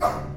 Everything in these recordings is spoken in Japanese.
Ah!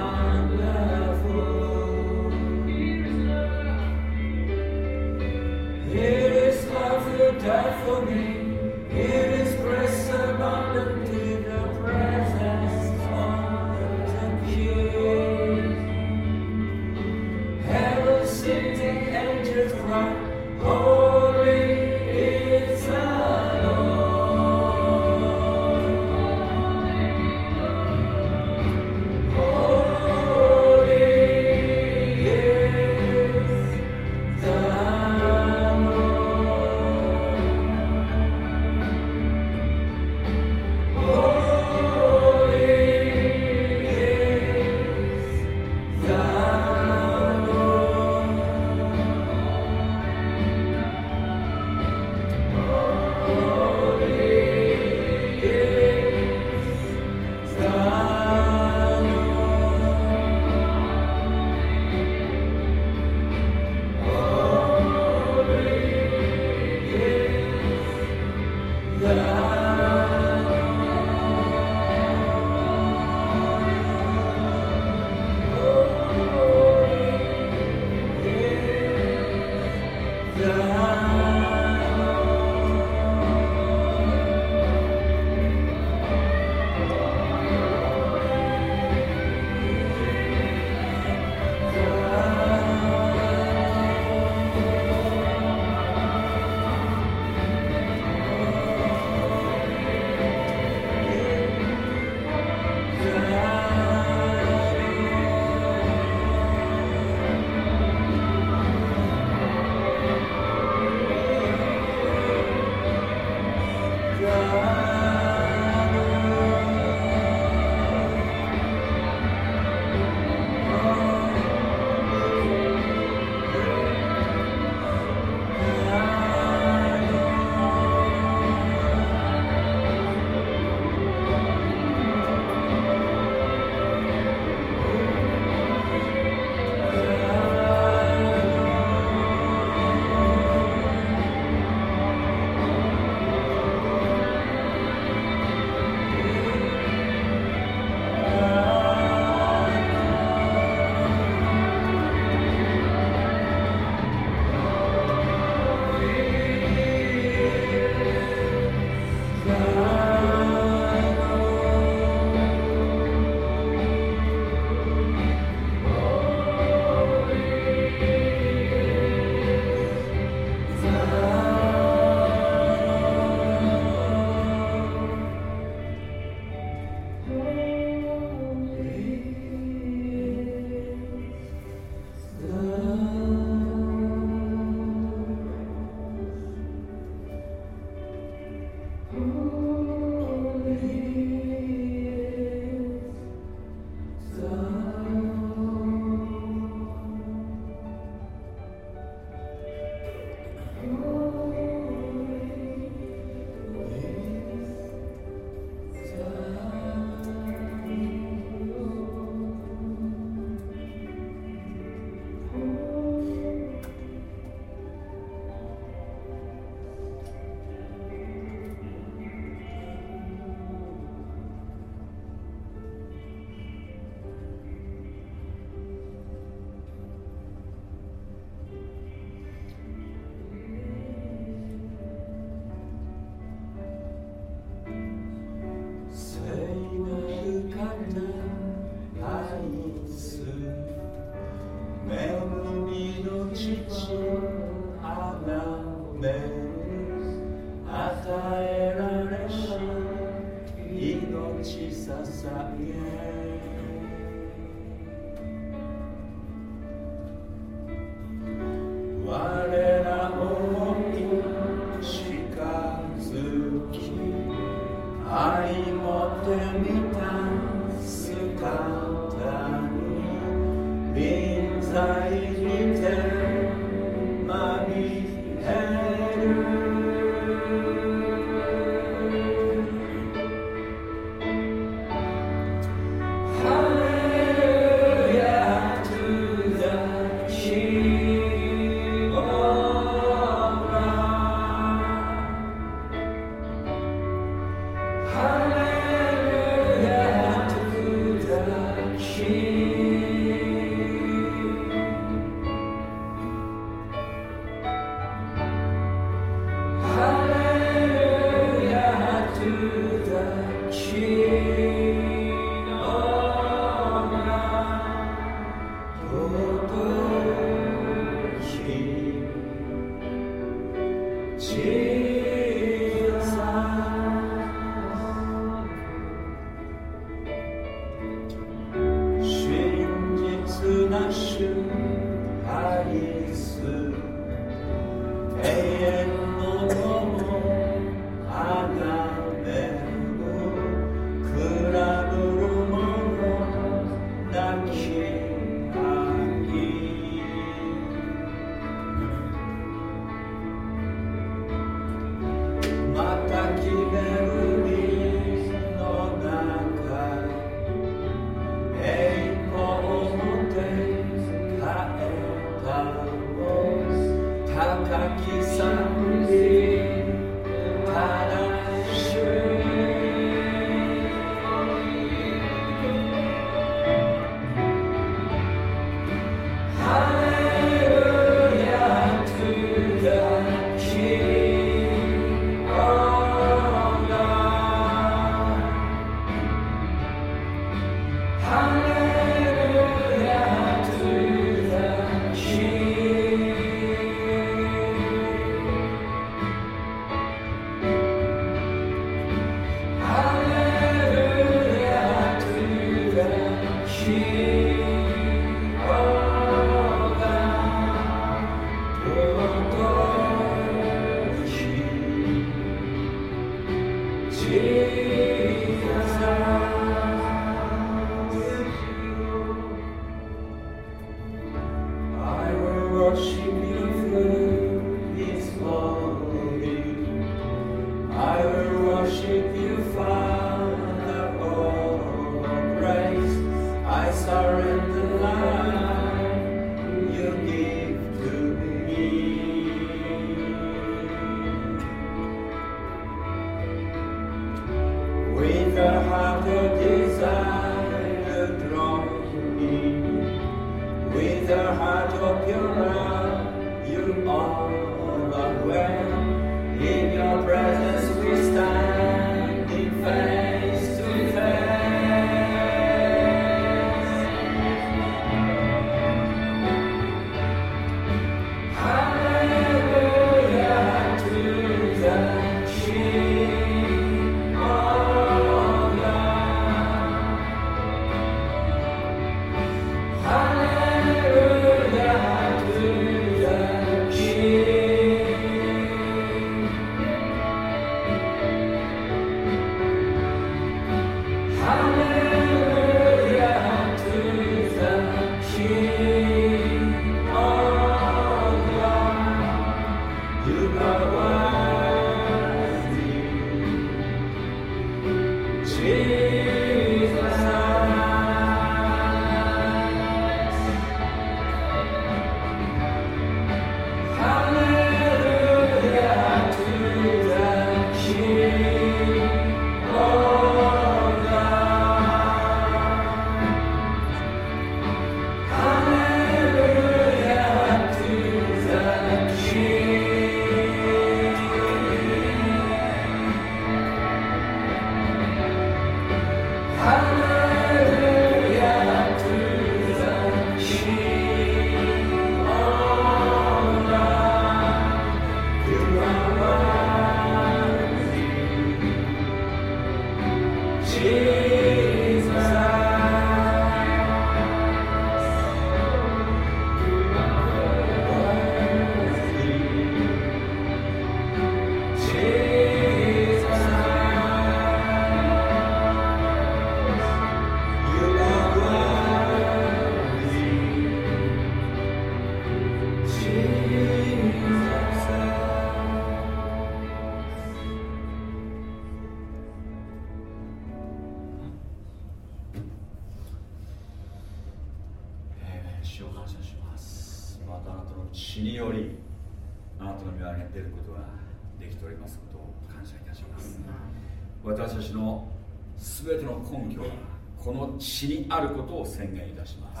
あることを宣言いたします。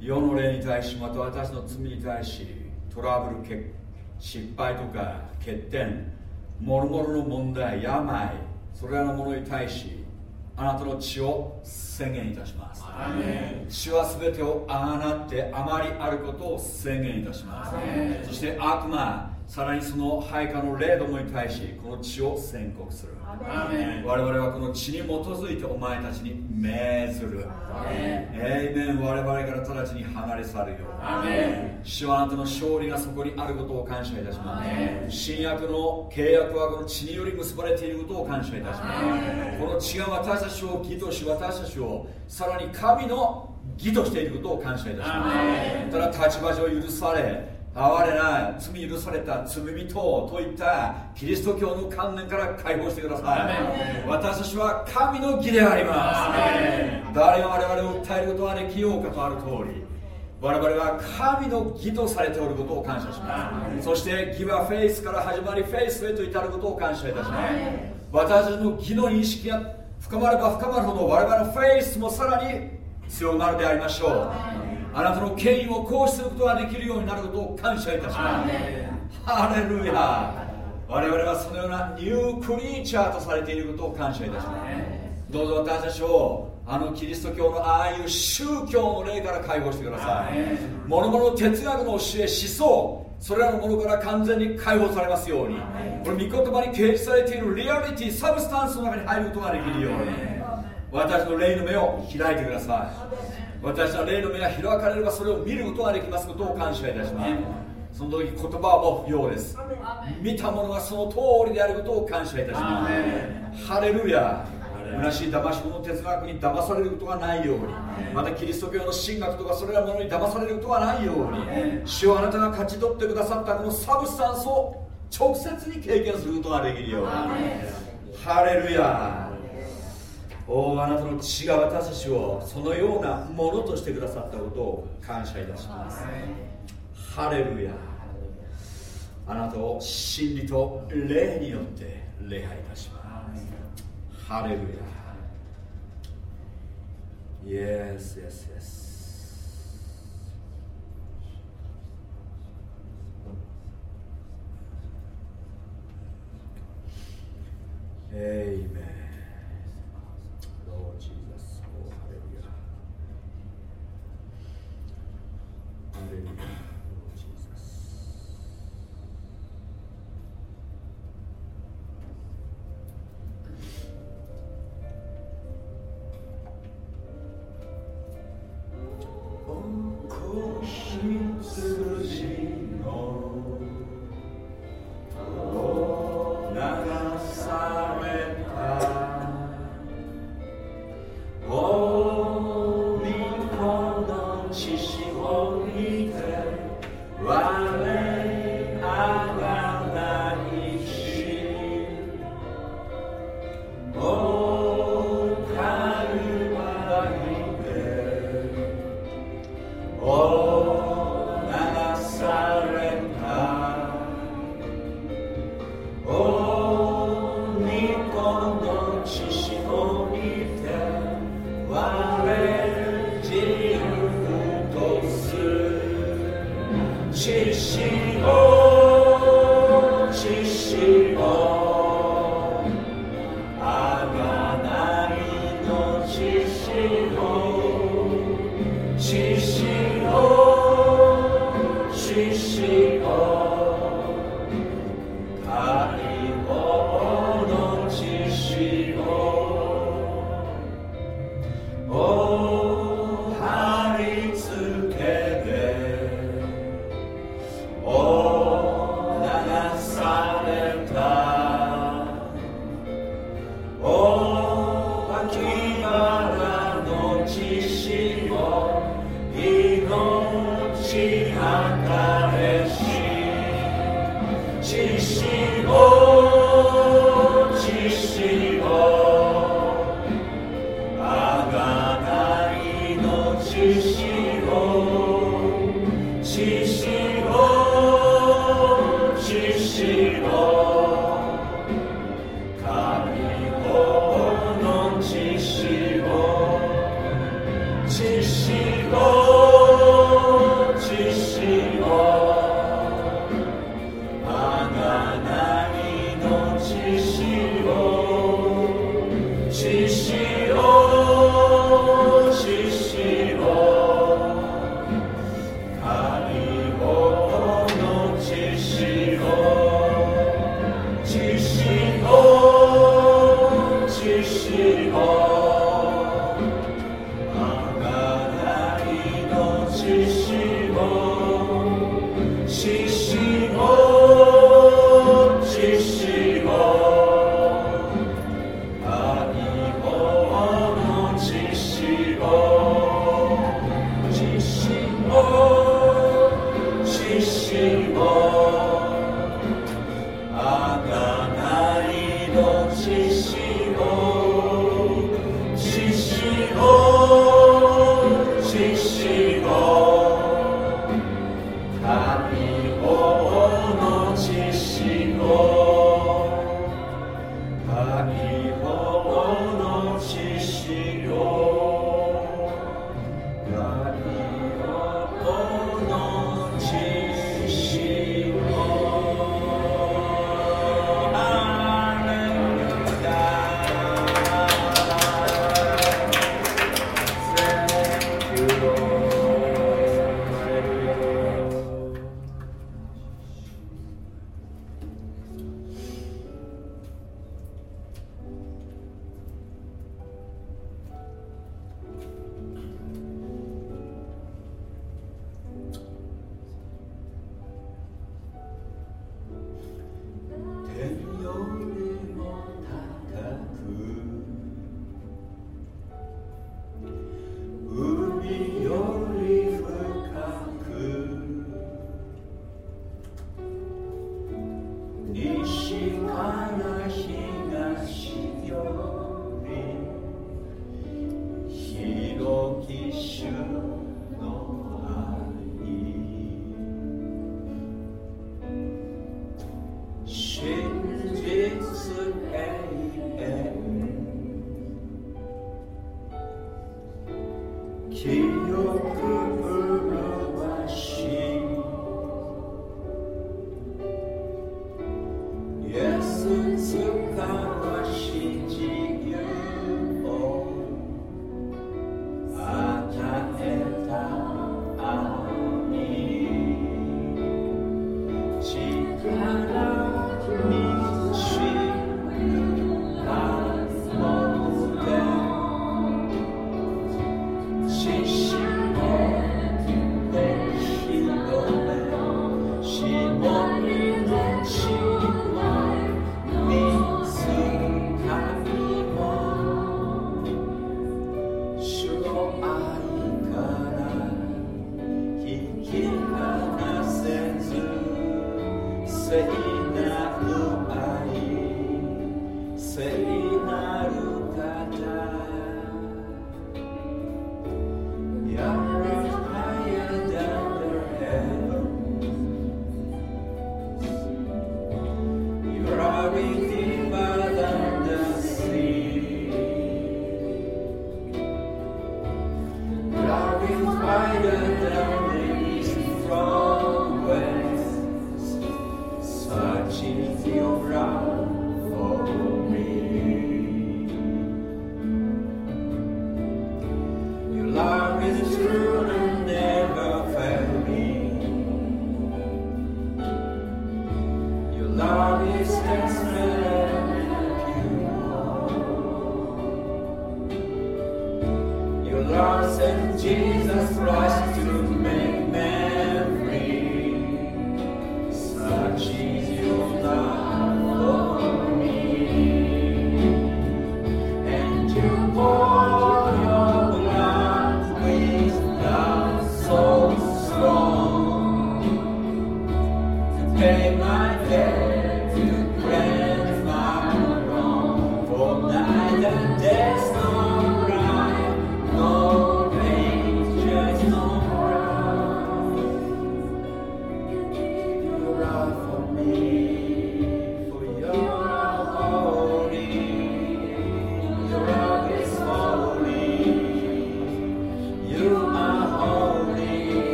世の霊に対しまた私の罪に対しトラブル失敗とか欠点もろもろの問題病それらのものに対しあなたの血を宣言いたします。血は全てをあがなってあまりあることを宣言いたします。そして悪魔さらにその配下の霊どもに対しこの血を宣告する。我々はこの血に基づいてお前たちに命ずるエイメン我々から直ちに離れ去るよ主はあなたの勝利がそこにあることを感謝いたします。新約の契約はこの血により結ばれていることを感謝いたします。この血が私たちを義とし私たちをさらに神の義としていることを感謝いたします。ただ立場上許され哀れない罪許された罪人といったキリスト教の観念から解放してください。私たちは神の義であります。誰が我々を訴えることができようかとある通り我々は神の義とされておることを感謝します。そして義はフェイスから始まりフェイスへと至ることを感謝いたします。私たちの義の認識が深まれば深まるほど我々のフェイスもさらに強まるでありましょうあなたの権威を行使することができるようになることを感謝いたします。ハレルヤ。我々はそのようなニュークリーチャーとされていることを感謝いたします。どうぞ私たちをあのキリスト教のああいう宗教の霊から解放してください。諸々哲学の教え思想それらのものから完全に解放されますように。これ御言葉に掲示されているリアリティサブスタンスの中に入ることができるように。私の霊の目を開いてください私は霊の目が開かれればそれを見ることができますことを感謝いたします。その時言葉はもう不要です。見たものがその通りであることを感謝いたします。ハレルヤ虚しい騙しの哲学に騙されることがないように。またキリスト教の神学とかそれらものに騙されることがないように。主はあなたが勝ち取ってくださったこのサブスタンスを直接に経験することができるように。ハレルヤおあなたの血が私たちをそのようなものとしてくださったことを感謝いたします。ハレルヤ。あなたを真理と霊によって礼拝いたします。ハレルヤ。イエスイエスイエス Amen. Hallelujah. しよ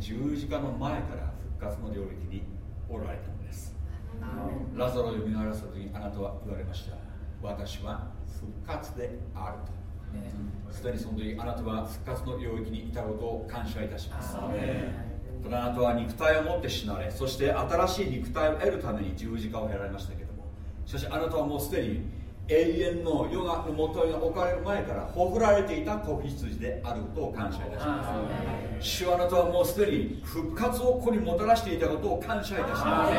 十字架の前から復活の領域におられたのです。ラザロを蘇らせた時にあなたは言われました。私は復活であると。すでにその時あなたは復活の領域にいたことを感謝いたします。ただあなたは肉体を持って死なれそして新しい肉体を得るために十字架を経られましたけども。しかしあなたはもうすでに永遠の世がのもとに置かれる前からほふられていた子羊であることを感謝いたします主はあなたはもうすでに復活をここにもたらしていたことを感謝いたします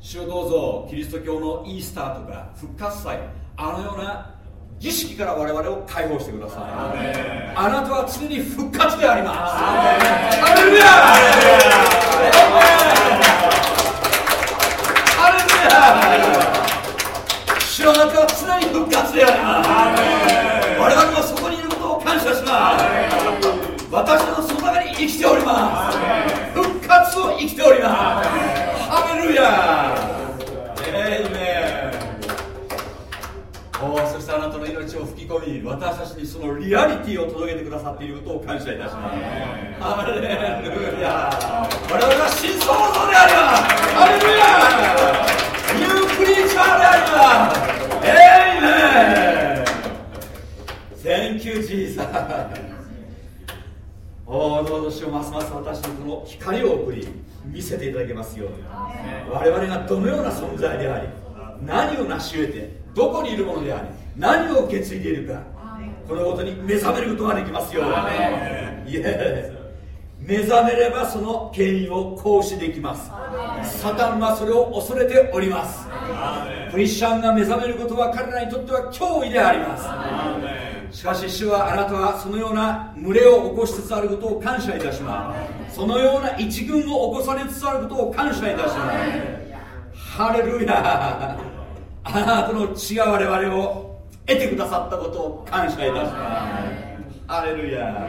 主をどうぞキリスト教のイースターとか復活祭あのような儀式から我々を解放してくださいあなたは常に復活でありますハレルヤハレルヤ主あなたは常に復活であります我々はそこにいることを感謝します。私のその中に生きております。復活を生きております。ハレルヤエイメン。おそしてあなたの命を吹き込み私たちにそのリアリティを届けてくださっていることを感謝いたします。ハレルヤ我々は真相像であります。ハレルヤクリーチャーでありますエイメン Thank you Jesus. おおどうぞしますます私にこの光を送り見せていただけますように。我々がどのような存在であり何を成し得てどこにいるものであり何を受け継いでいるかこのことに目覚めることができますように。イエス目覚めればその権威を行使できます。サタンはそれを恐れております。クリスチャンが目覚めることは彼らにとっては脅威であります。しかし主はあなたはそのような群れを起こしつつあることを感謝いたします。そのような一軍を起こされつつあることを感謝いたします。ハレルヤあなたの血が我々を得てくださったことを感謝いたします。ハレルヤ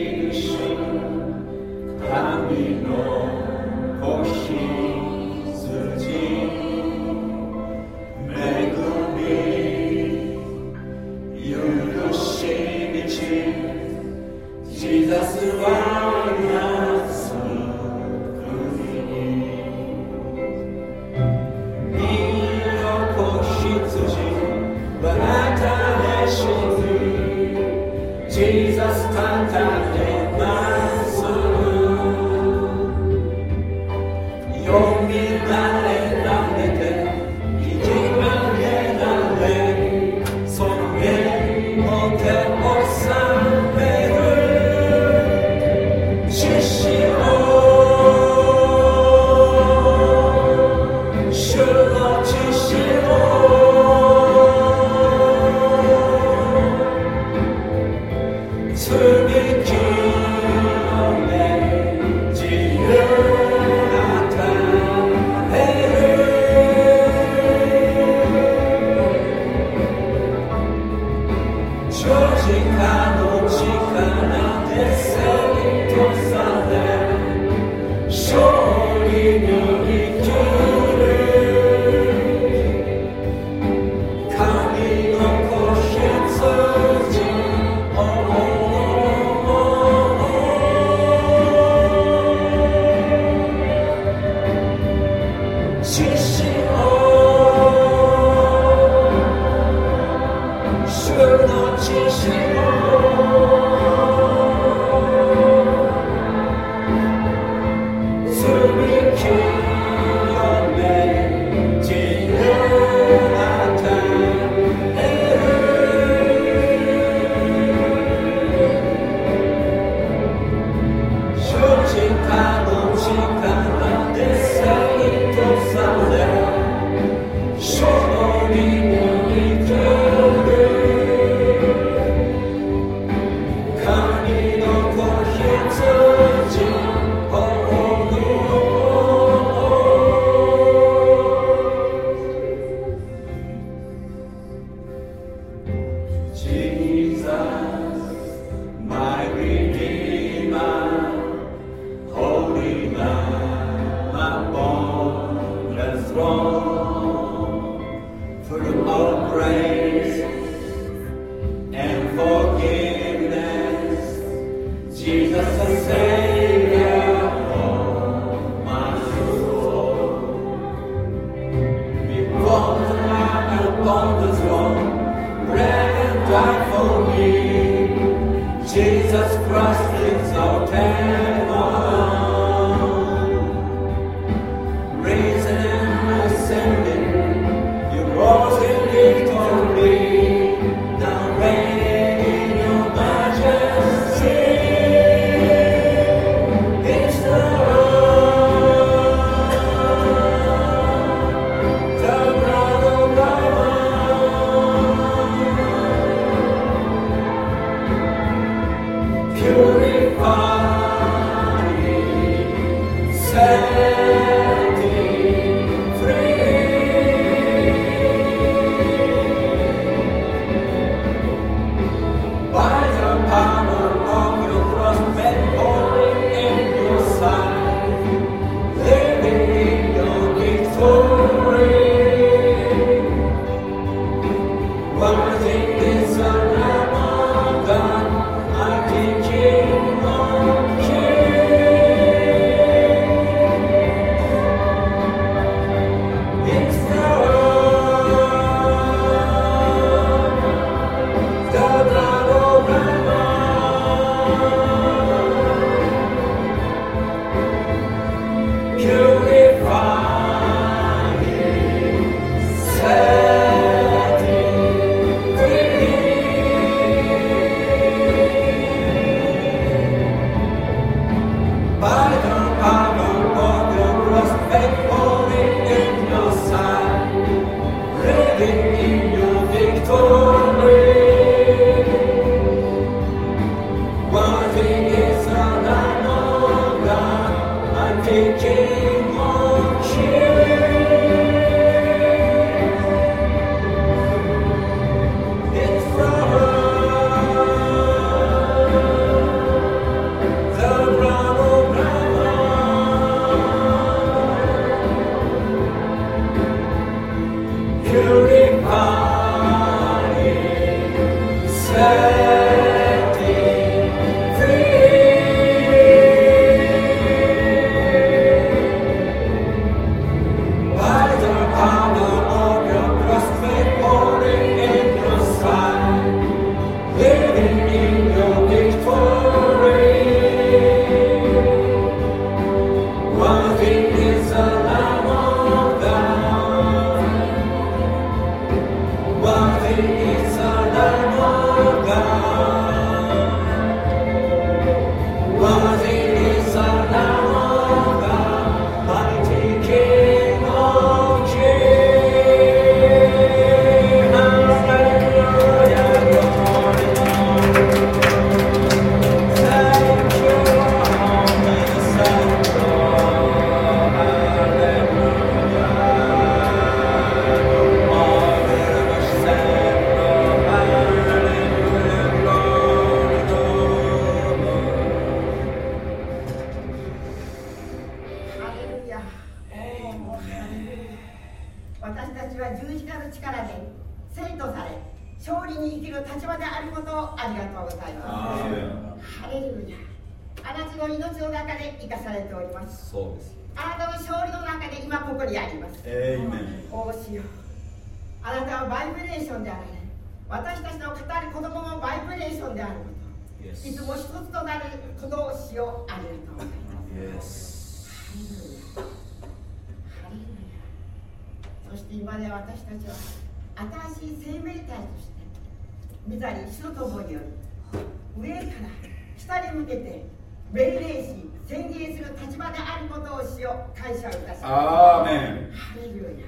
に向けて命令し宣言する立場であることをしよう感謝をいたします。アーメンハレルヤ。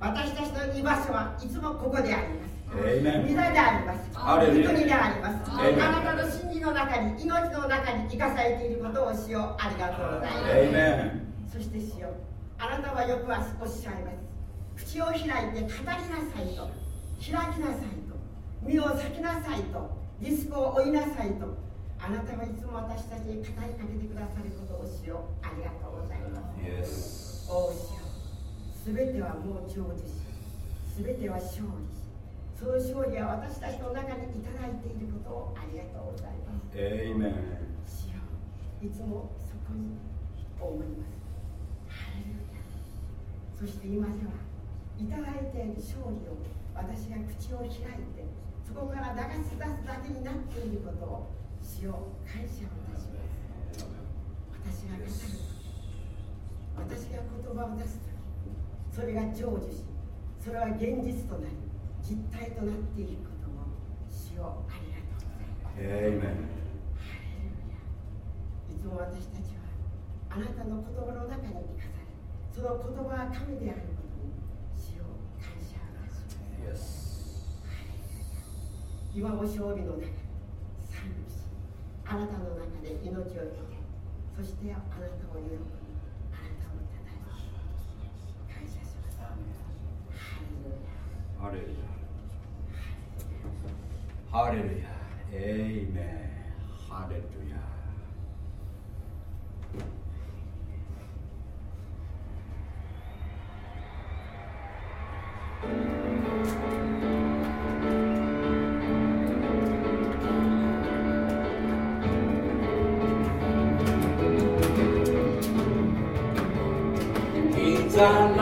私たちの居場所はいつもここであります。皆であります。国であります。あなたの真理の中に命の中に生かされていることをしよう。ありがとうございます。そしてしよう。あなたはよくはおっしゃいます。口を開いて語りなさいと。開きなさいと。身を裂きなさいと。リスクを負いなさいと。あなたはいつも私たちに語りかけてくださることをしようありがとうございます、yes. おうしようすべてはもう成就しすべては勝利しその勝利は私たちの中にいただいていることをありがとうございますエイメンしよういつもそこに思いますそして今ではいただいている勝利を私が口を開いてそこから流し出すだけになっていることを主感謝をいたします。私が語る私が言葉を出す時それが成就しそれは現実となり実体となっていくことも主をありがとうございます。いつも私たちはあなたの言葉の中に生かされその言葉は神であることに主を感謝いたします、今も勝利の中あなたの中で命を得てそしてあなたを喜ぶあなたをたたえ感謝します。ハレルヤ。ハレルヤ。エイメンハレルヤ。ざない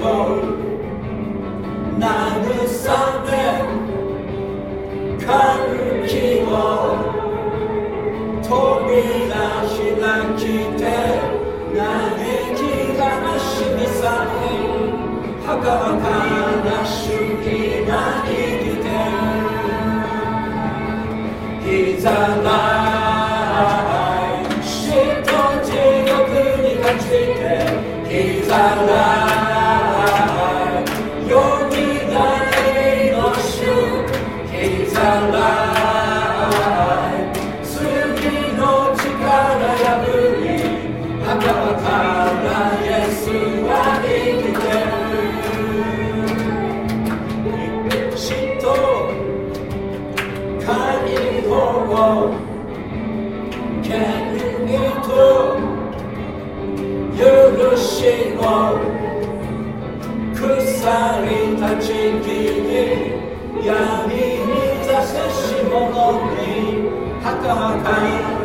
慰め歓喜を」「飛び出しが来て」「涙が渋さない死次の力破り」「はかっぱからですは生きてるいせし者に袴か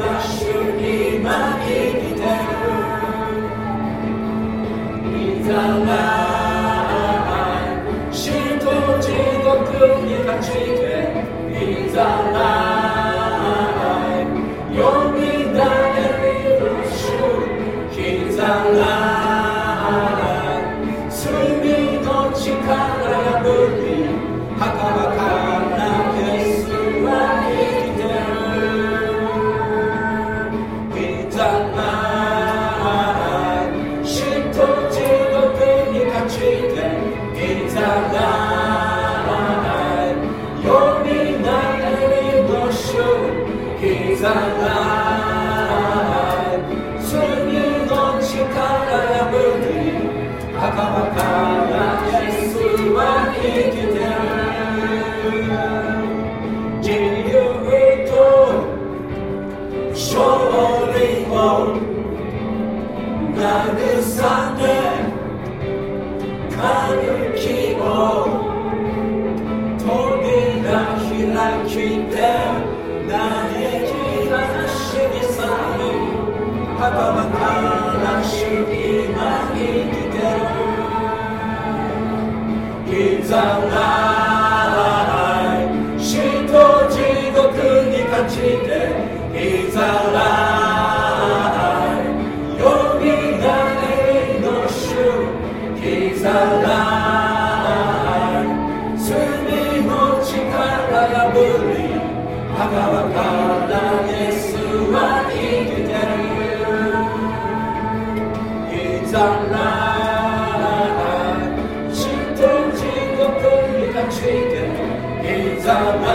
天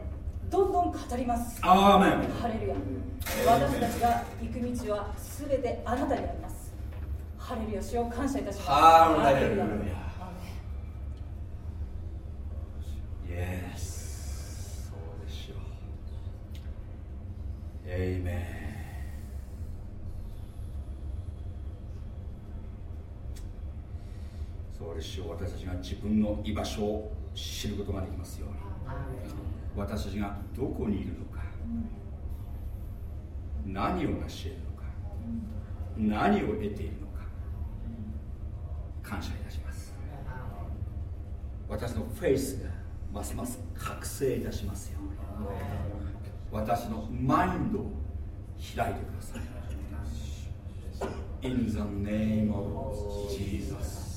どんどん語ります。アーメンハレルヤ。私たちが行く道は全てあなたにあります。ハレルヤ主を感謝いたします。ハレルヤ。イエスそうでしょう。エイメンそうでしょう。私たちが自分の居場所を知ることができますように。私たちがどこにいるのか何を成し得るのか何を得ているのか感謝いたします。私のフェイスがますます覚醒いたしますよ私のマインドを開いてください。In the name of Jesus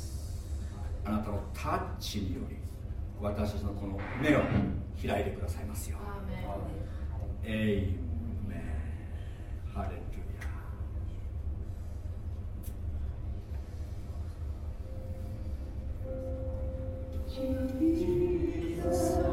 あなたのタッチにより私たちのこの目を開いてくださいますよエイメンハレルヤ Jesus.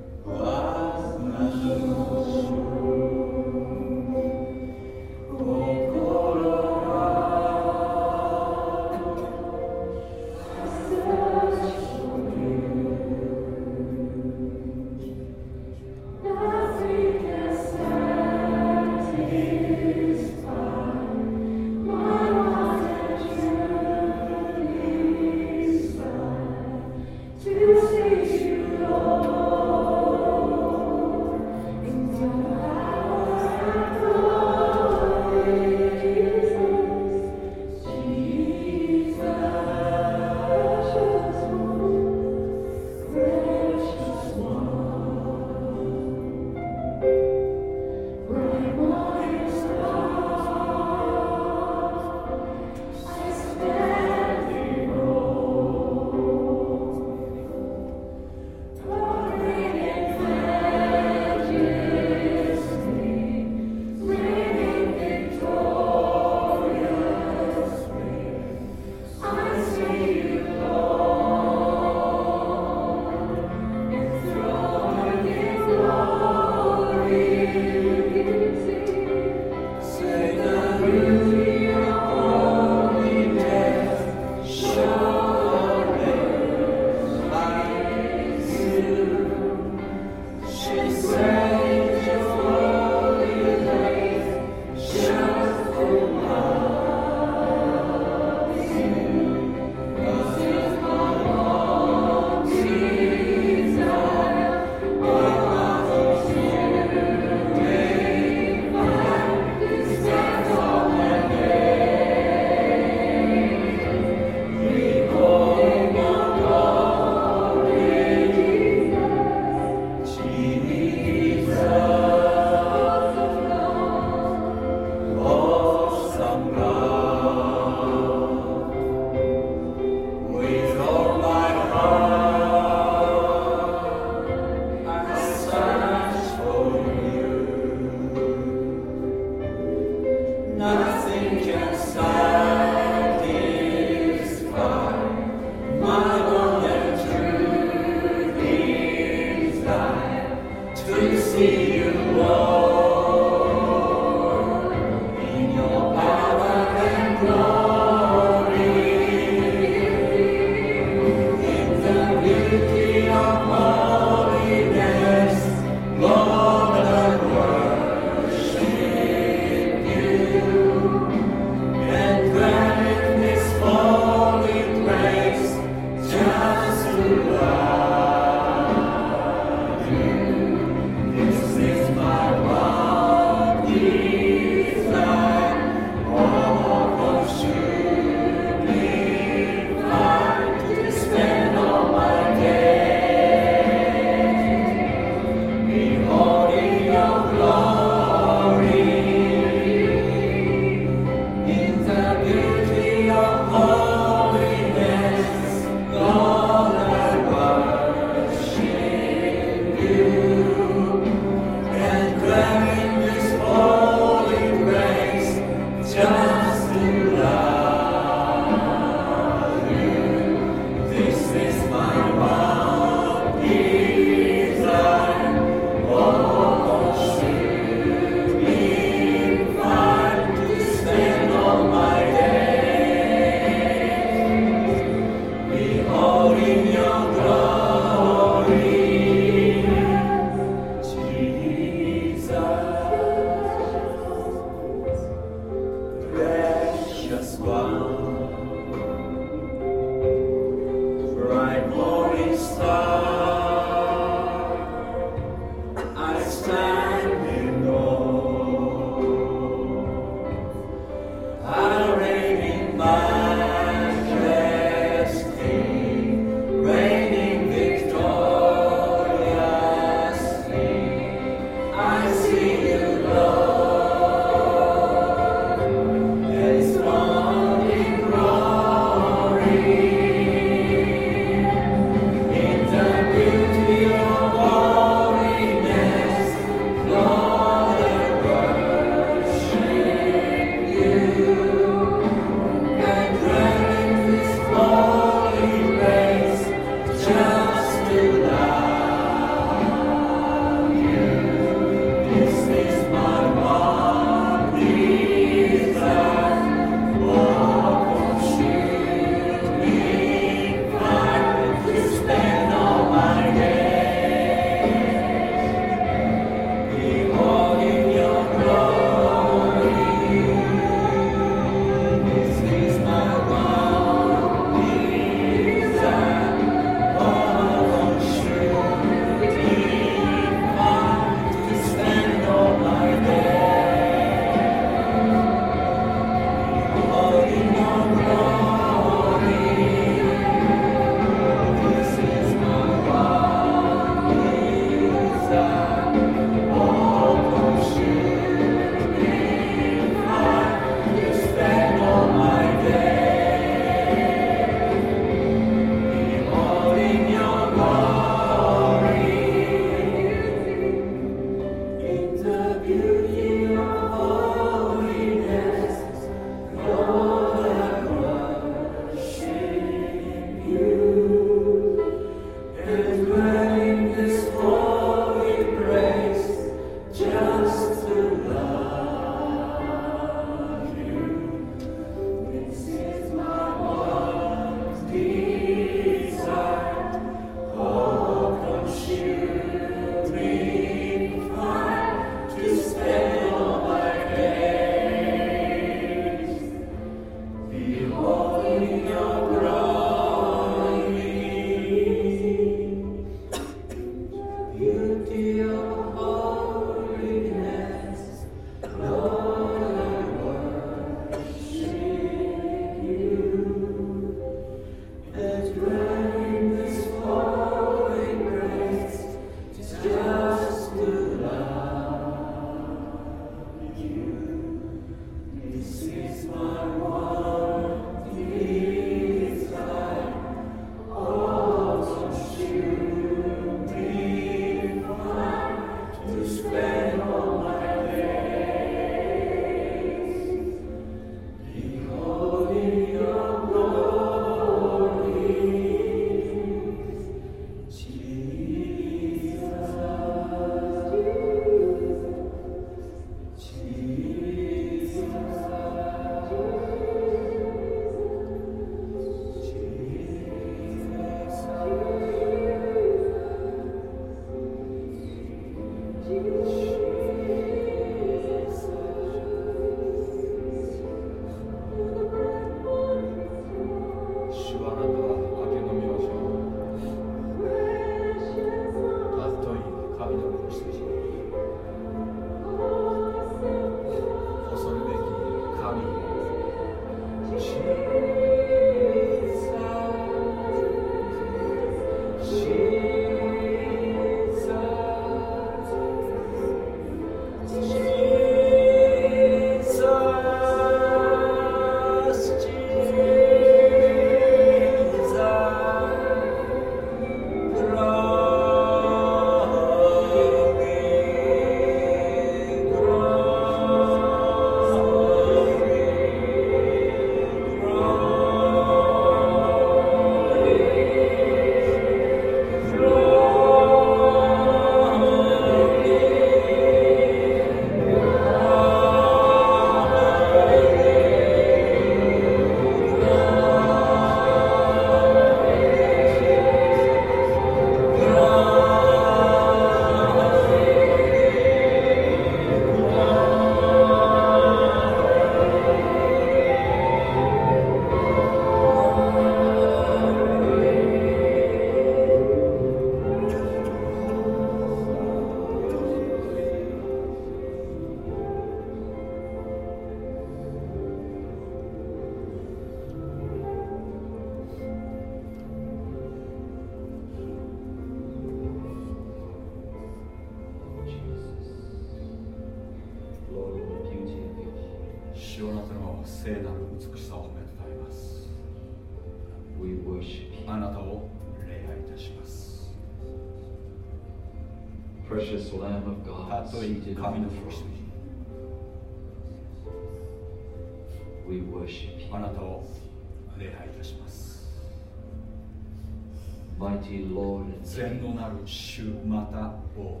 たを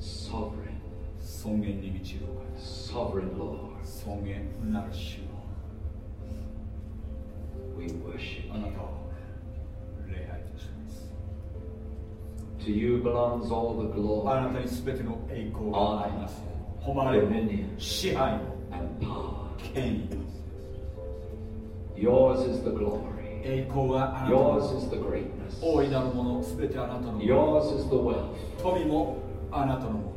Sovereign, 尊厳に満ちるお方 Sovereign Lord, 尊厳なる主 we worship あな you. たを礼拝いたします To you belongs all the あ glory なたに全ての栄光があります誉れ Dominion 支配 and power. 権威 Yours is the glory. 栄光はあなたの大いなるものすべてあなたのもの。富もあなたのもの。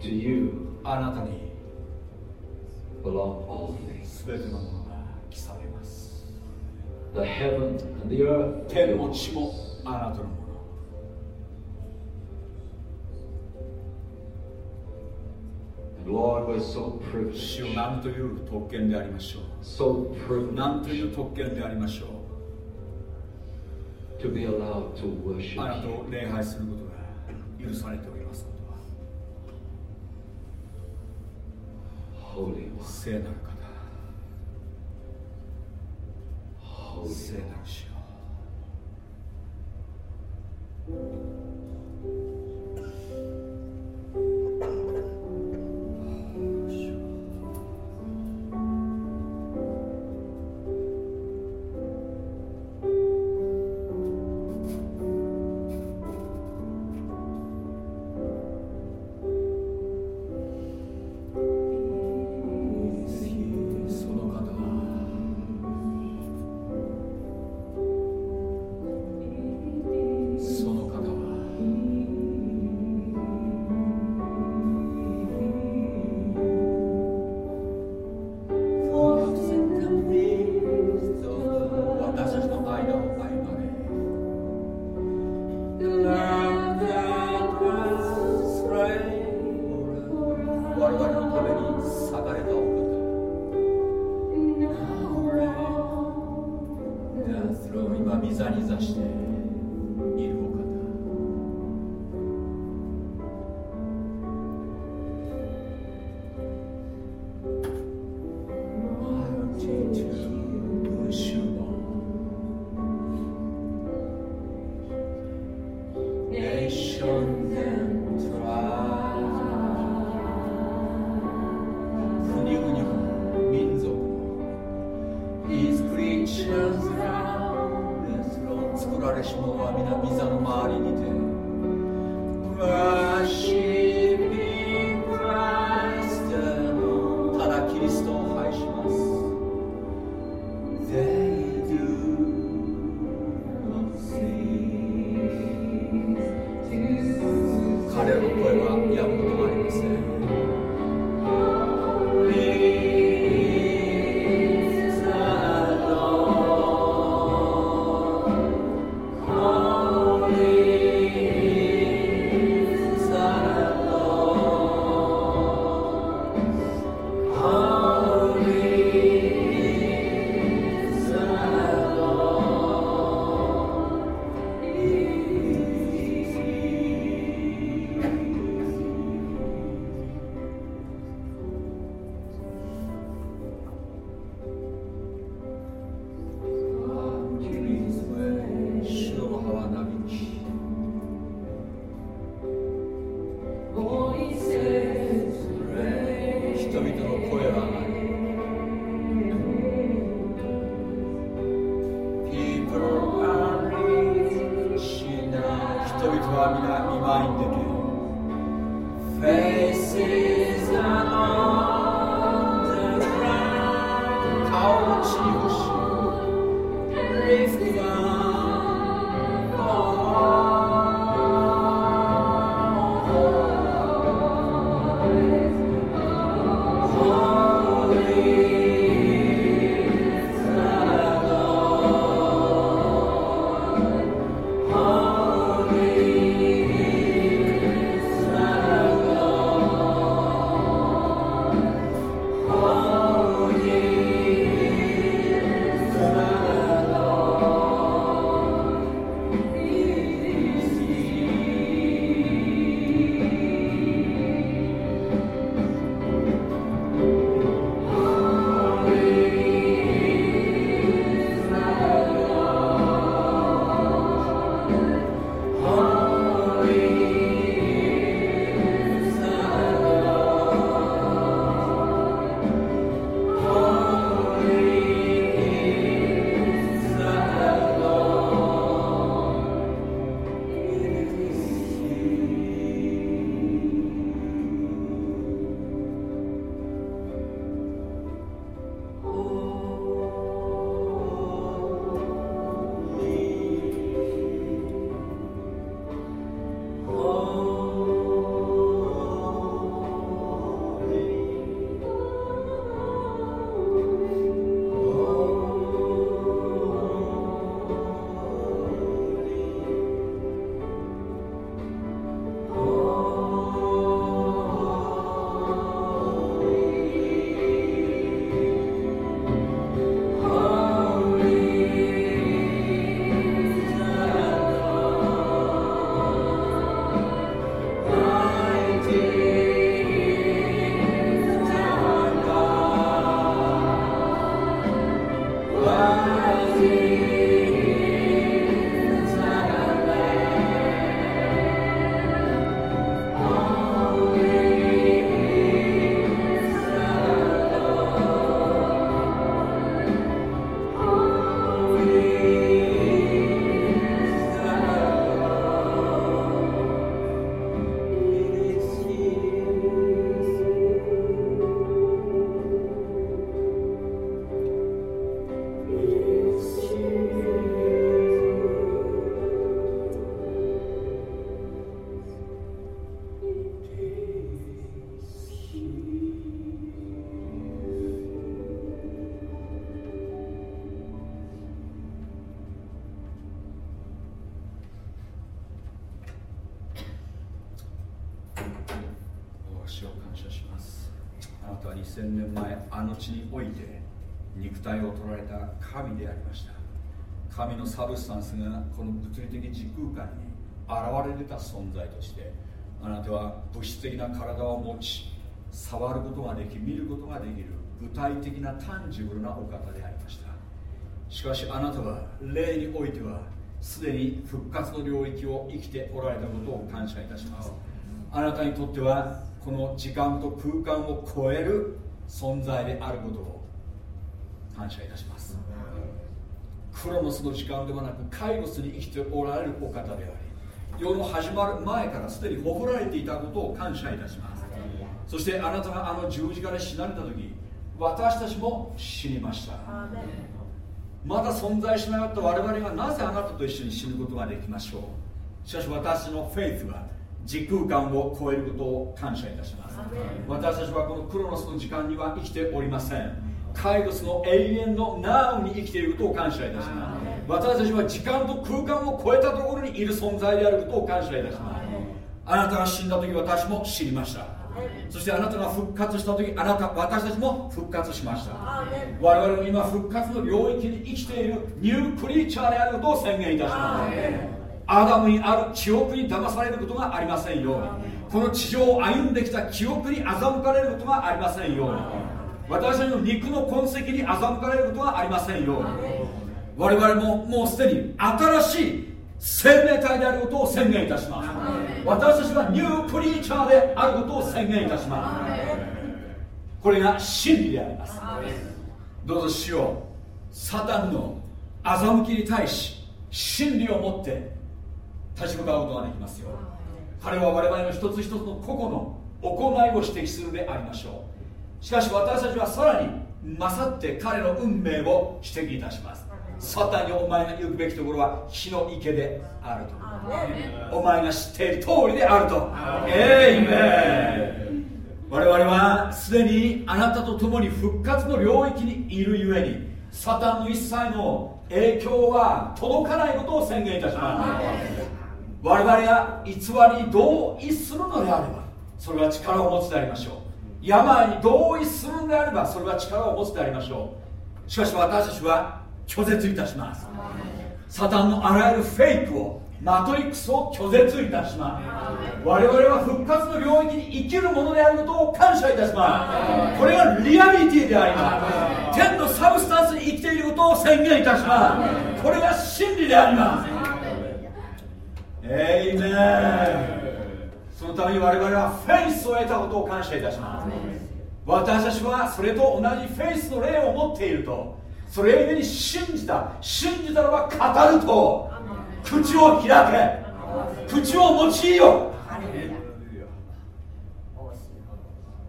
Do あなたにすべてのものが記されます。天も地もあなたのもの。主.何という特権でありましょ So う何とい privileged う特権でありましょう？To be allowed to worship あなた.を礼拝することが許されておりますことは Holy One. 聖なる方 Holy 聖なる One. 主よた2000年前あの地において肉体を取られた神でありました。神のサブスタンスがこの物理的時空間に現れ出た存在としてあなたは物質的な体を持ち触ることができ見ることができる具体的なタンジブルなお方でありました。しかしあなたは霊においてはすでに復活の領域を生きておられたことを感謝いたします。あなたにとってはこの時間と空間を超える存在であることを感謝いたします。クロノスの時間ではなくカイロスに生きておられるお方であり世の始まる前からすでに誇られていたことを感謝いたします。そしてあなたがあの十字架で死なれた時私たちも死にました。まだ存在しなかった我々がなぜあなたと一緒に死ぬことができましょう。しかし私のフェイスは時空間を超えることを感謝いたします。私たちはこのクロノスの時間には生きておりません。カイロスの永遠のナウに生きていることを感謝いたします。私たちは時間と空間を超えたところにいる存在であることを感謝いたします。あなたが死んだ時私も知りました。そしてあなたが復活した時あなた私たちも復活しました。我々も今復活の領域に生きているニュークリーチャーであることを宣言いたしますアダムにある記憶に騙されることがありませんように。この地上を歩んできた記憶に欺かれることがありませんように。私たちの肉の痕跡に欺かれることはありませんよ我々ももうすでに新しい生命体であることを宣言いたします。私たちはニュープリーチャーであることを宣言いたします。これが真理であります。どうぞ主よサタンの欺きに対し真理を持って立ち向かうことができますよ。彼は我々の一つ一つの個々の行いを指摘するでありましょう。しかし私たちはさらに勝って彼の運命を指摘いたします。サタンにお前が行くべきところは火の池であると。お前が知っている通りであると。エイメン我々はすでにあなたと共に復活の領域にいるゆえにサタンの一切の影響は届かないことを宣言いたします我々が偽りに同意するのであればそれは力を持つでありましょう。病に同意するのであればそれは力を持つでありましょう。しかし私たちは拒絶いたします。サタンのあらゆるフェイクをマトリックスを拒絶いたします。我々は復活の領域に生きるものであることを感謝いたします。これがリアリティであります。天のサブスタンスに生きていることを宣言いたします。これが真理であります。エイメンそのために我々はフェイスを得たことを感謝いたします。私たちはそれと同じフェイスの霊を持っているとそれゆえに信じた。信じたのは語ると。口を開け。口を用いよ。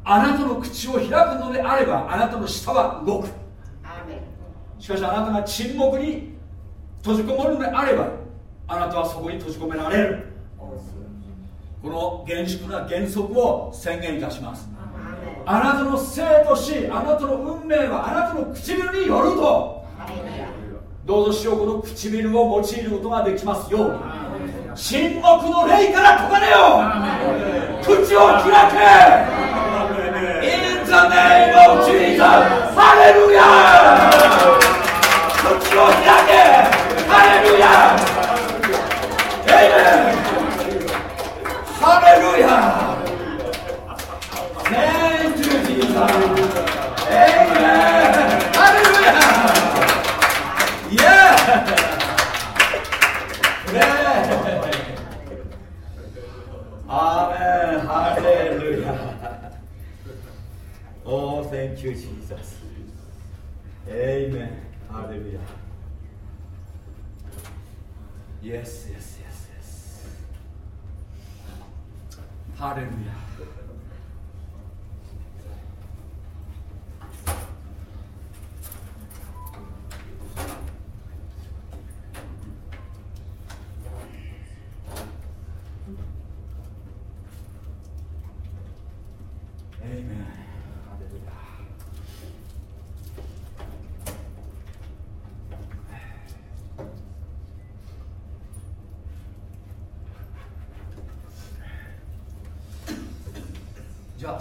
あなたの口を開くのであればあなたの舌は動く。しかしあなたが沈黙に閉じこもるのであればあなたはそこに閉じ込められる。この厳粛な原則を宣言いたします。あなたの生と死あなたの運命はあなたの唇によると。どうぞしようこの唇を用いることができますように。沈黙の霊から解かれよ。口を開け。In the name of Jesus ハレルヤ口を開け。ハレルヤエイメンハレルヤ Thank you, Jesus. Amen. Hallelujah. Yes. アーメンハレルヤ Oh, thank you, Jesus. Amen. Hallelujah. Yes, yes, yes, yes. ハレルヤ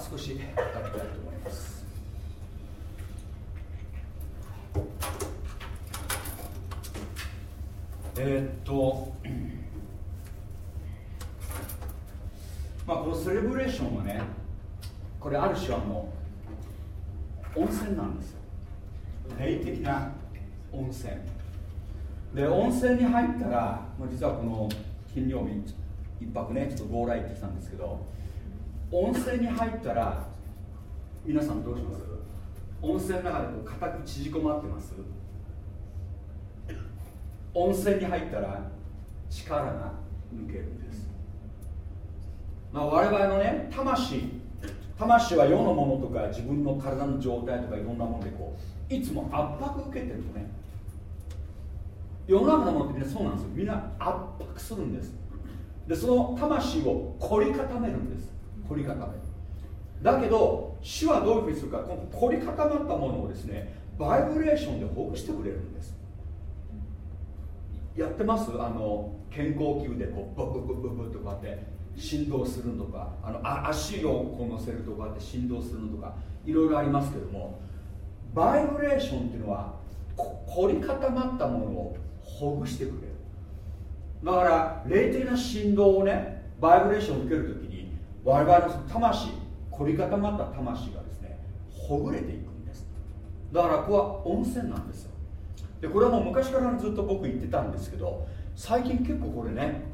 少し語りたいと思います。えー、っとまあこのセレブレーションはねこれある種あの温泉なんですよ。霊的な温泉。で温泉に入ったら実はこの金曜日一泊ねちょっと強来行ってきたんですけど温泉に入ったら皆さんどうします？温泉の中でこう固く縮こまってます。温泉に入ったら力が抜けるんです、まあ、我々のね魂。魂は世のものとか自分の体の状態とかいろんなものでこういつも圧迫受けてるとね。世の中のものってみんなそうなんですよ。みんな圧迫するんです。でその魂を凝り固めるんです。凝り固めだけど主はどういうふうにするかこの凝り固まったものをですねバイブレーションでほぐしてくれるんです。やってます？あの健康器具でこうブブブブブとかって振動するとかあのあ足をこう乗せるとかって振動するのとかいろいろありますけどもバイブレーションっていうのは凝り固まったものをほぐしてくれる。だから霊的な振動をねバイブレーションを受けるとき我々の魂凝り固まった魂がですねほぐれていくんです。だからここは温泉なんですよ。でこれはもう昔からずっと僕言ってたんですけど最近結構これね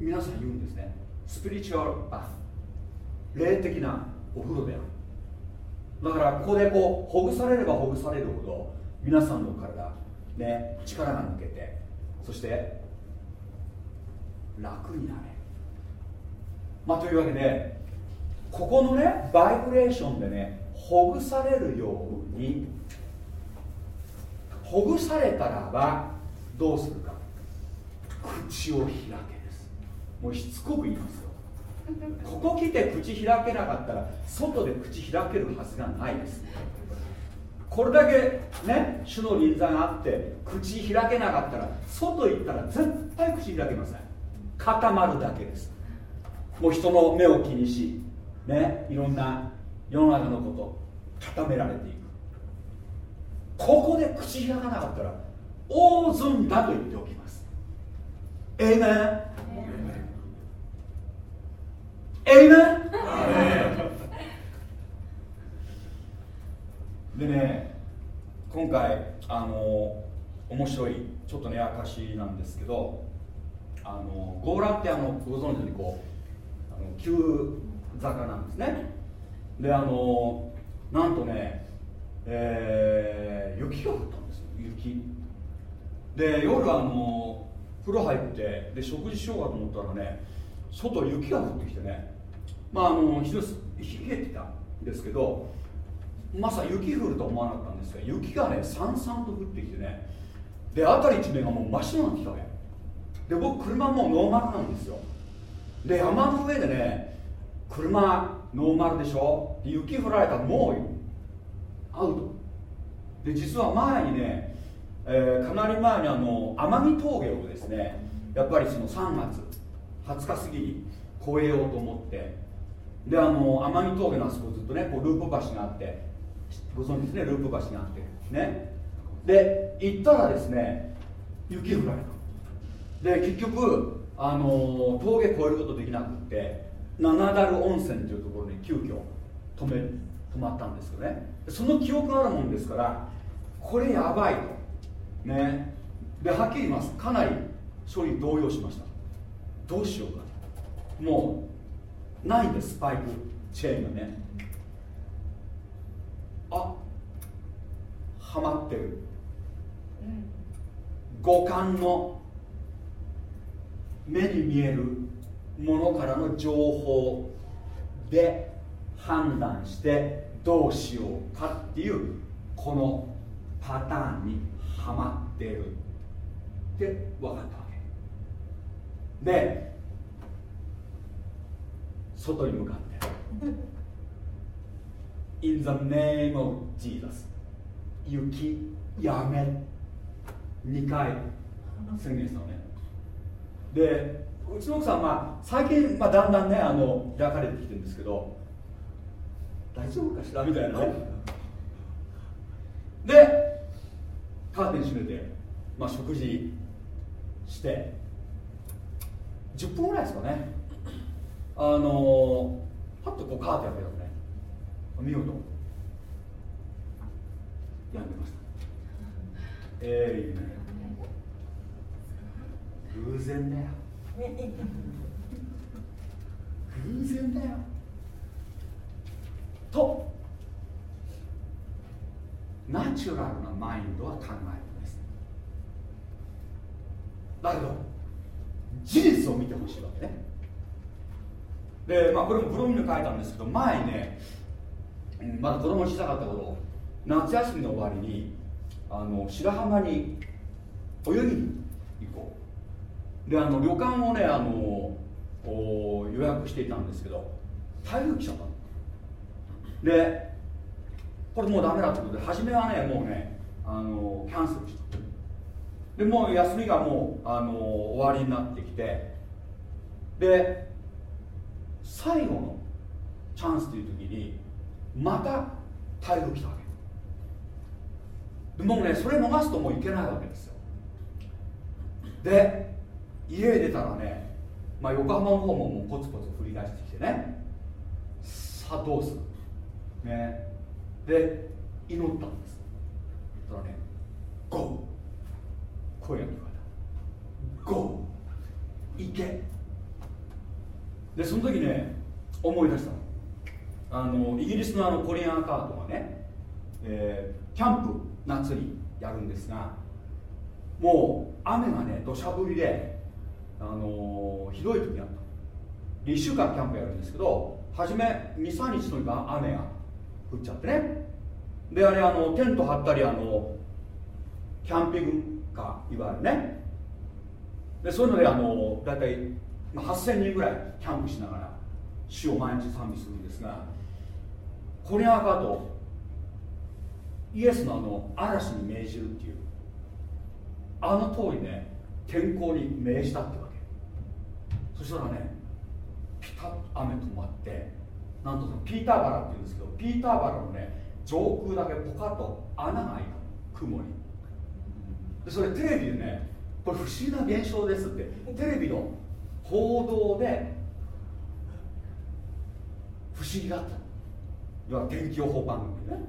皆さん言うんですね。スピリチュアルバス霊的なお風呂であるだからここでこうほぐされればほぐされるほど皆さんの体ね力が抜けてそして楽になれまあ、というわけでここのねバイブレーションでねほぐされるようにほぐされたらばどうするか。口を開けです。もうしつこく言いますよ。ここ来て口開けなかったら外で口開けるはずがないです。これだけね主の臨座があって口開けなかったら外行ったら絶対口開けません。固まるだけです。もう人の目を気にし、ね、いろんな世の中のこと固められていく。ここで口開かなかったら大損だと言っておきます。エイメンエイメンでね今回あの面白いちょっとね証なんですけどあのゴーラってあのご存知のようにこう急坂なんですね。であのなんとね、えー、雪が降ったんですよ雪。で夜あの風呂入ってで食事しようかと思ったらね外雪が降ってきてねまああのひど冷えてたんですけどまさ雪降ると思わなかったんですが雪がねさんさんと降ってきてねで辺り一面がもう真っ白になってきたわけ。で僕車もうノーマルなんですよ。で山の上でね車ノーマルでしょ？雪降られたらもうアウト。で実は前にね、えー、かなり前にあの奄美峠をですねやっぱりその3月20日過ぎに越えようと思ってであの奄美峠のあそこずっとねこうループ橋があってご存知ですね？ループ橋があってね。で行ったらですね雪降られた。で結局あの峠越えることできなくって七ダル温泉というところに急遽止め止まったんですよね。その記憶があるもんですからこれやばいと。ね。ではっきり言います。かなり処理動揺しました。どうしようかもうないんですスパイクチェーンがね。あはまってる、五感の目に見えるものからの情報で判断してどうしようかっていうこのパターンにはまってる。って分かったわけで外に向かって。In the name of Jesus 雪やめ。2回。宣言したのねでうちの奥さんは最近、まあ、だんだんねあの開かれてきてるんですけど大丈夫かしら？みたいなね。でカーテン閉めて、まあ、食事して10分ぐらいですかね。あのパッとこうカーテン開けたのね。見事。やんでました。ええー、偶然だよ。偶然だよ。と。ナチュラルなマインドは考えるんです。だけど事実を見てほしいわけね。でまあこれもブログに書いたんですけど前ねまだ子供小さかった頃夏休みの終わりにあの白浜に泳ぎに行こう。であの旅館をねあの予約していたんですけど台風来ちゃったでこれもうダメだってことで初めはねもうねあのキャンセルした。でもう休みがもうあの終わりになってきてで最後のチャンスという時にまた台風来たわけ。でもうねそれ逃すともういけないわけですよ。で家へ出たらね、まあ、横浜の方ももうコツコツ降り出してきてね。さあどうする？ね。で祈ったんです。そしたらね「ゴー」声が聞こえた「ゴー」行け。でその時ね思い出したの。あのイギリスのあのコリアンアカードがね、えー、キャンプ夏にやるんですがもう雨がね土砂降りで、あの、ひどい時にあった。1週間キャンプやるんですけど初め23日とにか雨が降っちゃってね。であれあのテント張ったりあのキャンピングカーいわゆるね。でそういうのであの大体、まあ、8000人ぐらいキャンプしながら主を毎日賛美するんですがこれがかとイエスのあの嵐に命じるっていうあの通りね天候に命じたってわそしたらねピタッと雨止まってなんとそのピーターバラっていうんですけどピーターバラのね上空だけポカッと穴が開いた雲に。でそれテレビでねこれ不思議な現象ですって。テレビの報道で不思議だった。要は天気予報番組ね。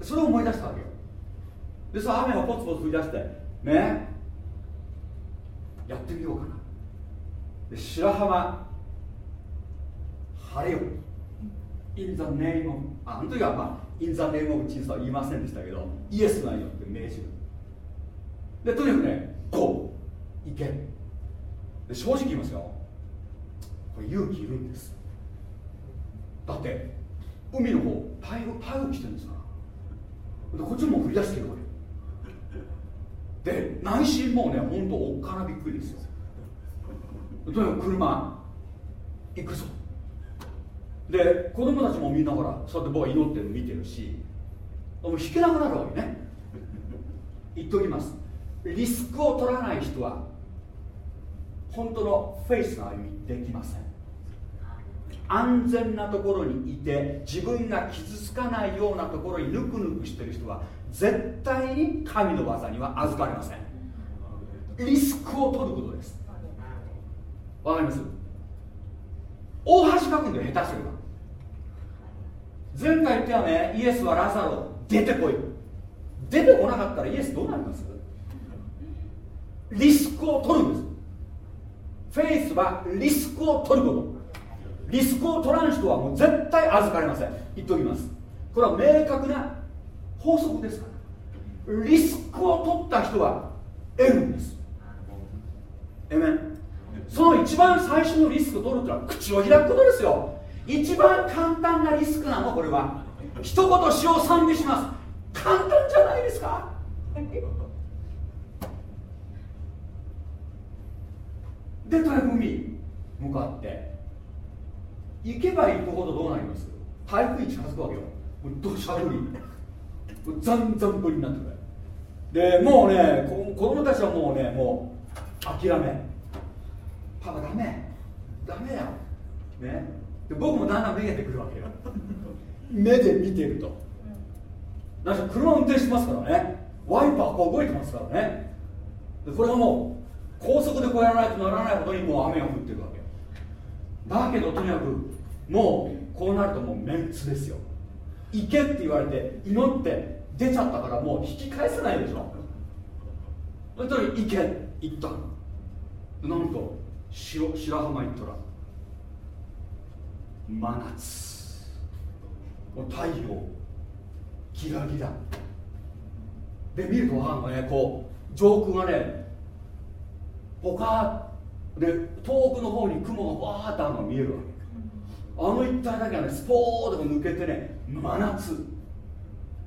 それを思い出したわけよ。でさ雨がポツポツ降り出してねやってみようかな。白浜。晴れよ。In the name of あの時はまあ in the name of 小さは言いませんでしたけどイエスがよって命じるでとにかくねこう行け。で正直言いますよ。これ勇気いるんです。だって海の方台風台風来てるんですから。でこっちも降り出してるわけ。で内心もうね本当おっかなびっくりですよ。とにかく車行くぞ。で子供たちもみんなほらそうやって僕は祈ってるの見てるしもう引けなくなるわけね。言っておきます。リスクを取らない人は本当のフェイスの歩みできません。安全なところにいて自分が傷つかないようなところにぬくぬくしてる人は絶対に神の技には預かれません。リスクを取ることです。わかります？大橋書くんだよ下手すれば前回言ったよねイエスはラザロ出てこい。出てこなかったらイエスどうなります？リスクを取るんです。フェイスはリスクを取ること。リスクを取らん人はもう絶対預かれません。言っておきます。これは明確な法則ですから。リスクを取った人は得るんです。えめその一番最初のリスクを取るってのは口を開くことですよ。一番簡単なリスクなのこれは。一言詩を賛美します。簡単じゃないですか。でとにかく海向かって。行けば行くほどどうなります？台風に近づくわけよ。もう土砂降りざんざん降りになってくる。でもうね子供たちはもうねもう諦め。パパダメ。ダメやね。で僕もだんだんめげてくるわけよ。目で見てると。なぜ車運転してますからね。ワイパーこう動いてますからね。でこれはもう高速でこうやらないとならないほどにもう雨が降ってるわけ。だけどとにかくもうこうなるともうメンツですよ。行けって言われて祈って出ちゃったからもう引き返せないでしょ。そしたら行け行ったなんと白白浜行ったら真夏。もう太陽。ギラギラで見るとあのねこう上空がねポカーで遠くの方に雲がわーっとあの見えるわけ。あの一帯だけはねスポーッと抜けてね真夏。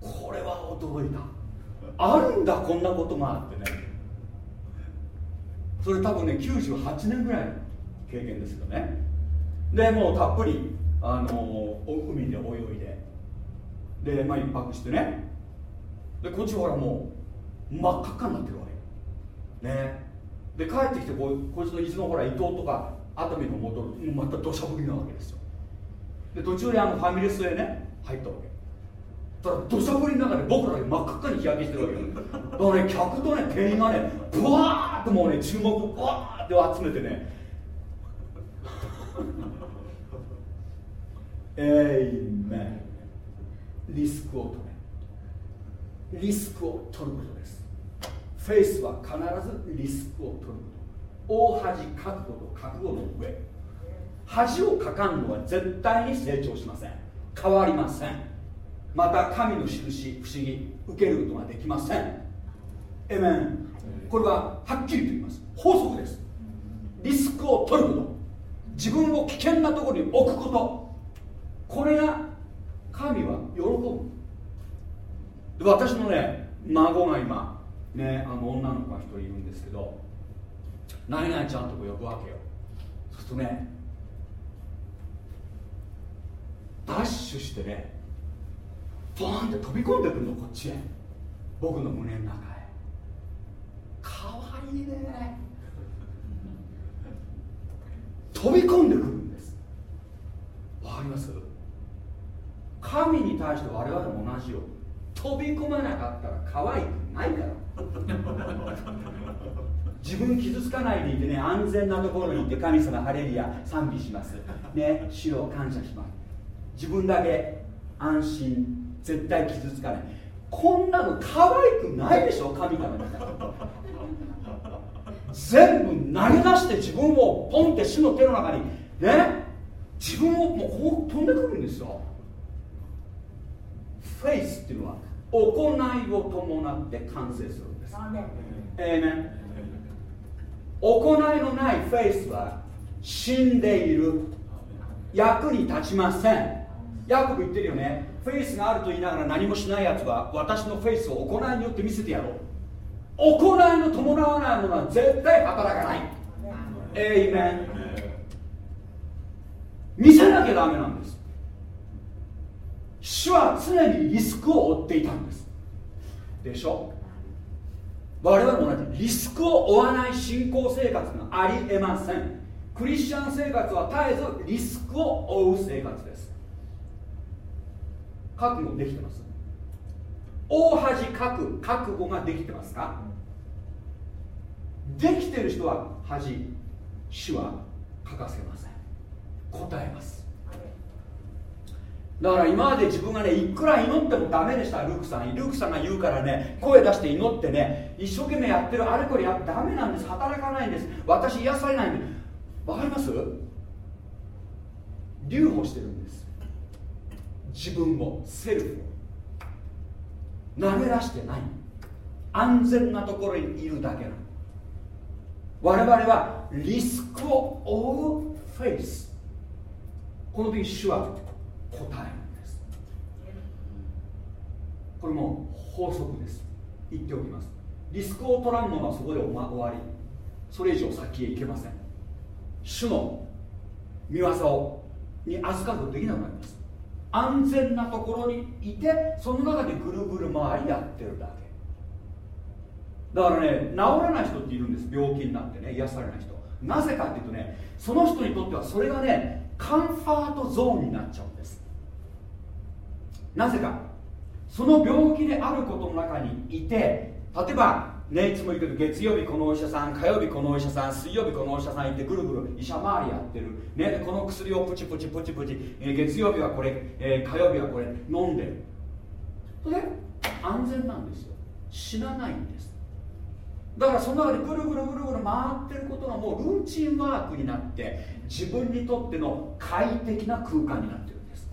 これは驚いた。あるんだこんなことがあってね。それ多分ね98年ぐらいの経験ですよね。でもうたっぷりあの海で泳いで。でまあ一泊してね。でこっちほらもう真っ赤っかになってるわけ。ね。で帰ってきてここいつの伊豆のほら伊東とか熱海の戻るまた土砂降りなわけですよ。で途中であのファミレスへね入ったわけ。ただ土砂降りの中で僕らで真っ赤っかに日焼けしてるわけよ。だからね客とね店員がねブワーッともうね注目をブワーッて集めてね。えいめんリスクを取れ。リスクを取ることです。フェイスは必ずリスクを取ること。大恥覚悟と覚悟の上。恥をかかんのは絶対に成長しません。変わりません。また神の印不思議受けることができません。エメンこれははっきりと言います。法則です。リスクを取ること。自分を危険なところに置くこと。これが神は喜ぶ。私のね孫が今ねあの女の子が一人いるんですけど何々ちゃんとこ呼ぶわけよ。そうするとねダッシュしてねボーンって飛び込んでくるのこっちへ。僕の胸の中へ。かわいいね。飛び込んでくるんです。わかります？神に対して我々も同じよ飛び込まなかったら可愛くないから。自分傷つかないでいてね安全なところに行って神様ハレリア賛美します。ね主を感謝します。自分だけ安心。絶対傷つかない。こんなの可愛くないでしょ神から。見たら全部投げ出して自分をポンって主の手の中に。ね？自分をもうこう飛んでくるんですよ。フェイスっていうのは行いを伴って完成するんです。えーね行いのないフェイスは死んでいる。役に立ちません。ヤコブ言ってるよねフェイスがあると言いながら何もしないやつは私のフェイスを行いによって見せてやろう。行いの伴わないものは絶対働かない。エイメン見せなきゃダメなんです。主は常にリスクを負っていたんです。でしょ？我々も同じ。リスクを負わない信仰生活がありえません。クリスチャン生活は絶えずリスクを負う生活です覚悟できてます。大恥かく覚悟ができてますか？できてる人は恥主は欠かせません。答えます。だから今まで自分がねいくら祈ってもダメでした。ルークさんルークさんが言うからね声出して祈ってね一生懸命やってるあれこれやダメなんです。働かないんです。私癒されないんです。わかります？留保してるんです。自分もセルフを投げ出してない。安全なところにいるだけなの。我々はリスクを負うフェイス。この時主は答えるんです。これも法則です。言っておきます。リスクを取らんのはそこで終わり。それ以上先へ行けません。主の見業をに預かることできなくなります。安全なところにいてその中でぐるぐる回りやってるだけ。だからね治らない人っているんです病気になってね癒されない人なぜかっていうとねその人にとってはそれがねカンファートゾーンになっちゃうんです。なぜか。その病気であることの中にいて例えばねいつも言うけど月曜日このお医者さん火曜日このお医者さん水曜日このお医者さん行ってぐるぐる医者回りやってる、ね、この薬をプチプチプチプチ、えー、月曜日はこれ、えー、火曜日はこれ飲んでる。それ安全なんですよ。死なないんです。だからその中でぐるぐるぐるぐる回ってることがもうルーチンワークになって自分にとっての快適な空間になってるんです。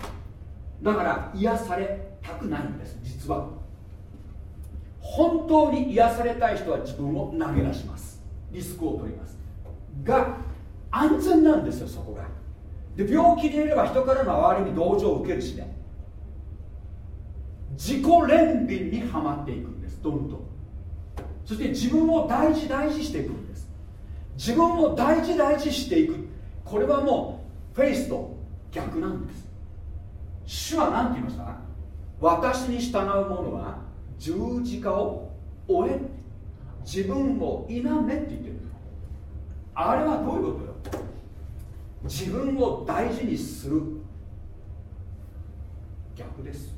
だから癒されたくないんです実は。本当に癒されたい人は自分を投げ出します。リスクを取ります。が安全なんですよそこが。で病気でいれば人からの哀れみ同情を受けるしね。自己憐憫にはまっていくんですどんどん。そして自分を大事大事していくんです。自分を大事大事していく。これはもうフェイスと逆なんです。主は何て言いました？私に従う者は十字架を終え。自分を否めって言ってる。あれはどういうことよ。自分を大事にする。逆です。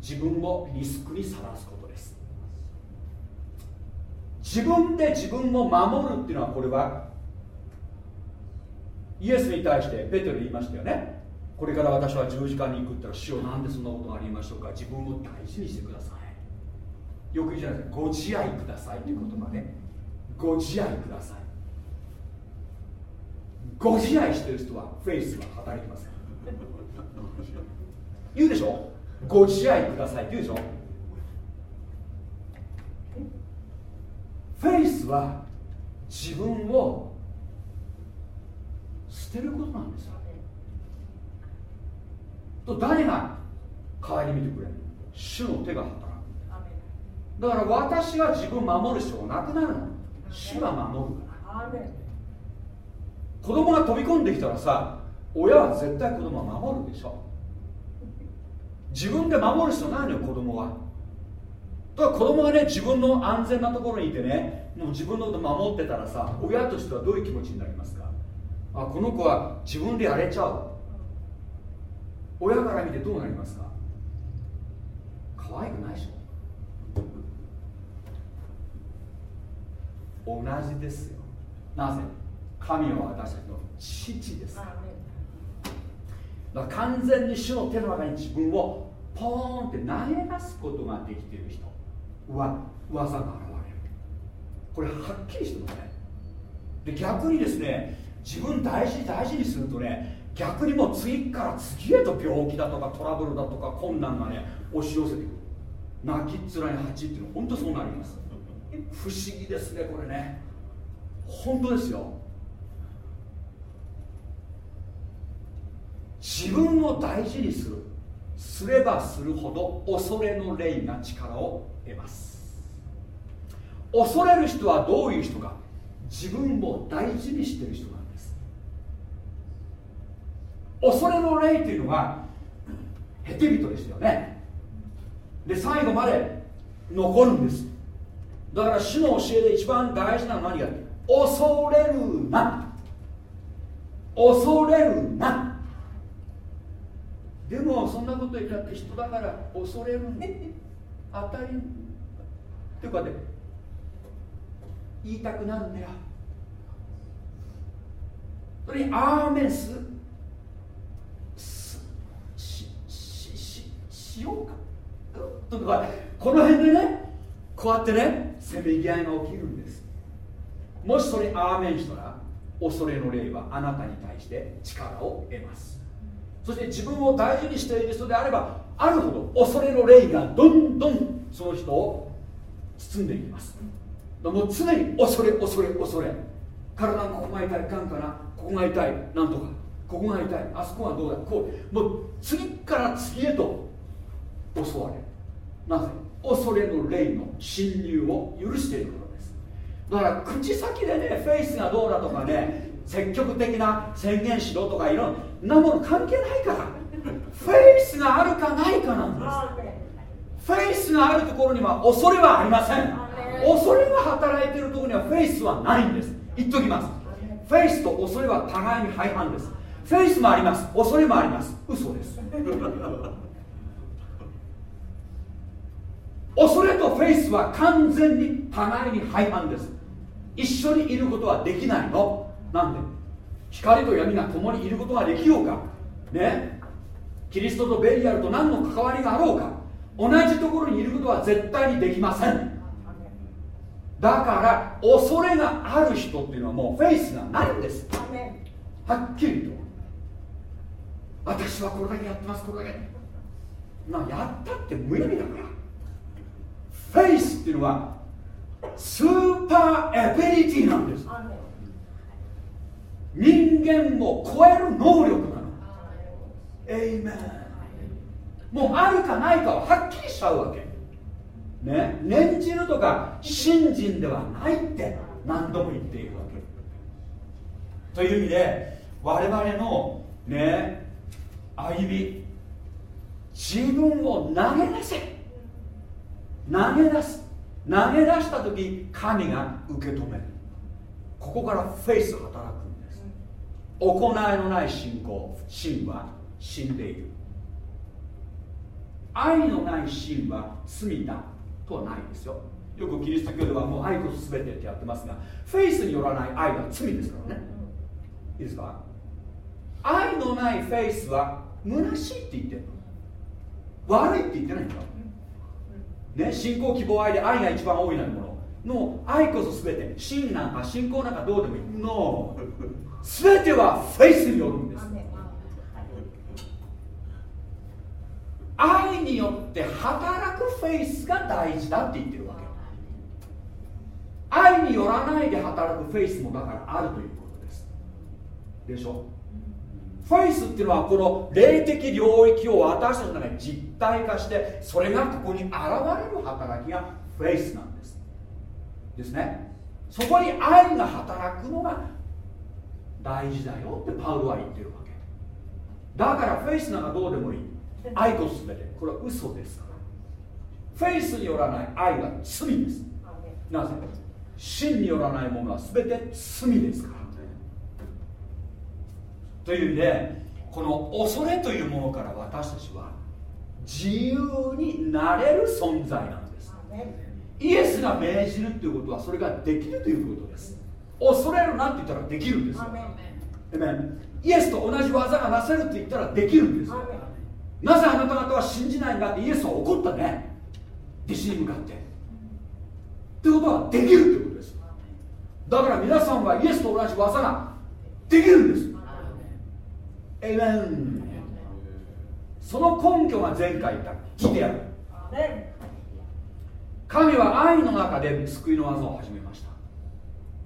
自分をリスクにさらすことです。自分で自分を守るっていうのはこれはイエスに対してペテロ言いましたよね。これから私は十字架に行くって言ったら主よなんでそんなことがありましょうか。自分を大事にしてください。よく言うじゃないですか。ご自愛くださいという言葉ね。ご自愛ください。ご自愛してる人はフェイスが働きます 言うでしょ？ご自愛くださいって言うでしょ？フェイスは自分を捨てることなんですよ。と誰が代わり見てくれる？主の手が働くだから私が自分守る必要がなくなるの。主が守るから。子供が飛び込んできたらさ親は絶対子供は守るでしょ。自分で守る必要ないのよ子供は。だから子供がね自分の安全なところにいてねもう自分のこと守ってたらさ親としてはどういう気持ちになりますか？あこの子は自分でやれちゃう。親から見てどうなりますか？可愛くないでしょ同じですよ。なぜ？神は私たちの父です。から完全に主の手の中に自分をポーンって投げ出すことができている人。は技が現れる。これはっきりしてますね。で逆にですね自分大事に大事にするとね逆にもう次から次へと病気だとかトラブルだとか困難がね押し寄せてくる。泣きっ面に蜂っていうのは本当そうなります不思議ですねこれね。本当ですよ。自分を大事にするすればするほど恐れの霊が力を得ます。恐れる人はどういう人か自分を大事にしてる人なんです。恐れの霊というのはヘテ人ですよね。で最後まで残るんです。だから主の教えで一番大事なのは何か恐れるな。恐れるな。でもそんなこと言ったって人だから恐れる当たり。っていうかね言いたくなるんだよ。それにアーメンスすししようか。とかこの辺でねこうやってねせめぎ合いが起きるんです。もしそれアーメンしたら恐れの霊はあなたに対して力を得ます。そして自分を大事にしている人であればあるほど恐れの霊がどんどんその人を包んでいきます。もう常に恐れ恐れ恐れ。体がここが痛いかんかなここが痛いなんとか。ここが痛いあそこはどうだこう。もう次から次へと襲われる。なぜ？恐れの霊の侵入を許していることです。だから口先でねフェイスがどうだとかね積極的な宣言しろとかいろんなもの関係ないから。フェイスがあるかないかなんです。フェイスがあるところには恐れはありません。恐れが働いているところにはフェイスはないんです。言っときます。 faith と恐れは互いに背反です。フェイスもあります。恐れもあります。嘘です恐れとフェイスは完全に互いに廃反です。一緒にいることはできないの。なんで？光と闇が共にいることができようか。ね？キリストとベリアルと何の関わりがあろうか。同じところにいることは絶対にできません。だから恐れがある人っていうのはもうフェイスがないんです。はっきりと。私はこれだけやってますこれだけ。なやったって無意味だから faith っていうのは super ability なんです。人間を超える能力なの。 Amen。もうあるかないかははっきりしちゃうわけ。ね？念じるとか信心ではないって何度も言っているわけ。という意味で我々のね？歩み。自分を投げ出せ。投げ出す。投げ出した時神が受け止める。ここからフェイス働くんです。行いのない信仰。信は死んでいる。愛のない信は罪だとはないですよ。よくキリスト教ではもう愛こそ全てってやってますがフェイスによらない愛は罪ですからね。いいですか？愛のないフェイスは虚しいって言ってる悪いって言ってないんだよ。ね、信仰希望愛で愛が一番大いなるもの。の愛こそ全て。信なんか信仰なんかどうでもいい。の全てはフェイスによるんです。愛によって働くフェイスが大事だって言ってるわけ。愛によらないで働くフェイスもだからあるということです。でしょ？フェイスっていうのはこの霊的領域を私たちの中に実体化してそれがここに現れる働きがフェイスなんです。ですね。そこに愛が働くのが大事だよってパウロは言ってるわけ。だからフェイスなんかどうでもいい。愛こそ全て。これは嘘ですから。フェイスによらない愛は罪です。なぜ？真によらないものは全て罪ですからという意味でこの恐れというものから私たちは自由になれる存在なんです。イエスが命じるということはそれができるということです。恐れるなって言ったらできるんですよ。イエスと同じ技がなせるって言ったらできるんですなぜあなた方は信じないんだってイエスは怒ったね。弟子に向かって。ってことはできるということです。だから皆さんはイエスと同じ技ができるんですエイメンその根拠が前回言った。義である神は愛の中で救いの技を始めました。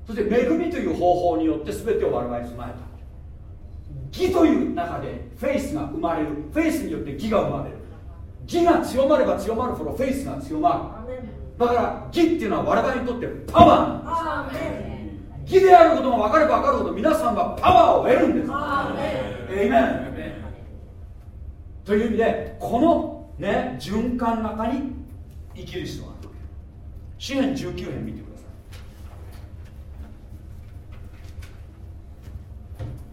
そして恵みという方法によって全てを我々に備えた。義という中でフェイスが生まれる。フェイスによって義が生まれる。義が強まれば強まるほどフェイスが強まる。だから義っていうのは我々にとってパワーなんです。義であることが分かれば分かるほど皆さんはパワーを得るんですエイメンという意味でこのね循環の中に生きる人が詩編19編見てください。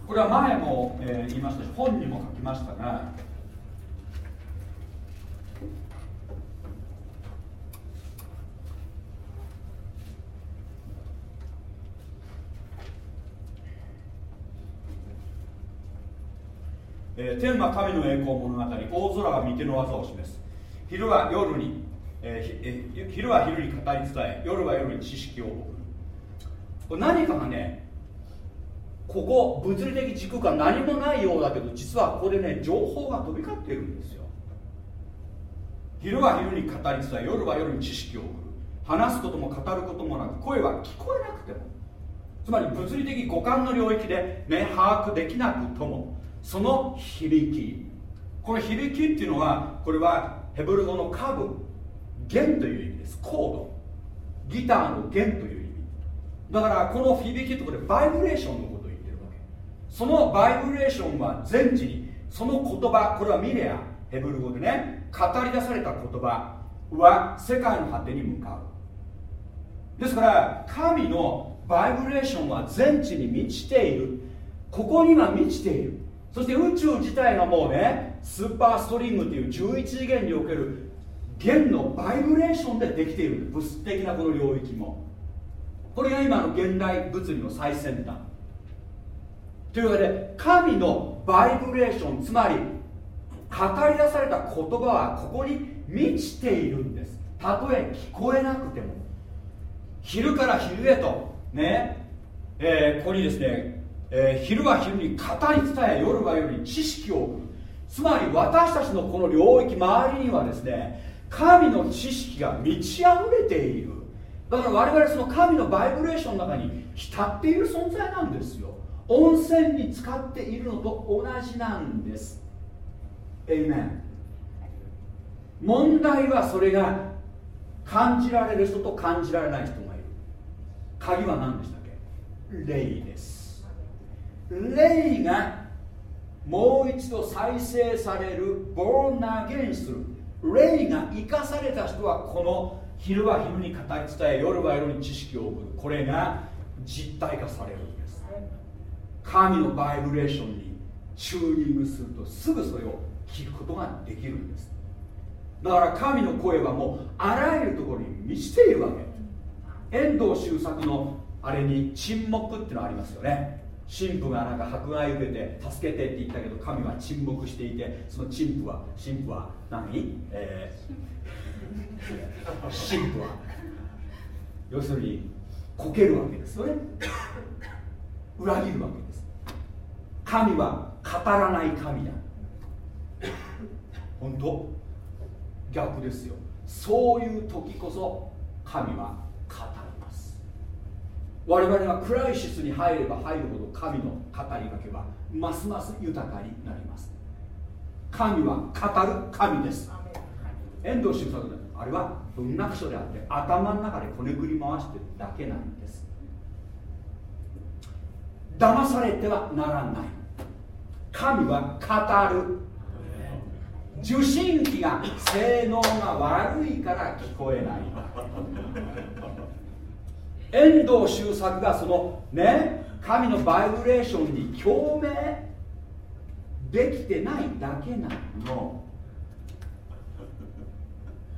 これは前も、えー、言いましたし本にも書きましたがえー、天は神の栄光物語大空が御手の技を示す。昼は夜に、えー、え昼は昼に語り伝え夜は夜に知識を送る。これ何かがねここ物理的軸が何もないようだけど実はここでね情報が飛び交っているんですよ。昼は昼に語り伝え夜は夜に知識を送る。話すことも語ることもなく声は聞こえなくても。つまり物理的五感の領域で、ね、把握できなくとも。その響き。この響きっていうのはこれはヘブル語のカブ。弦という意味です。コード。ギターの弦という意味。だからこの響きってことでバイブレーションのことを言ってるわけ。そのバイブレーションは全地にその言葉これはミレア。ヘブル語でね語り出された言葉。は世界の果てに向かう。ですから神のバイブレーションは全地に満ちている。ここには満ちている。そして宇宙自体がもうねスーパーストリングという11次元における弦のバイブレーションでできている。物質的なこの領域も。これが今の現代物理の最先端。というわけで神のバイブレーションつまり語り出された言葉はここに満ちているんです。たとえ聞こえなくても。昼から昼へとね、えー、ここにですね、えー、昼は昼に語り伝え夜は夜に知識を送る。つまり私たちのこの領域周りにはですね神の知識が満ち溢れている。だから我々その神のバイブレーションの中に浸っている存在なんですよ。温泉に使っているのと同じなんです。エイメン問題はそれが感じられる人と感じられない人がいる。鍵は何でしたっけ？霊です。霊がもう一度再生されるボーンナゲンする。霊が生かされた人はこの昼は昼に語り伝え夜は夜に知識を送る。これが実体化されるんです。神のバイブレーションにチューニングするとすぐそれを聞くことができるんです。だから神の声はもうあらゆるところに満ちているわけ。遠藤周作のあれに沈黙っていうのありますよね。神父がなんか迫害受けて助けてって言ったけど神は沈黙していてその神父は神父は何、えー、神父は要するにこけるわけです。よね裏切るわけです。神は語らない神だ。本当？逆ですよ。そういう時こそ神は我々がクライシスに入れば入るほど神の語りかけはますます豊かになります。神は語る神です。遠藤周作あれは文学書であって頭の中でこねくり回してるだけなんです。騙されてはならない。神は語る。受信機が性能が悪いから聞こえない遠藤周作がそのね神のバイブレーションに共鳴できてないだけなの。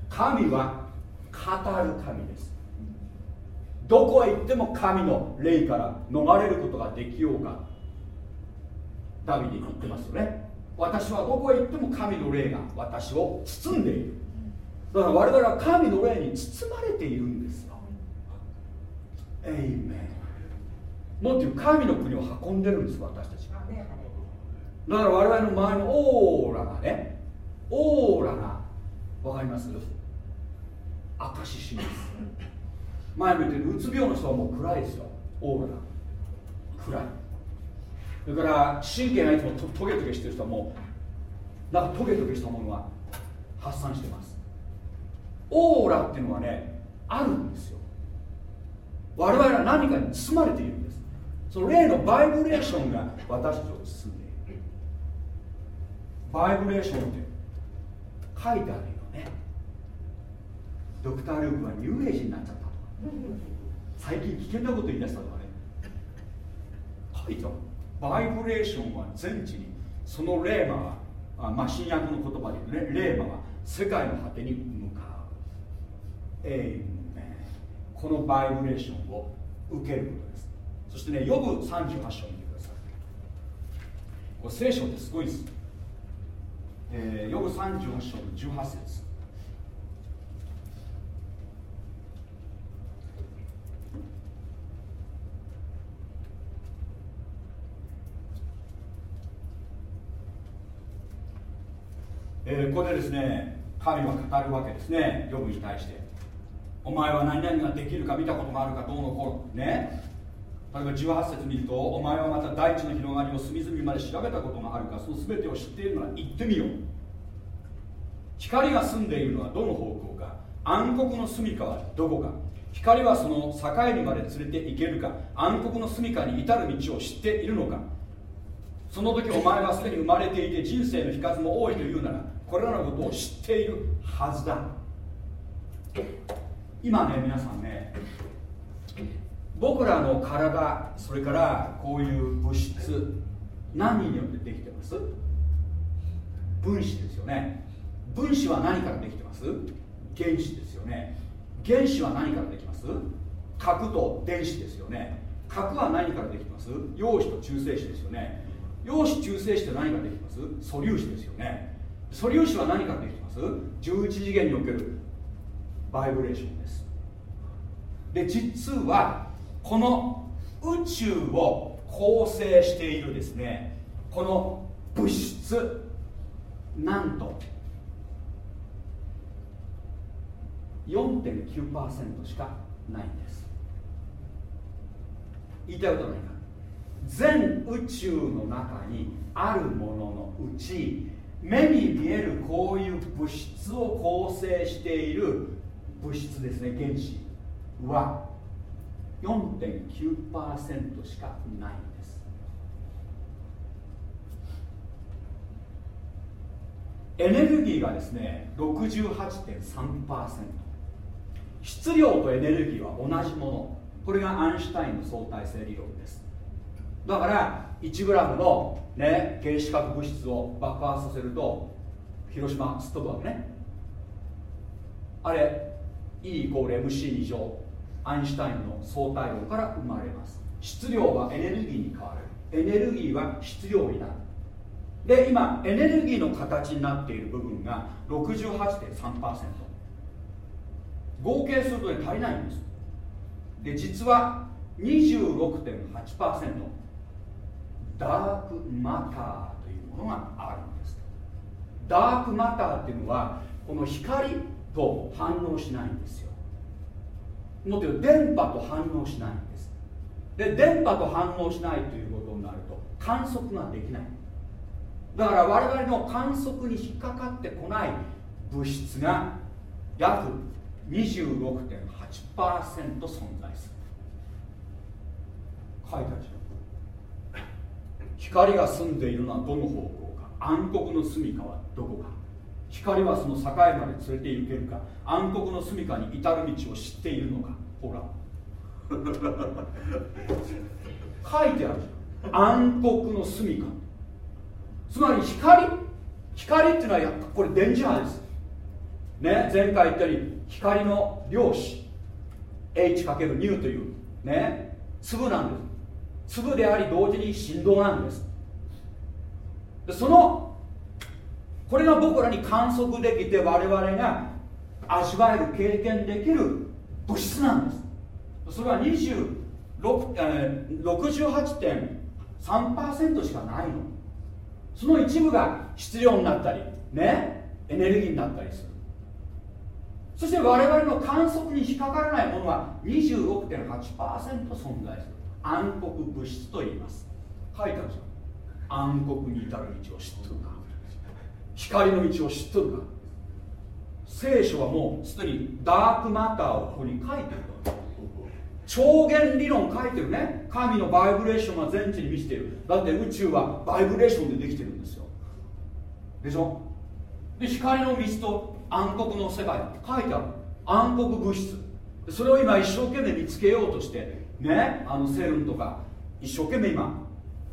神は語る神です。どこへ行っても神の霊から逃れることができようかダビデに言ってますよね。私はどこへ行っても神の霊が私を包んでいる。だから我々は神の霊に包まれているんです。エイメンもっと言う神の国を運んでるんです私たち。がだから我々の周りのオーラがねオーラが分かります？証しします。前も言ってるうつ病の人はもう暗いですよ。オーラが。暗い。それから神経がいつもトゲトゲしてる人はもうなんかトゲトゲしたものが発散してます。オーラっていうのはねあるんですよ我々は何かに包まれているんです。その例のバイブレーションが私たちを包んでいる。バイブレーションって書いてあるよね。ドクター・ルークはニューエイジになっちゃったとか。最近危険なこと言い出したとかね。書いてあるバイブレーションは全地にそのレーマはマシン役の言葉で言うね。レーマは世界の果てに向かう。エイこのバイブレーションを受けることです。そしてねヨブ38章見てください。これ聖書ってすごいです。えー、ヨブ38章の18節。えー、ここでですね神は語るわけですね。ヨブに対して。お前は何々ができるか見たことがあるかどうのこうね。例えば18節見るとお前はまた大地の広がりを隅々まで調べたことがあるか。その全てを知っているなら言ってみよう。光が住んでいるのはどの方向か。暗黒の住みかはどこか。光はその境にまで連れて行けるか。暗黒の住みかに至る道を知っているのか。その時お前はすでに生まれていて人生の日数も多いというならこれらのことを知っているはずだ。今ね皆さんね僕らの体それからこういう物質何によってできてます？分子ですよね。分子は何からできてます？原子ですよね。原子は何からできます？核と電子ですよね。核は何からできてます？陽子と中性子ですよね。陽子中性子って何からできます？素粒子ですよね。素粒子は何からできてます？11次元におけるバイブレーションです。で実はこの宇宙を構成しているですねこの物質なんと4.9%しかないんです。言いたいことは何か。全宇宙の中にあるもののうち目に見えるこういう物質を構成している物質ですね原子は。4.9%しかないんです。エネルギーがですね68.3%質量とエネルギーは同じもの。これがアインシュタインの相対性理論です。だから 1g の、ね、原子核物質を爆発させると広島すっ飛ぶわけね。あれ E イコール MC2 乗アインシュタインの相対論から生まれます。質量はエネルギーに変わる。エネルギーは質量になる。で今エネルギーの形になっている部分が68.3%合計すると、ね、足りないんです。で実は26.8%ダークマターというものがあるんです。ダークマターっていうのはこの光と反応しないんですよ。もっと言う電波と反応しないんです。で電波と反応しないということになると観測ができない。だから我々の観測に引っかかってこない物質が約26.8%存在する。書いてあるじゃん。光が住んでいるのはどの方向か。暗黒の住みかはどこか。光はその境まで連れて行けるか暗黒の住みかに至る道を知っているのか。ほら。書いてある。じゃん暗黒の住みか。つまり光光っていうのはこれ電磁波です。ね前回言ったように光の量子。H× ニューというね粒なんです。粒であり同時に振動なんです。そのこれが僕らに観測できて我々が味わえる経験できる物質なんです。それは26.68.3%しかないの。その一部が質量になったりねエネルギーになったりする。そして我々の観測に引っかからないものは26.8%存在する。暗黒物質と言います。書いてあるじゃん暗黒に至る道を知っとるか。光の道を知っとるか聖書はもうすでにダークマターをここに書いてる超弦理論書いてるね。神のバイブレーションが全地に満ちている。だって宇宙はバイブレーションでできてるんですよ。でしょ？で光の道と暗黒の世界書いてある。暗黒物質。それを今一生懸命見つけようとしてねあのセルンとか一生懸命今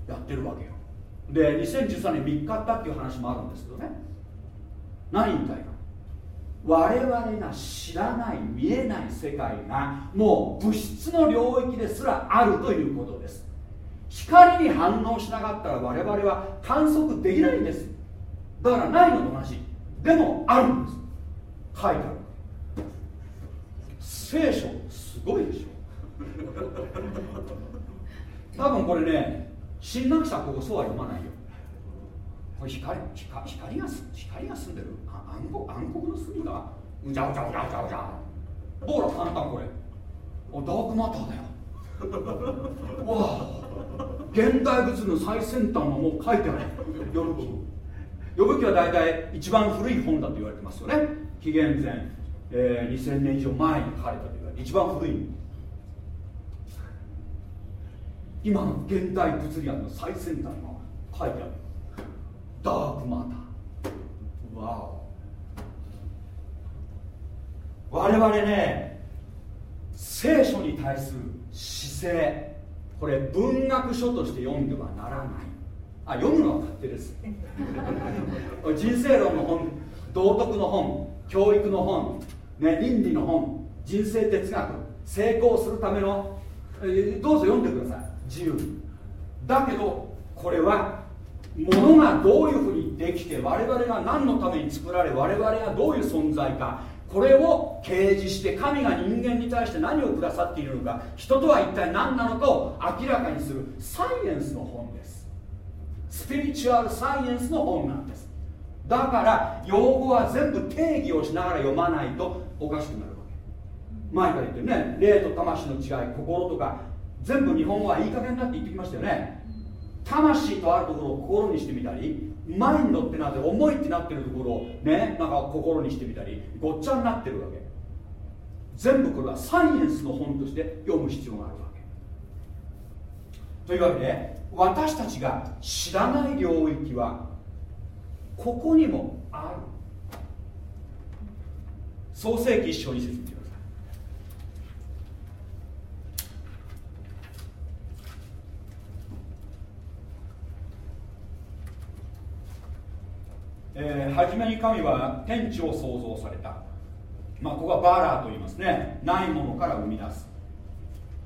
やってるわけよ。で2013年3日ったっていう話もあるんですけどね。何言いたいか。我々が知らない見えない世界がもう物質の領域ですらあるということです。光に反応しなかったら我々は観測できないんです。だからないのと同じ。でもあるんです。書いてある。聖書すごいでしょ。多分これね神学者ここそうは読まないよ。これ光光光が光が住んでる？暗黒暗黒の隅が？うじゃうじゃうじゃうじゃうじゃ僕ら簡単これ。おダークマターだよ。わあ。現代物の最先端はもう書いてある。呼ぶ記呼ぶ記は大体一番古い本だと言われてますよね。紀元前、えー、2000年以上前に書かれたと言われて一番古い。今の現代物理学の最先端が書いてある。ダークマター。わお。我々ね聖書に対する姿勢これ文学書として読んではならない。あ読むのは勝手です。人生論の本道徳の本教育の本、ね、倫理の本人生哲学成功するための。どうぞ読んでください。自由。だけどこれは物がどういうふうにできて我々が何のために作られ我々がどういう存在かこれを掲示して神が人間に対して何をくださっているのか人とは一体何なのかを明らかにするサイエンスの本です。スピリチュアルサイエンスの本なんです。だから用語は全部定義をしながら読まないとおかしくなるわけ。前から言ってるね霊と魂の違い心とか全部日本語はいい加減だって言ってきましたよね。魂とあるところを心にしてみたりマインドってなって思いってなってるところをねなんか心にしてみたりごっちゃになってるわけ。全部これはサイエンスの本として読む必要があるわけ。というわけで私たちが知らない領域はここにもある。創世記一章に説明えー、初めに神は天地を創造された、まあ、ここはバーラーと言いますね。ないものから生み出す。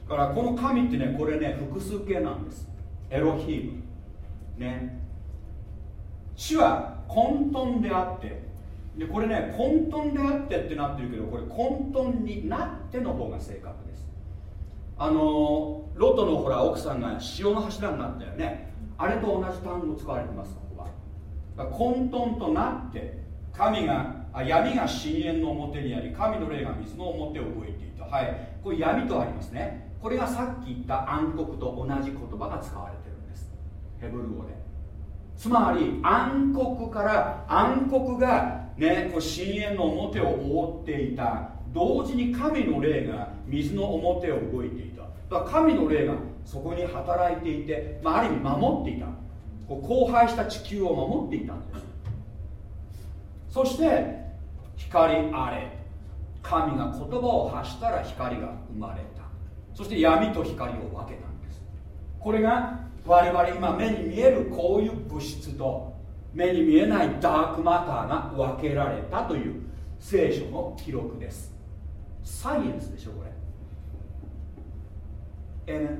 だからこの神ってねこれね複数形なんです。エロヒーム。ね。地は混沌であってでこれね混沌であってってなってるけどこれ混沌になっての方が正確です。あのロトのほら奥さんが潮の柱になったよね。あれと同じ単語使われてます。混沌となって神が闇が深淵の表にあり神の霊が水の表を動いていた。はい。これ闇とありますね。これがさっき言った暗黒と同じ言葉が使われてるんです。ヘブル語で。つまり暗黒から暗黒がねこう深淵の表を覆っていた。同時に神の霊が水の表を動いていた。だから神の霊がそこに働いていて、まあ、ある意味守っていた。こう荒廃した地球を守っていたんです。そして光あれ。神が言葉を発したら光が生まれた。そして闇と光を分けたんです。これが我々今目に見えるこういう物質と目に見えないダークマターが分けられたという聖書の記録です。サイエンスでしょこれ。えー、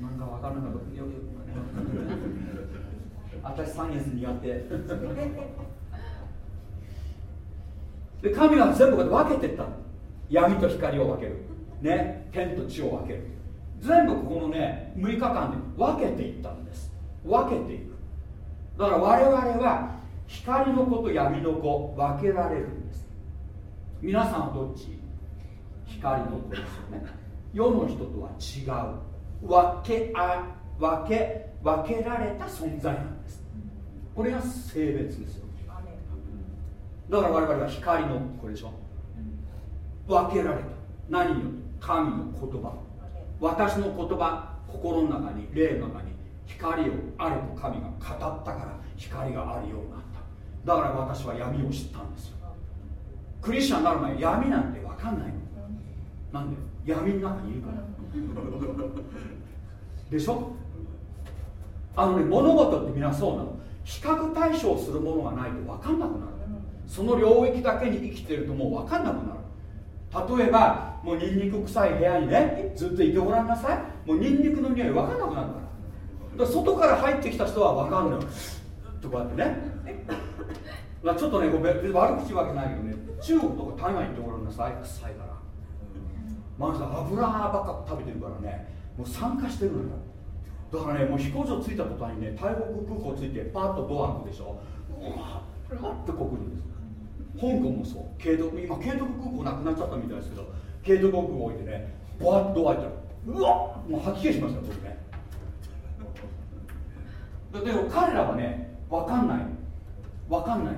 なんか分かんなかったよ私サイエンス苦手。で神は全部分けてった闇と光を分ける。ね。天と地を分ける。全部ここのね6日間で分けていったんです。分けていく。だから我々は光の子と闇の子分けられるんです。皆さんはどっち？光の子ですよね。世の人とは違う分けあ分け分けられた存在なんです。これが性別ですよ。だから我々は光のこれでしょ。分けられた。何よって神の言葉。私の言葉心の中に霊の中に光をあると神が語ったから光があるようになった。だから私は闇を知ったんですよ。クリスチャンになる前闇なんて分かんないの。なんで？闇の中にいるから。でしょ？あのね物事ってみなそうなの。比較対象するものがないと分かんなくなる。その領域だけに生きてるともう分かんなくなる。例えばもうニンニク臭い部屋にねずっといてごらんなさい。もうニンニクの匂い分かんなくなるから。外から入ってきた人は分かんない。とかってね。ちょっとねごめん悪口言うわけないけどね。中国とか台湾行ってごらんなさい。臭いから。まず油ばっか食べてるからね。もう酸化してるのよ。だからねもう飛行場着いた途端にね台北空港着いてパッとドア開くでしょ。うわってこくるんです香港もそう。慶徳今慶徳空港なくなっちゃったみたいですけど慶徳空港置いてねバーッとドア開いたらうわもう吐き気しました僕ね。でも彼らはね分かんない。分かんない。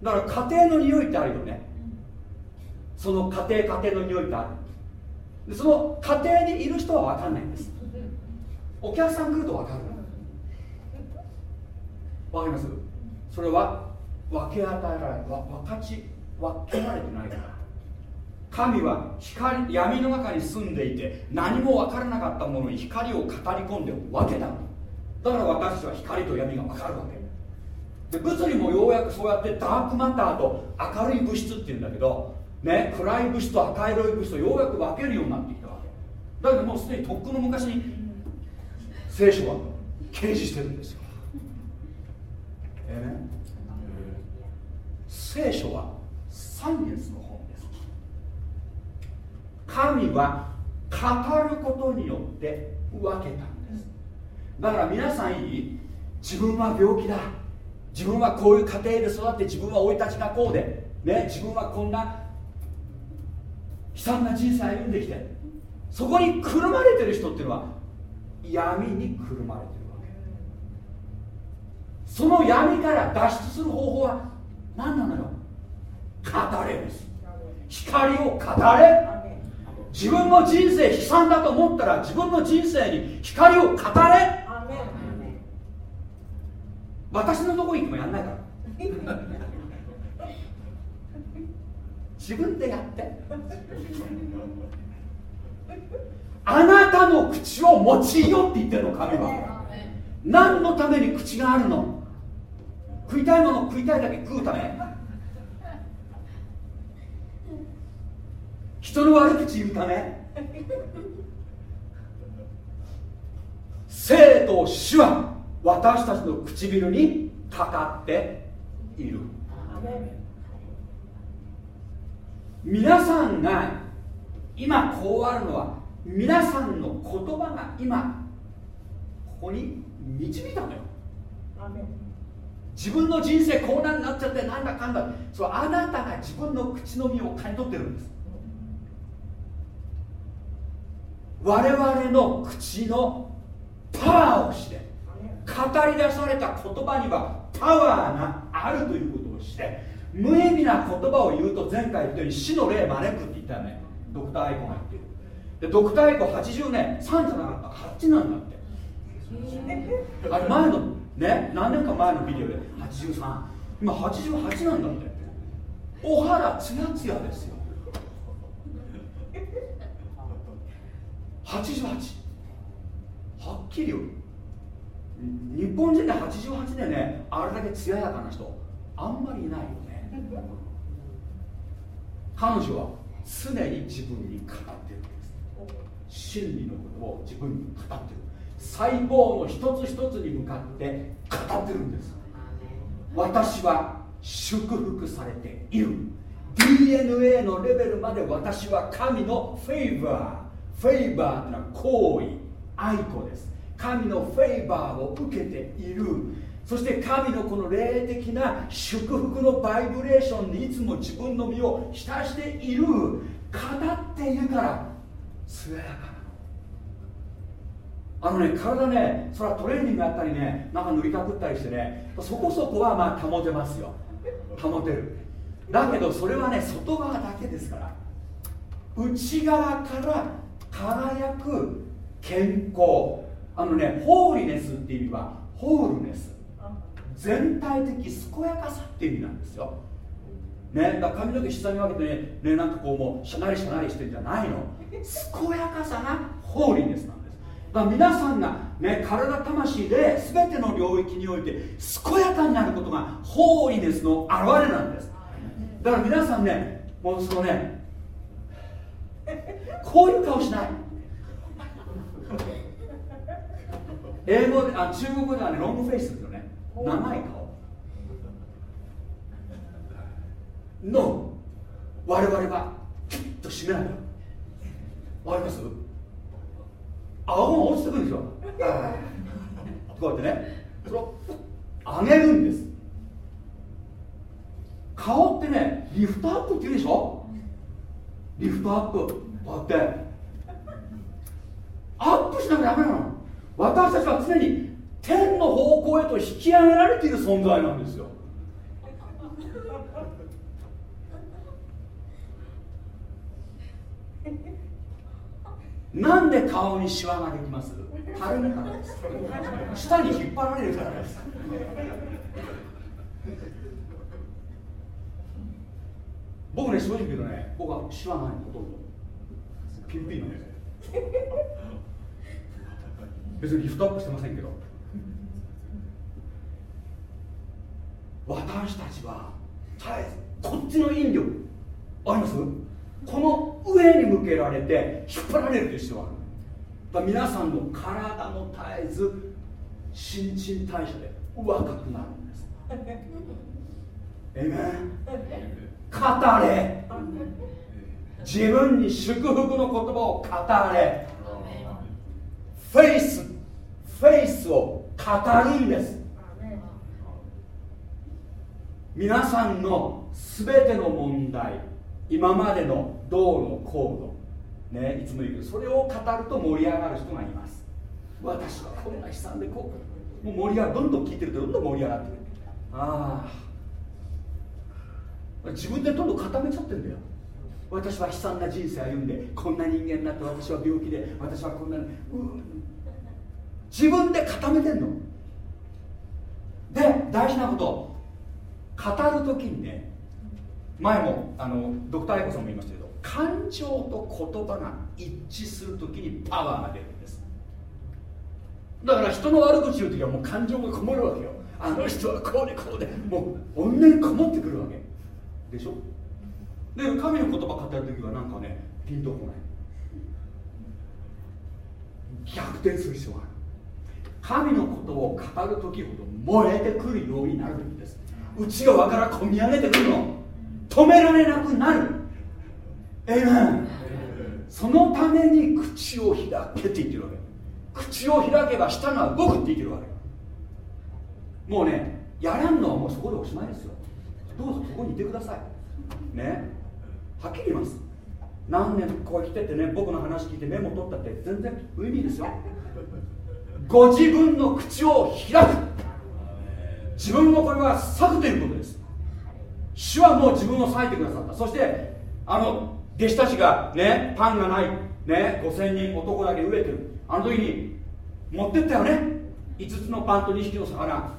だから家庭の匂いってあるよね。その家庭家庭の匂いってある。でその家庭にいる人は分かんないんです。お客さん来ると分かる分かります？それは分け与えられ分かち分けられてないから。神は光闇の中に住んでいて何も分からなかったものに光を語り込んで分けただから私は光と闇が分かるわけ。で物理もようやくそうやってダークマターと明るい物質っていうんだけどね暗い物質と赤色い物質をようやく分けるようになってきたわけ。だけどもうすでにとっくの昔に聖書は掲示してるんですよ。えー、ね。聖書はサイエンスの本です。神は語ることによって分けたんです。だから皆さんいい。自分は病気だ。自分はこういう家庭で育って自分は生い立ちがこうで、ね、自分はこんな悲惨な人生歩んできてそこにくるまれてる人っていうのは闇にくるまれてるわけ。その闇から脱出する方法は何なのよ？語れです光を語れ。自分の人生悲惨だと思ったら自分の人生に光を語れ。私のとこ行ってもやんないから 自分でやって。あなたの口を用いよって言ってるの神は。何のために口があるの？食いたいもの食いたいだけ食うため。人の悪口言うため。生と死は私たちの唇にかかっている。皆さんが今こうあるのは皆さんの言葉が今ここに導いたのよ。自分の人生こうなっちゃってなんだかんだ。そうあなたが自分の口の実を刈り取ってるんです。我々の口のパワーをして語り出された言葉にはパワーがあるということをして無意味な言葉を言うと前回言ったように死の霊招くって言ったよね。ドクターアイコが言ってる。でドクターアイコ80年3じゃなかった。8なんだってあれ前のね何年か前のビデオで83今88なんだって。お肌ツヤツヤですよ。88はっきりよ日本人で88でねあれだけ艶やかな人あんまりいないよ。彼女は常に自分に語ってる。んです真理のことを自分に語ってる。細胞の一つ一つに向かって語ってるんです。私は祝福されている。DNA のレベルまで私は神のフェイバー。フェイバーというのは行為愛子です。神のフェイバーを受けているそして神のこの霊的な祝福のバイブレーションにいつも自分の身を浸している語っているから艶やかなあのね体ねそれはトレーニングやったりねなんか塗りたくったりしてねそこそこはまあ保てますよ。保てる。だけどそれはね外側だけですから内側から輝く健康。あのねホーリネスっていう意味はホールネス。全体的健やかさっていう意味なんですよ。ね、だ髪の毛下に分けてねねなんかこうもうしゃなりしゃなりしてんじゃないの。健やかさがホーリーネスなんです。だから皆さんが、ね、体魂で全ての領域において健やかになることがホーリーネスの表れなんです。だから皆さんねもうそのねこういう顔しない。英語であ中国語ではねロングフェイスです長い顔。の。我々はキュッと締めないわかります？顎が落ちてくるんですよ。こうやってね。それを上げるんです。顔ってねリフトアップって言うでしょ？リフトアップ。こうやって。アップしなきゃダメなの。私たちは常に天の方向へと引き上げられている存在なんですよ。なんで顔にシワができます？たるむからです。下に引っ張られるからです。僕ね正直言うけどね僕はシワないほとんど。ピンピンなんです別にリフトアップしてませんけど。私たちは絶えずこっちの引力あります？この上に向けられて引っ張られるという必要がある。皆さんの体も絶えず新陳代謝で若くなるんです。えめ語れ。自分に祝福の言葉を語れ。フェイスフェイスを語るんです皆さんの全ての問題今までの道路コードねいつも言うけどそれを語ると盛り上がる人がいます。私はこんな悲惨でこうもう盛り上がるどんどん聞いてるとどんどん盛り上がってる。ああ自分でどんどん固めちゃってるんだよ。私は悲惨な人生歩んでこんな人間になって私は病気で私はこんな、うん、自分で固めてんの。で大事なこと。語る時にね前もあのドクターエコさんも言いましたけど感情と言葉が一致する時にパワーが出るんです。だから人の悪口言う時はもう感情がこもるわけよ。あの人はこうでこうでもう怨念こもってくるわけ。でしょ？で神の言葉語る時はなんかねピンとこない。逆転する必要がある。神のことを語る時ほど燃えてくるようになるんです。内側から込み上げてくるの。止められなくなる。ええそのために口を開けって言ってるわけ。口を開けば舌が動くって言ってるわけ。もうねやらんのはもうそこでおしまいですよ。どうぞそこにいてください。ね。はっきり言います。何年こう来ててね僕の話聞いてメモ取ったって全然無意味ですよ。ご自分の口を開く。自分のこれは裂くということです。主はもう自分を裂いてくださった。そしてあの弟子たちがねパンがないね5000人男だけ飢えてる。あの時に持ってったよね。5つのパンと2匹の魚。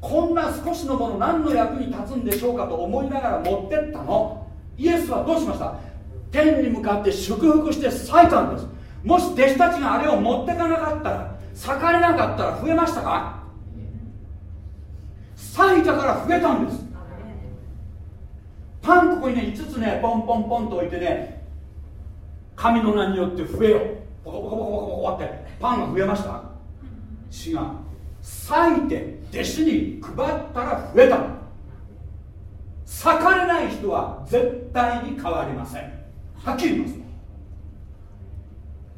こんな少しのもの何の役に立つんでしょうかと思いながら持ってったの。イエスはどうしました？天に向かって祝福して裂いたんです。もし弟子たちがあれを持ってかなかったら裂かれなかったら増えましたか？裂いたから増えたんです。パンここにね5つねポンポンポンと置いてね神の名によって増えよポコポコポコポコポコってパンが増えました。違う。裂いて弟子に配ったら増えた。裂かれない人は絶対に変わりません。はっきり言います。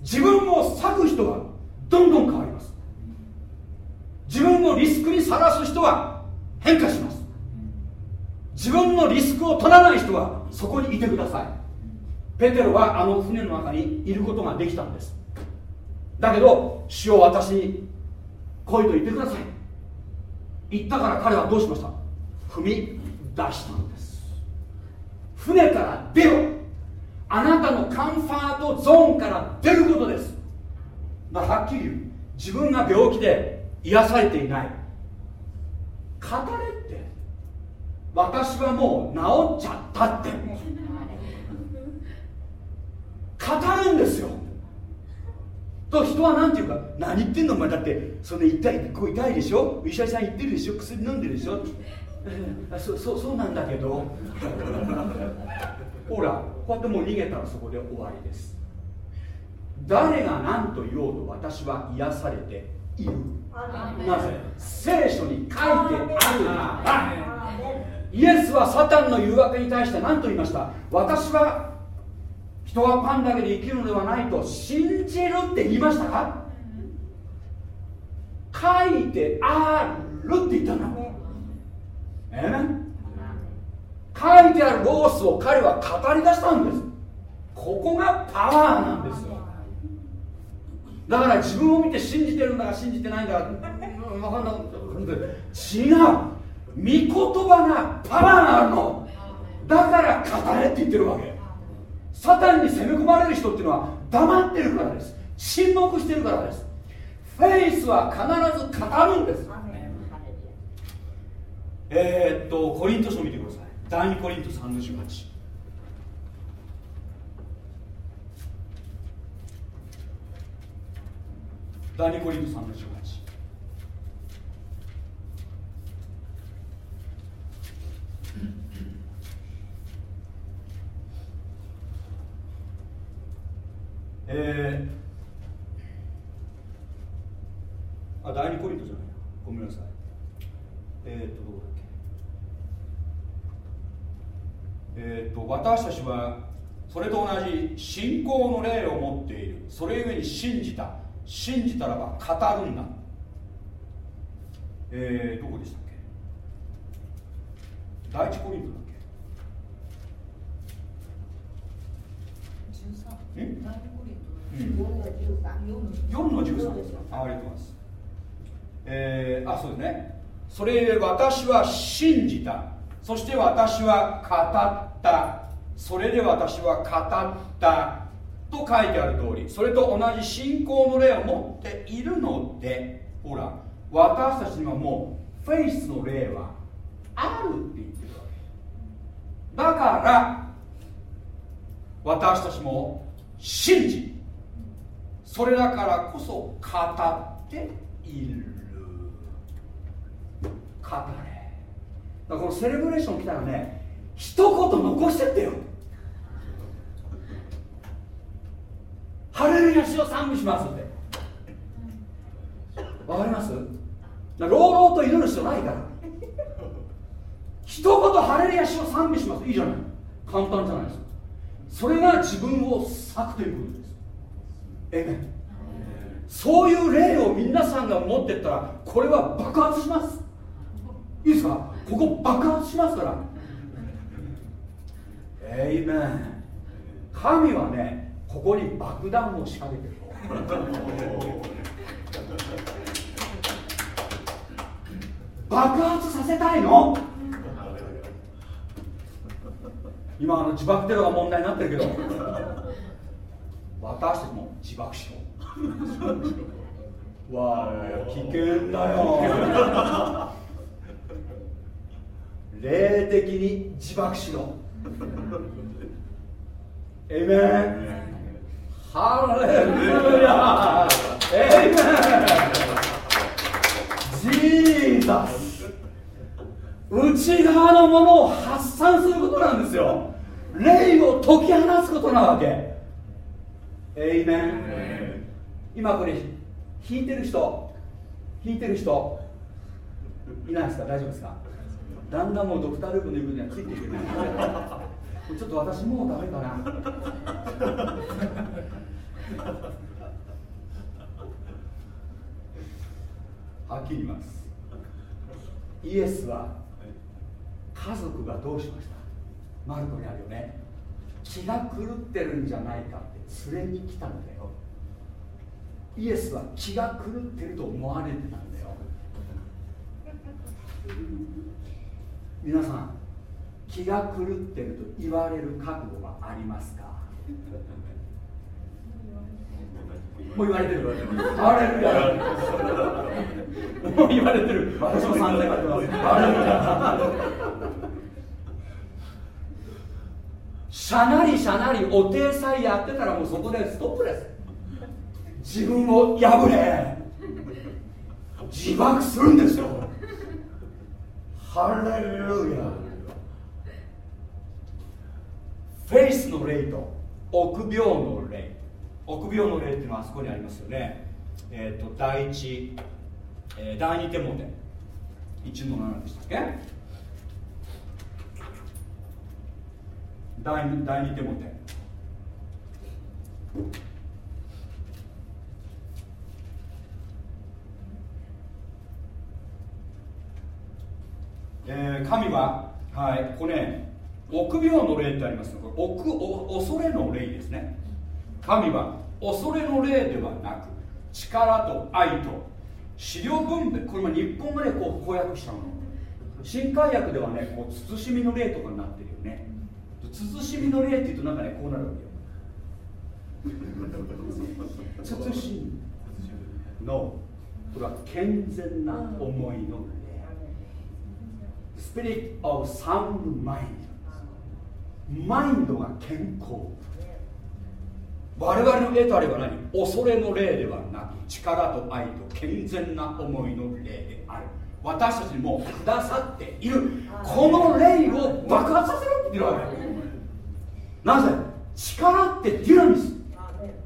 自分を裂く人はどんどん変わります。自分をリスクにさらす人は変化します。自分のリスクを取らない人はそこにいてください。ペテロはあの船の中にいることができたんです。だけど主を私に来いと言ってください。言ったから彼はどうしました？踏み出したんです。船から出ろ。あなたのカンファートゾーンから出ることです。まあ、はっきり言う。自分が病気で癒されていない。語れって。私はもう治っちゃったって。語るんですよ。と人は何て言うか何言ってんのお前だってそれ痛いこう痛いでしょ？医者さん言ってるでしょ？薬飲んでるでしょ？そそそうなんだけど。ほらこうやってもう逃げたらそこで終わりです。誰が何と言おうと私は癒されている。なぜ？聖書に書いてある。ならイエスはサタンの誘惑に対して何と言いました？私は人はパンだけで生きるのではないと信じるって言いましたか？書いてあるって言ったの。え？書いてあるロースを彼は語り出したんです。ここがパワーなんですよだから自分を見て信じてるんだか信じてないんだか分かんな違う。御言葉がパワーがあるの。だから語れって言ってるわけ。サタンに攻め込まれる人っていうのは黙ってるからです。沈黙してるからです。フェイスは必ず語るんです。えー、っとコリント書見てください。第2コリント3の18第2コリント3の18えー、あ第2コリントじゃない。ごめんなさい。えー、っとどこだっけ。えー、っと私たちはそれと同じ信仰の霊を持っている。それゆえに信じた。信じたらば語るんだ。えー、どこでしたっけ？第一コリントだっけ？134の13ありがとうございます。えー、あそうですね。それで私は信じた。そして私は語った。それで私は語ったと書いてある通りそれと同じ信仰の霊を持っているのでほら私たちにはもうフェイスの霊はあるって言ってるわけ。だから私たちも信じそれだからこそ語っている。語れ。だからこのセレブレーション来たらね一言残してってよ。ハレルヤ主を賛美しますってわかります？朗々と祈る必要ないから。一言ハレルヤ主を賛美します。いいじゃない。簡単じゃないです。かそれが自分を裂くということです。えめそういう霊を皆さんが持ってったらこれは爆発します。いいですか？ここ爆発しますから。えいめ神はねここに爆弾を仕掛けてる爆発させたいの。今あの自爆テロが問題になってるけど。私たちも自爆しようわあ危険だよ。霊的に自爆しろ。エイメンハレルヤエイメン。ジーザス。内側のものを発散することなんですよ。霊を解き放つことなわけ。エイメン。今これ弾いてる人。弾いてる人。いないですか？大丈夫ですか？だんだんもうドクター・ループの言うことにはついていけない。ちょっと私もうダメかな。はっきり言います。イエスは家族がどうしました？マルコにあるよね。気が狂ってるんじゃないかって連れに来たんだよ。イエスは気が狂ってると思われてたんだよ。皆さん気が狂ってると言われる覚悟はありますか？もう言われてる。あれる。やもう言われてる。私も3回言われてますあれしゃなりしゃなりお手さえやってたらもうそこでストップです。自分を破れ。自爆するんですよ。ハレルヤフェイスの霊と臆病の霊。臆病の霊っていうのはあそこにありますよね。えっ、ー、と第一、えー、第二手もて1の7でしたっけ？第二第二手もてえ、神は、はい、ここね臆病の霊ってありますこれ臆恐れの霊ですね。神は恐れの霊ではなく力と愛と資料分別。これも日本語でこう公約したもの。新海訳ではねこう慎みの霊とかになってるよね。慎みの霊っていうとなんかねこうなるわけよ。慎みのこれは健全な思いの霊。スピリット・オブ・サウンド・マインドマインドが健康。我々の霊とあれば何？恐れの霊ではなく力と愛と健全な思いの霊である。私たちにもくださっている。この霊を爆発させろって言ってるわけ。なぜ？力ってデュナミス。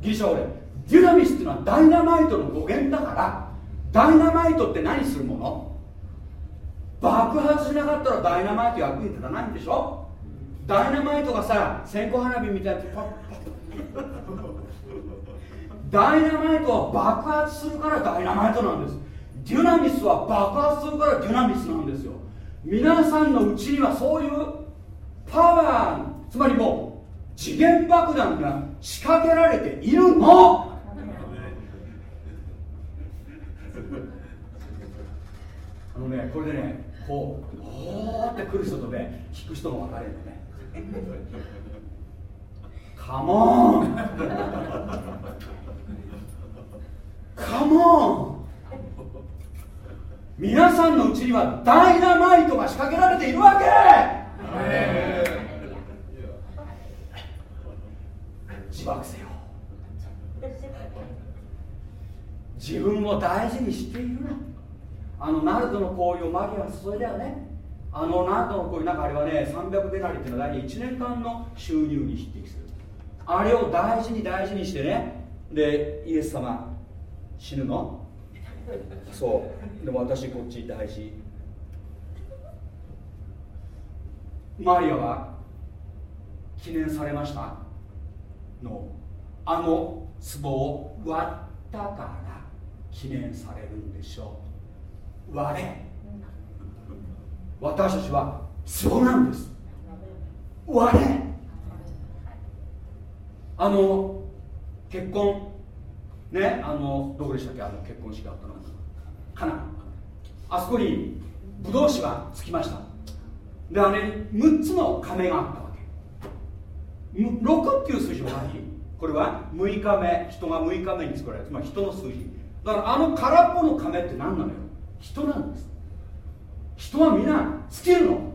ギリシャ語で。デュナミスっていうのはダイナマイトの語源だから。ダイナマイトって何するもの？爆発しなかったらダイナマイト役に立たないんでしょ？ダイナマイトがさ線香花火みたいなパッパッダイナマイトは爆発するからダイナマイトなんです。デュナミスは爆発するからデュナミスなんですよ。皆さんのうちにはそういうパワーつまりもう次元爆弾が仕掛けられているの。あのねこれでねこうおーって来る人とね聞く人も分かれるのね。カモンカモン皆さんのうちにはダイナマイトが仕掛けられているわけ。自爆せよ。自分を大事にしているなあのナルドの行為をマリアは注いだよね。あのナルドの行為なんかあれはね300デナリっていうのは大体1年間の収入に匹敵する。あれを大事に大事にしてねでイエス様死ぬの？そう。でも私こっち大事。マリアは記念されました？のあの壺を割ったから記念されるんでしょう。割れ。私たちは壺なんです。割れあの結婚。ねあのどこでしたっけ？あの結婚式があったの。かな。あそこにブドウ酒がつきました。であれに6つの亀があったわけ。6っていう数字は何これは6日目。人が6日目に作られるつまり人の数字。だからあの空っぽの亀って何なのよ。人なんです。人は皆尽きるの。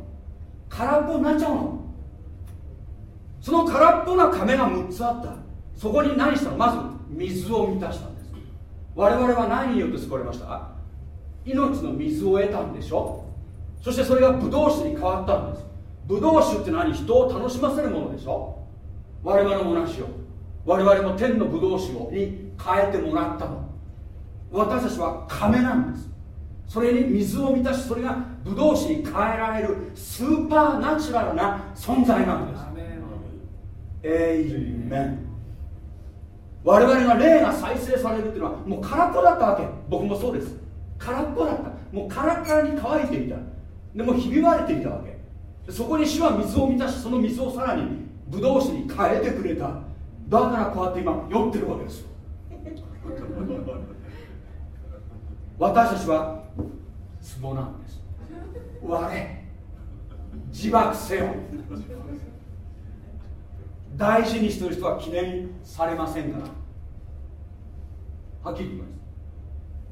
空っぽになっちゃうの。その空っぽな亀が6つあった。そこに何したの？まず水を満たしたんです。我々は何によって救われました？命の水を得たんでしょ？そしてそれがブドウ酒に変わったんです。ブドウ酒って何？人を楽しませるものでしょ？我々も同じよ我々も天のブドウ酒に変えてもらったの。私たちは亀なんです。それに水を満たしそれがブドウ酒に変えられるスーパーナチュラルな存在なんです。エイメン。我々が霊が再生されるっていうのはもう空っぽだったわけ。僕もそうです。空っぽだった。もうカラカラに乾いていた。でもひび割れていたわけ。そこに主は水を満たしその水をさらにブドウ酒に変えてくれた。だからこうやって今酔ってるわけですよ私たちは壺なんです。割れ自爆せよ。大事にしてる人は記念されませんから。はっきり言います。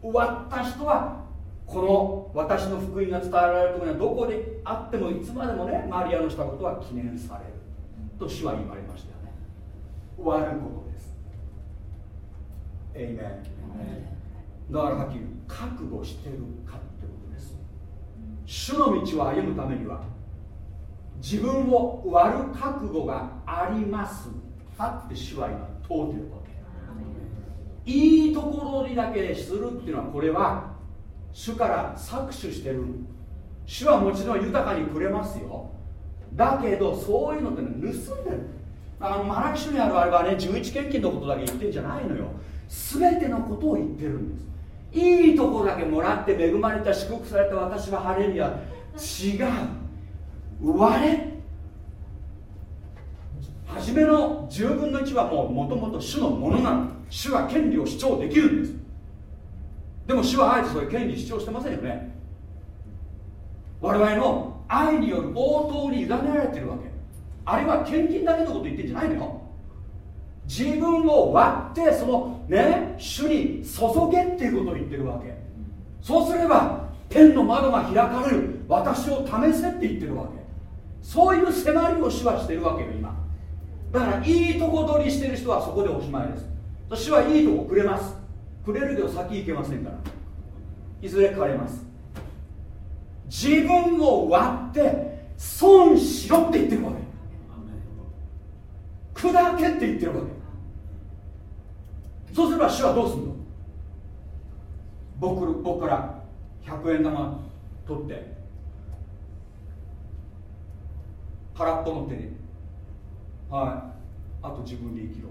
終わった人はこの私の福音が伝えられるところにはどこであってもいつまでもねマリアのしたことは記念される。と主は言われましたよね。終わることです。エイメンだからはっきり覚悟してるかってことです。主の道を歩むためには自分を割る覚悟がありますかって主は今問うてるわけ。いいところにだけするっていうのはこれは主から搾取してる。主はもちろん豊かにくれますよ。だけどそういうのって盗んでる。あのマラキ書にあるあれはね11献金のことだけ言ってんじゃないのよ。全てのことを言ってるんです。いいところだけもらって恵まれた祝福された私はハレリア違う。割れ。初めの10分の1はもうもともと主のものなの。主は権利を主張できるんです。でも主はあえてそういう権利主張してませんよね。我々の愛による応答に委ねられてるわけ。あれは献金だけのこと言ってんじゃないのよ。自分を割ってそのね主に注げっていうことを言ってるわけ。そうすれば天の窓が開かれる。私を試せって言ってるわけ。そういう迫りを主はしてるわけよ今。だからいいとこ取りしてる人はそこでおしまいです。主はいいとこくれます。くれるけど先行けませんから。いずれ枯れます。自分を割って損しろって言ってるわけ。砕けって言ってるわけ。そうすれば主はどうするの？僕僕から100円玉取って空っぽの手にはい。あと自分で生きろ。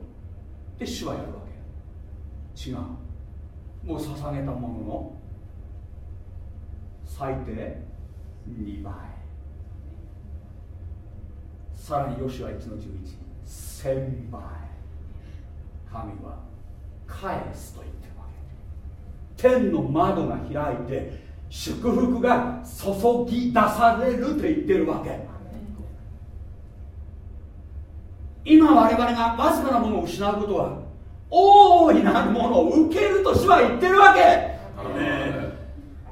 で主はやるわけ違う。もう捧げたものの最低2倍。さらにヨシュア1の111000倍。神は返すと言ってるわけ。天の窓が開いて祝福が注ぎ出されると言ってるわけ。今我々がわずかなものを失うことは大いなるものを受けると主は言ってるわけ。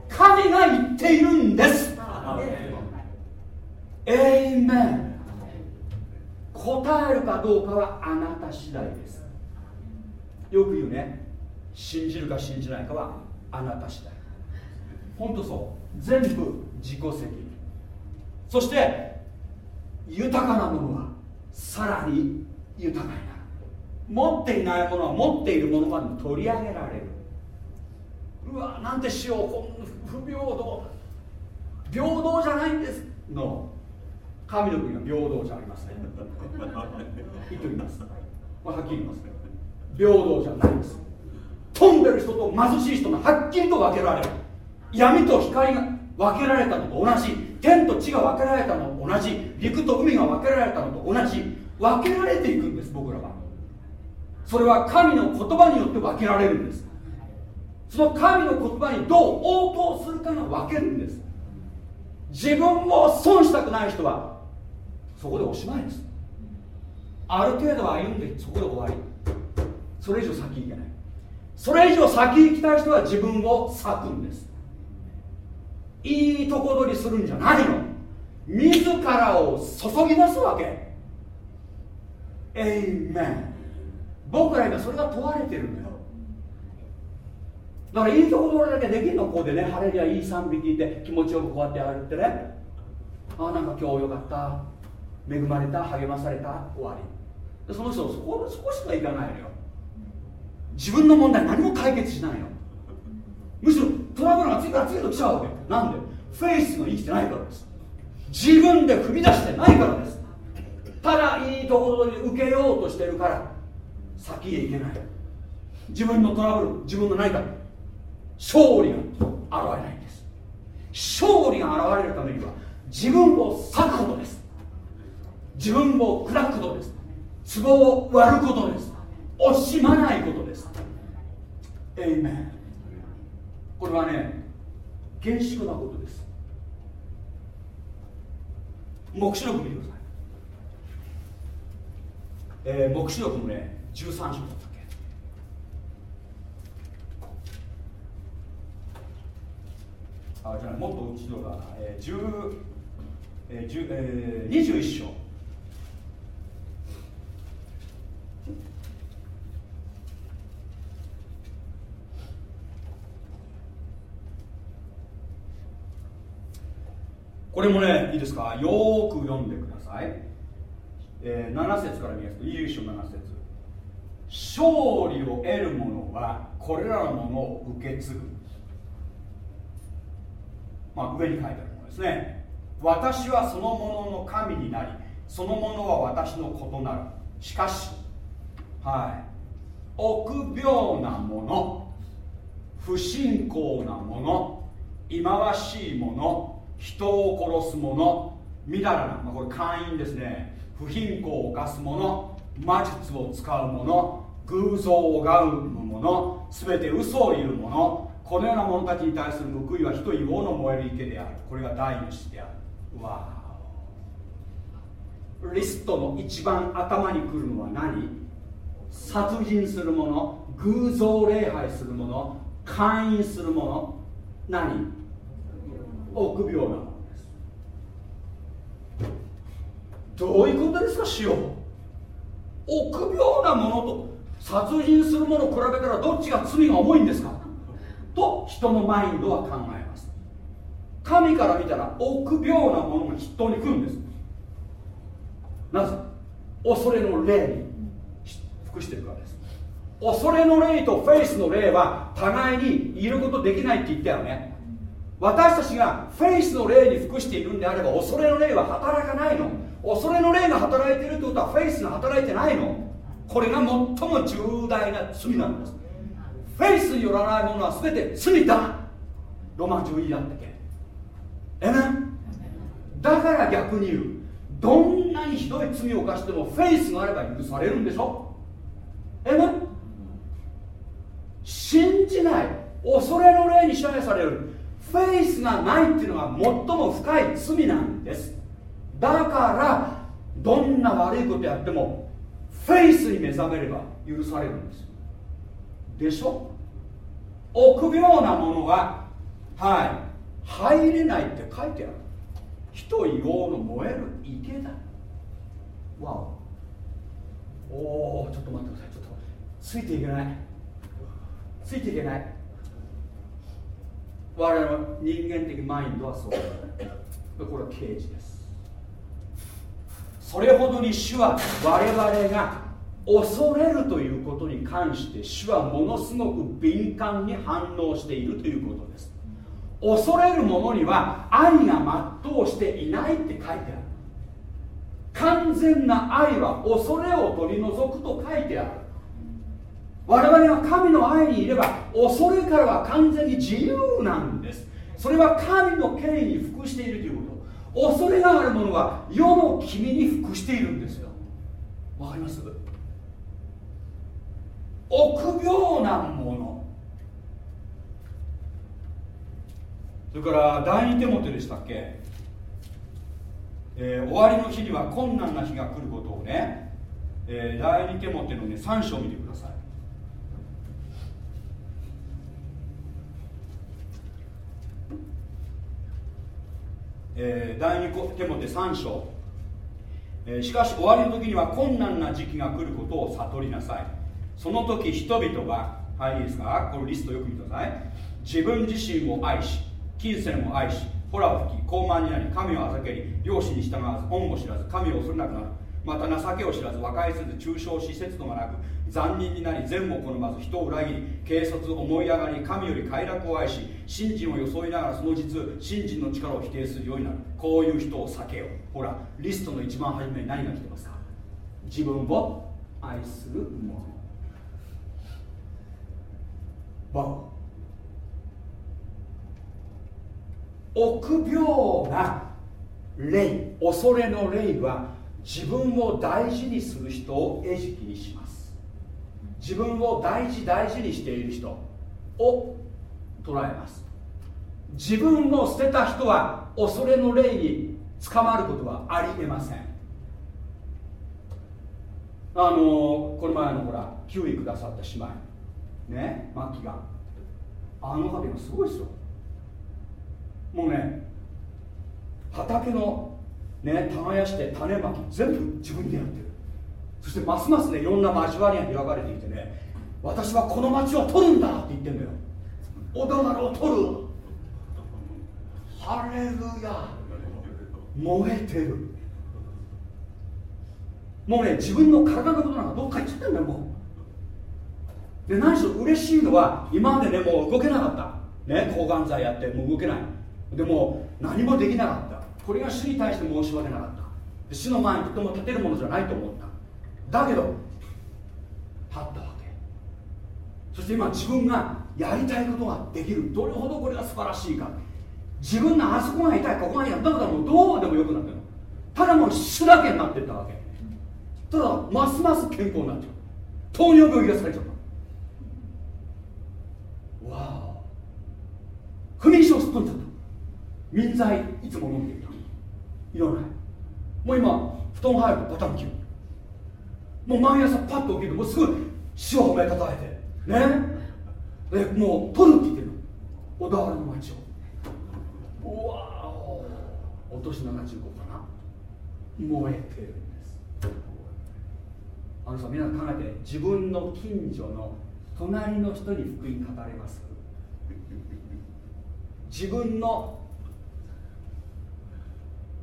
神が言っているんです。エイメン答えるかどうかはあなた次第です。よく言うね。信じるか信じないかはあなた次第。本当そう。全部自己責任。そして豊かなものはさらに豊かになる。持っていないものは持っているものまで取り上げられる。うわなんてしよう。こん不平等。平等じゃないんです。の神の国は平等じゃありません。言っておきます。はっきり言います。ね平等じゃないんです。飛んでる人と貧しい人がはっきりと分けられる。闇と光が分けられたのと同じ。天と地が分けられたのと同じ。陸と海が分けられたのと同じ。分けられていくんです僕らは。それは神の言葉によって分けられるんです。その神の言葉にどう応答するかが分けるんです。自分を損したくない人はそこでおしまいです。ある程度歩んでそこで終わり。それ以上先行けない。それ以上先行きたい人は自分を裂くんです。いいとこ取りするんじゃないの。自らを注ぎ出すわけ。エイメン僕ら今それが問われてるんだよ。だからいいとこ取りだけできるの。こうでね晴れりゃいい賛美聞いて気持ちよくこうやってやるってね。ああなんか今日よかった。恵まれた。励まされた。終わり。その人そこそこしかいかないのよ。自分の問題何も解決しないの。むしろトラブルが次から次へと来ちゃうわけ。なんで？フェイスが生きてないからです。自分で踏み出してないからです。ただいいところに受けようとしてるから先へ行けない。自分のトラブル自分の何か勝利が現れないんです。勝利が現れるためには自分を裂くことです。自分を砕くことです。壺を割ることです。惜しまないことです。エイメンこれはね厳粛なことです。黙示録見てください、えー、黙示録のね13章だったっけ？あじゃあもっと後ろだ、えー10えー10えー、21章。これもねいいですか？よーく読んでください、えー、7節から見ますと21章7節。勝利を得る者はこれらのものを受け継ぐ。まあ上に書いてあるものですね。私はそのものの神になりそのものは私の異なる。しかしはい。臆病なもの不信仰なもの忌まわしいもの人を殺す者みだらな、まあ、これ会員ですね。不貧困を犯す者魔術を使う者偶像を拝む者全て嘘を言う者このような者たちに対する報いは火と硫黄の燃える池である。これが第二子である。わリストの一番頭にくるのは何？殺人する者偶像礼拝する者会員する者何？臆病な。ものですどういうことですか塩。臆病なものと殺人する者を比べたらどっちが罪が重いんですか。と人のマインドは考えます。神から見たら臆病なものが筆頭に来るんです。なぜ？恐れの霊に服してるからです。恐れの霊とフェイスの霊は互いにいることできないって言ったよね。私たちがフェイスの霊に服しているんであれば恐れの霊は働かないの。恐れの霊が働いているってことはフェイスが働いてないの。これが最も重大な罪なんです。フェイスによらないものは全て罪だ。ロマン12だったっけ。えめだから逆に言う。どんなにひどい罪を犯してもフェイスがあれば許されるんでしょ？えめ信じない。恐れの霊に支配される。フェイスがないっていうのが最も深い罪なんです。だからどんな悪いことやってもフェイスに目覚めれば許されるんです。でしょ？臆病なものがはい入れないって書いてある。人硫黄の燃える池だ。わお。おちょっと待ってください。ちょっとついていけない。ついていけない。我々の人間的マインドはそうだ。これは刑事です。それほどに主は我々が恐れるということに関して主はものすごく敏感に反応しているということです。恐れる者には愛が全うしていないって書いてある。完全な愛は恐れを取り除くと書いてある。我々が神の愛にいれば恐れからは完全に自由なんです。それは神の権威に服しているということ。恐れがある者は世の君に服しているんですよ。わかります？臆病なもの。それから第二手元でしたっけ、えー、終わりの日には困難な日が来ることをね、えー、第二手元のね3章を見てください。えー、第二手元3章、えー、しかし終わりの時には困難な時期が来ることを悟りなさい。その時人々ははいいいですか？このリストよく見てください。自分自身を愛し金銭を愛しホラを吹き高慢になり神をあざけり両親に従わず恩を知らず神を恐れなくなる。また情けを知らず和解せず中傷し節度がなく残忍になり善を好まず人を裏切り軽率思い上がり神より快楽を愛し信心を装いながらその実信心の力を否定するようになる。こういう人を避けよう。ほらリストの一番初めに何が来てますか？自分を愛する者。わ臆病な霊恐れの霊は自分を大事にする人を餌食にします。自分を大事大事にしている人を捉えます。自分を捨てた人は恐れの霊に捕まることはありえません。あのこの前のほら9位くださった姉妹。ね末期が。あの方がすごいですよ。もうね畑のね耕して種まき全部自分でやってる。そしてますますねいろんな交わりが開かれていてね私はこの町を取るんだって言ってんだよ。小田原を取る。ハレルヤ。燃えてる。もうね自分の体のことなんかどっか行っちゃってんだよもう。で何しろ嬉しいのは今までねもう動けなかった。ね抗がん剤やってもう動けない。でも何もできなかった。これが主に対して申し訳なかった。主の前にとても立てるものじゃないと思った。だけど立ったわけ。そして今自分がやりたいことができる。どれほどこれが素晴らしいか。自分のあそこが痛い。ここが痛いだからもうどうでもよくなってる。ただもう主だけになってったわけ。ただますます健康になっちゃう。糖尿病癒されちゃった。わお。不眠症すっ飛んじゃった。民剤いつも飲んでいた。いらない。もう今布団入るとパタンキュもう毎朝パッと起きるもうすぐ死を褒めたたえてね。でもう取るって言ってる小田原の町を。うわお年75かな。燃えてるんです。あのさ皆さん考えて自分の近所の隣の人に福音語れます？自分の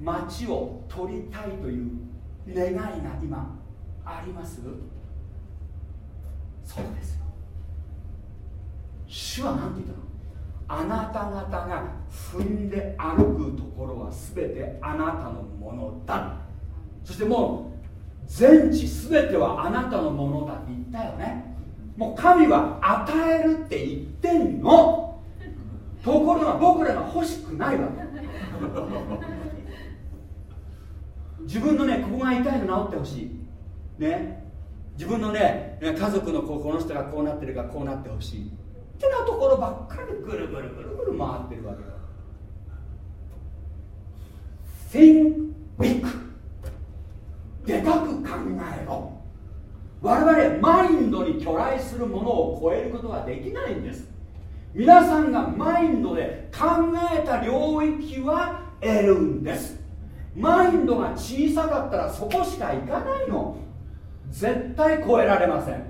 町を取りたいという願いが今。あります？そうですよ。主は何て言ったの？あなた方が踏んで歩くところは全てあなたのものだ。そしてもう全地全てはあなたのものだって言ったよね。もう神は与えるって言ってんの。ところが僕らが欲しくないわけ。自分のねここが痛いの治ってほしい。ね自分のね家族のここの人がこうなってるかこうなってほしい。ってなところばっかりぐるぐるぐるぐる回ってるわけだ Think big. でかく考えろ。我々マインドに巨来するものを超えることはできないんです。皆さんがマインドで考えた領域は得るんです。マインドが小さかったらそこしか行かないの。絶対超えられません。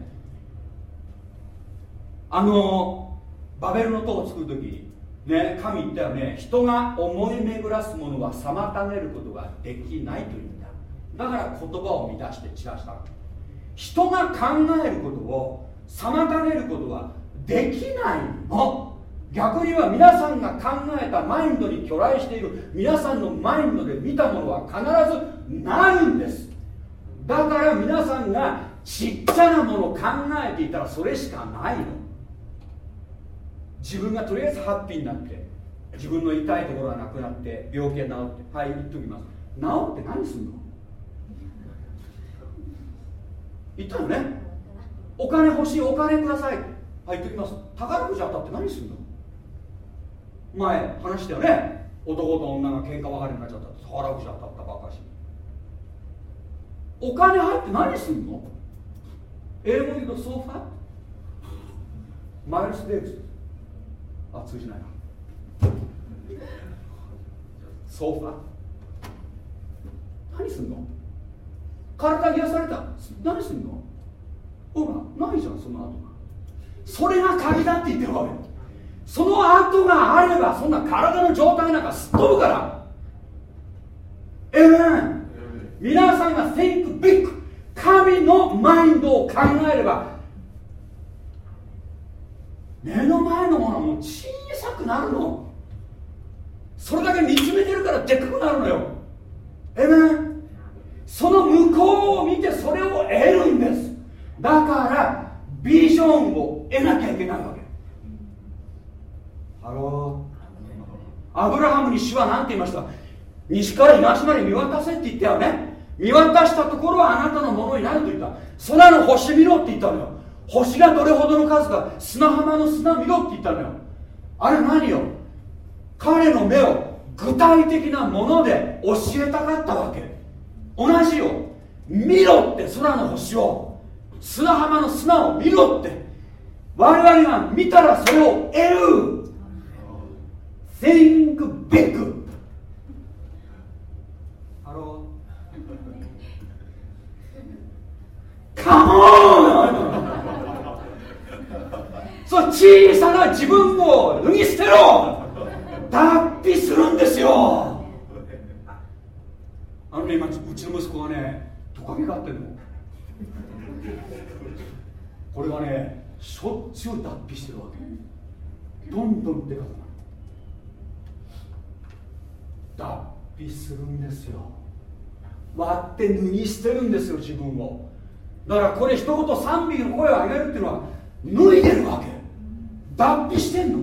あのバベルの塔を作る時にね神言ったよね。人が思い巡らすものは妨げることができないというんだだから言葉を乱して散らした人が考えることを妨げることはできないの。逆には皆さんが考えたマインドに巨来している。皆さんのマインドで見たものは必ずなるんです。だから皆さんがちっちゃなものを考えていたらそれしかないの。自分がとりあえずハッピーになって自分の痛いところがなくなって病気が治ってはい言っときます。治って何すんの？言ったよね。お金欲しいお金ください。はい言っときます。宝くじ当たって何すんの？前話したよね。男と女が喧嘩別れになっちゃった。宝くじ当たったばっかし。お金入って何すんの？英語で言うとソファ？マイルス・デイビス？あ通じないな。ソファ？何すんの？体癒された？何すんの？ほらないじゃんその後が。それが鍵だって言ってるわけ。その後があればそんな体の状態なんかすっ飛ぶから。ええー、皆さんが think big 神のマインドを考えれば目の前のものはもう小さくなるの。それだけ見つめてるからでっかくなるのよ。えめその向こうを見てそれを得るんです。だからビジョンを得なきゃいけないわけ。ハローアブラハムに主は何て言いました？西から東まで見渡せって言ったよね見渡したところはあなたのものになると言った。空の星見ろって言ったのよ。星がどれほどの数か。砂浜の砂見ろって言ったのよ。あれ何よ？彼の目を具体的なもので教えたかったわけ。同じよ。見ろって空の星を。砂浜の砂を見ろって。我々が見たらそれを得る。Think big ハローカモンそう小さな自分を脱ぎ捨てろ。脱皮するんですよ。あのね今うちの息子がねトカゲ飼ってるの。これがねしょっちゅう脱皮してるわけ。どんどんでかくなる。脱皮するんですよ。割って脱ぎ捨てるんですよ自分を。だからこれ一言賛美の声を上げるっていうのは脱いでるわけ。脱皮してんの。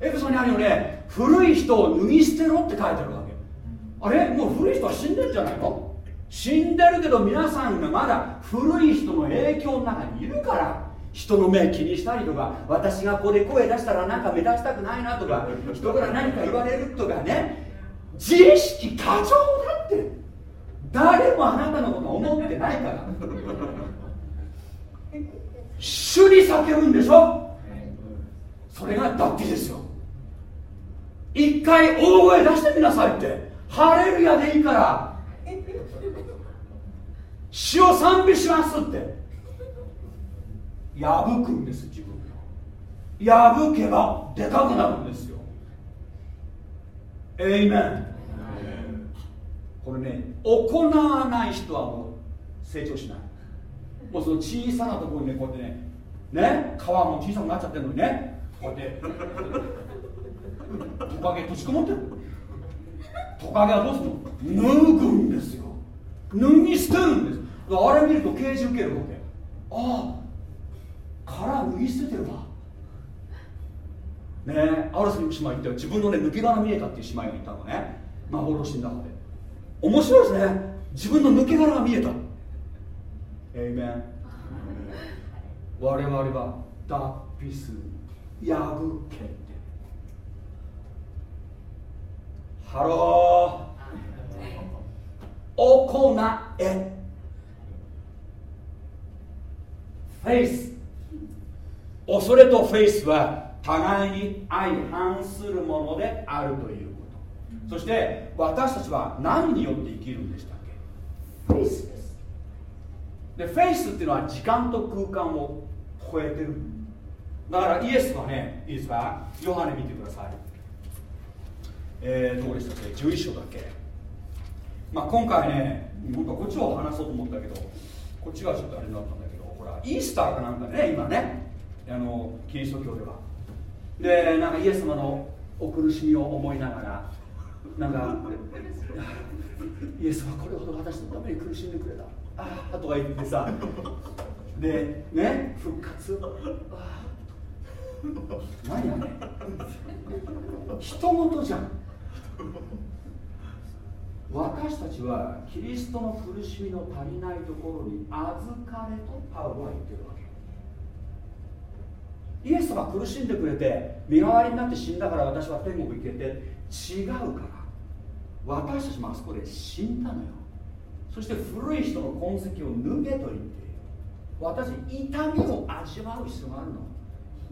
エペソにあるよね。古い人を脱ぎ捨てろって書いてあるわけ。あれ？もう古い人は死んでるんじゃないの？死んでるけど皆さんがまだ古い人の影響の中にいるから人の目気にしたりとか私がここで声出したらなんか目立ちたくないなとか人から何か言われるとかね。自意識過剰だって。誰もあなたのこと思ってないから。主に叫ぶんでしょ？それが脱皮ですよ。一回大声出してみなさいって。ハレルヤでいいから。主を賛美しますって。破くんです自分を破けばでかくなるんですよ。エイメン。これね行わない人はもう成長しないもうその小さなところにねこうやってねね？皮も小さくなっちゃってるのにね。こうやって。トカゲ閉じこもってるトカゲはどうするの？脱ぐんですよ。脱ぎ捨てるんです。あれ見ると刑事受けるわけ。ああ殻脱ぎ捨ててるわ。ねある姉妹言って自分のね抜け殻見えたっていう姉妹がいたのね。幻の中で。面白いですね。自分の抜け殻が見えた。エイメン我々は脱皮する破けて。ハロー。行えフェイス恐れとフェイスは互いに相反するものであるということ。そして私たちは何によって生きるんでしたっけ？フェイスですでフェイスっていうのは時間と空間を超えてる。だからイエスはねいいですか？ヨハネ見てください。えー、どこでしたっけ？11章だっけ？まあ今回ね本当はこっちを話そうと思ったけどこっちがちょっとあれになったんだけどほらイースターかなんかね今ね。あのキリスト教では。でなんかイエス様のお苦しみを思いながらなんか イエスはこれほど私のために苦しんでくれたああとか言ってさ。でね復活？あ何やね人事じゃん。私たちはキリストの苦しみの足りないところに預かれとパウロは言ってるわけ。イエス様苦しんでくれて身代わりになって死んだから私は天国行けて違うから。私たちもあそこで死んだのよ。そして古い人の痕跡を脱げと言っている私痛みを味わう必要があるの。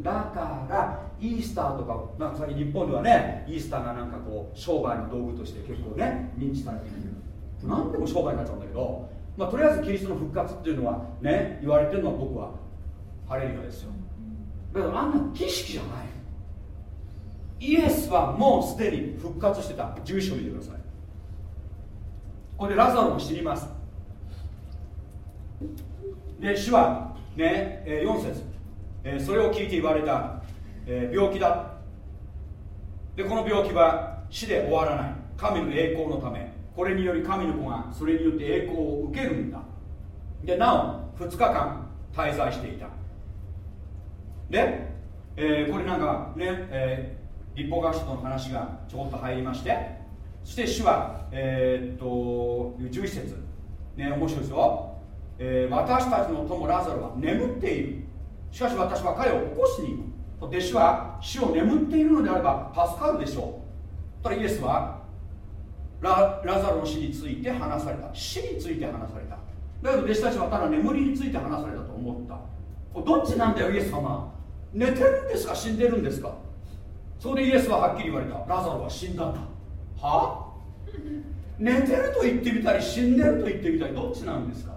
だからイースターとかなんか最近日本ではねイースターがなんかこう商売の道具として結構ね認知されている。何でも商売になっちゃうんだけど、まあ、とりあえずキリストの復活っていうのはね言われてるのは僕はハレリアですよ。だからあんな儀式じゃない。イエスはもうすでに復活してた。11章見てください。これでラザロも死にます。で主はね、え、4節。え、それを聞いて言われた、え、病気だ。でこの病気は死で終わらない。神の栄光のため。これにより神の子がそれによって栄光を受けるんだ。でなお2日間滞在していた。で、えー、これなんかね、えー、立法学者との話がちょこっと入りまして。そして主はえー、っと11節。ね面白いですよ、えー、私たちの友ラザロは眠っている。しかし私は彼を起こしに行く。弟子は死を眠っているのであれば助かるでしょう。ただイエスはララザロの死について話された。死について話された。だけど弟子たちはただ眠りについて話されたと思った。どっちなんだよイエス様。寝てるんですか死んでるんですか。そこでイエスははっきり言われた。ラザロは死んだんだ。は？寝てると言ってみたり死んでると言ってみたりどっちなんですか？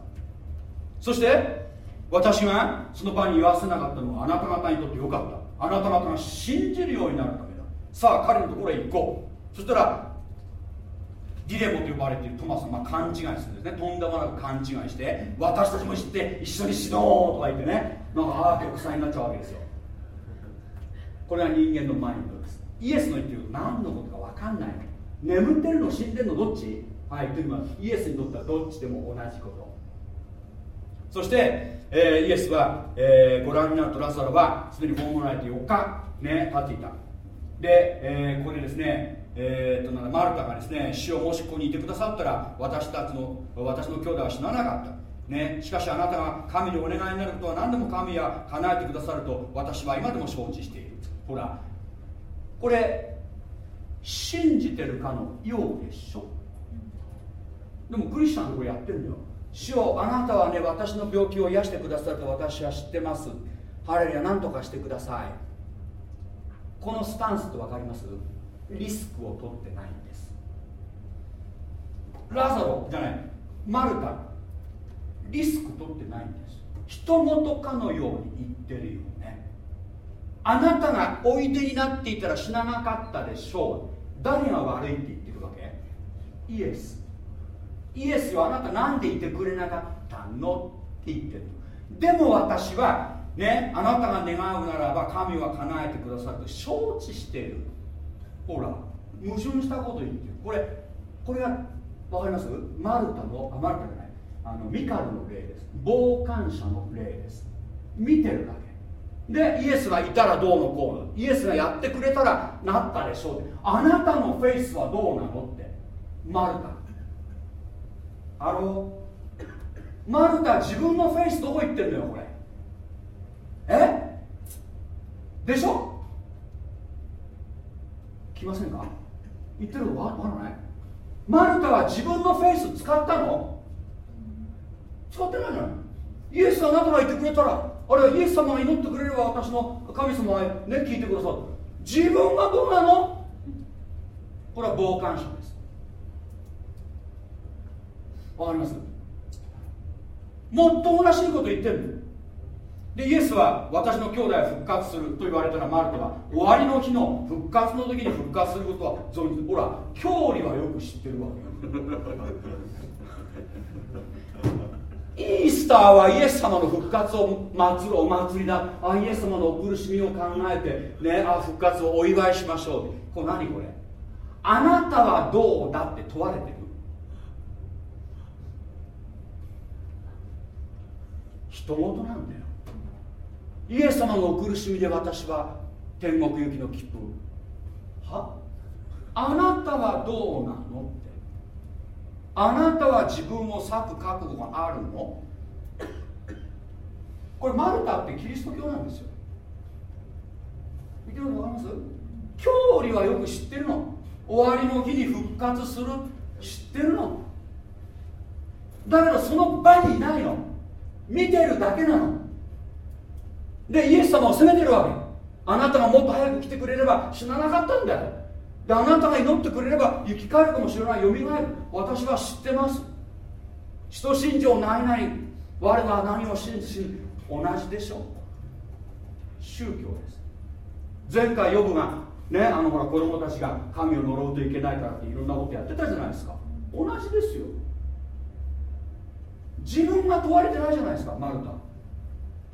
そして私がその場に言わせなかったのはあなた方にとってよかった。あなた方が信じるようになるためだ。さあ彼のところへ行こう。そしたらディレモと呼ばれているトマスが勘違いするんですね。とんでもなく勘違いして私たちも知って一緒に死のうとか言ってね。なんかああ玉砕になっちゃうわけですよ。これが人間のマインドです。イエスの言ってる何のことか分かんない眠ってるの死んでるのどっち？はい。というのはイエスにとってはどっちでも同じこと。そして、えー、イエスは、えー、ご覧になるとラザロはすでに葬られて4日ね経っていた。で、えー、ここでですね、えー、となんマルタがですね死をもしここにいてくださったら私たちの私の兄弟は死ななかった。ね、しかしあなたが神にお願いになることは何でも神は叶えてくださると私は今でも承知している。ほらこれ信じてるかのようでしょ。でもクリスチャンのこれやってるんだよ。主よあなたはね私の病気を癒してくださると私は知ってます。ハレルヤ何とかしてください。このスタンスって分かります？リスクを取ってないんです。ラザロじゃない。マルタ。リスク取ってないんです。人事かのように言ってるよね。あなたがおいでになっていたら死ななかったでしょう。誰が悪いって言ってるわけ？イエス。イエスよあなた何でいてくれなかったの？って言ってる。でも私はねあなたが願うならば神は叶えてくださると承知してる。ほら矛盾したこと言ってる。これこれが分かります？マルタのあマルタじゃない。あのミカルの例です。傍観者の例です。見てるだけ。でイエスがいたらどうのこうの。イエスがやってくれたらなったでしょう。あなたのフェイスはどうなのって。マルタ。あのマルタ自分のフェイスどこ行ってんのよこれ。え？でしょ？来ませんか？言ってることわからない？マルタは自分のフェイス使ったの？使ってないじゃないイエスあなたがいてくれたら。あるいはイエス様が祈ってくれれば私の神様はね聞いてくださる自分がどうなの？これは傍観者です。わかります？もっともらしいこと言ってるでイエスは私の兄弟は復活すると言われたらマルコは終わりの日の復活の時に復活することは存じほら教理はよく知ってるわけイースターはイエス様の復活を祭るお祭りだ。あイエス様のお苦しみを考えて、ね、あ復活をお祝いしましょう。これ何これ？あなたはどうだって問われてる。人事なんだよ。イエス様のお苦しみで私は天国行きの切符は？あなたはどうなの？あなたは自分を裂く覚悟があるの？これマルタってキリスト教なんですよ。言ってるの分かります？教理はよく知ってるの。終わりの日に復活する。知ってるの。だけどその場にいないの。見てるだけなの。でイエス様を責めてるわけ。あなたがもっと早く来てくれれば死ななかったんだよ。であなたが祈ってくれれば生き返るかもしれない。よみがえる。私は知ってます。人信条ないない。我は何を信じ同じでしょう。宗教です。前回ヨブがねあのほら子供たちが神を呪うといけないからっていろんなことやってたじゃないですか。同じですよ。自分が問われてないじゃないですかマルタ。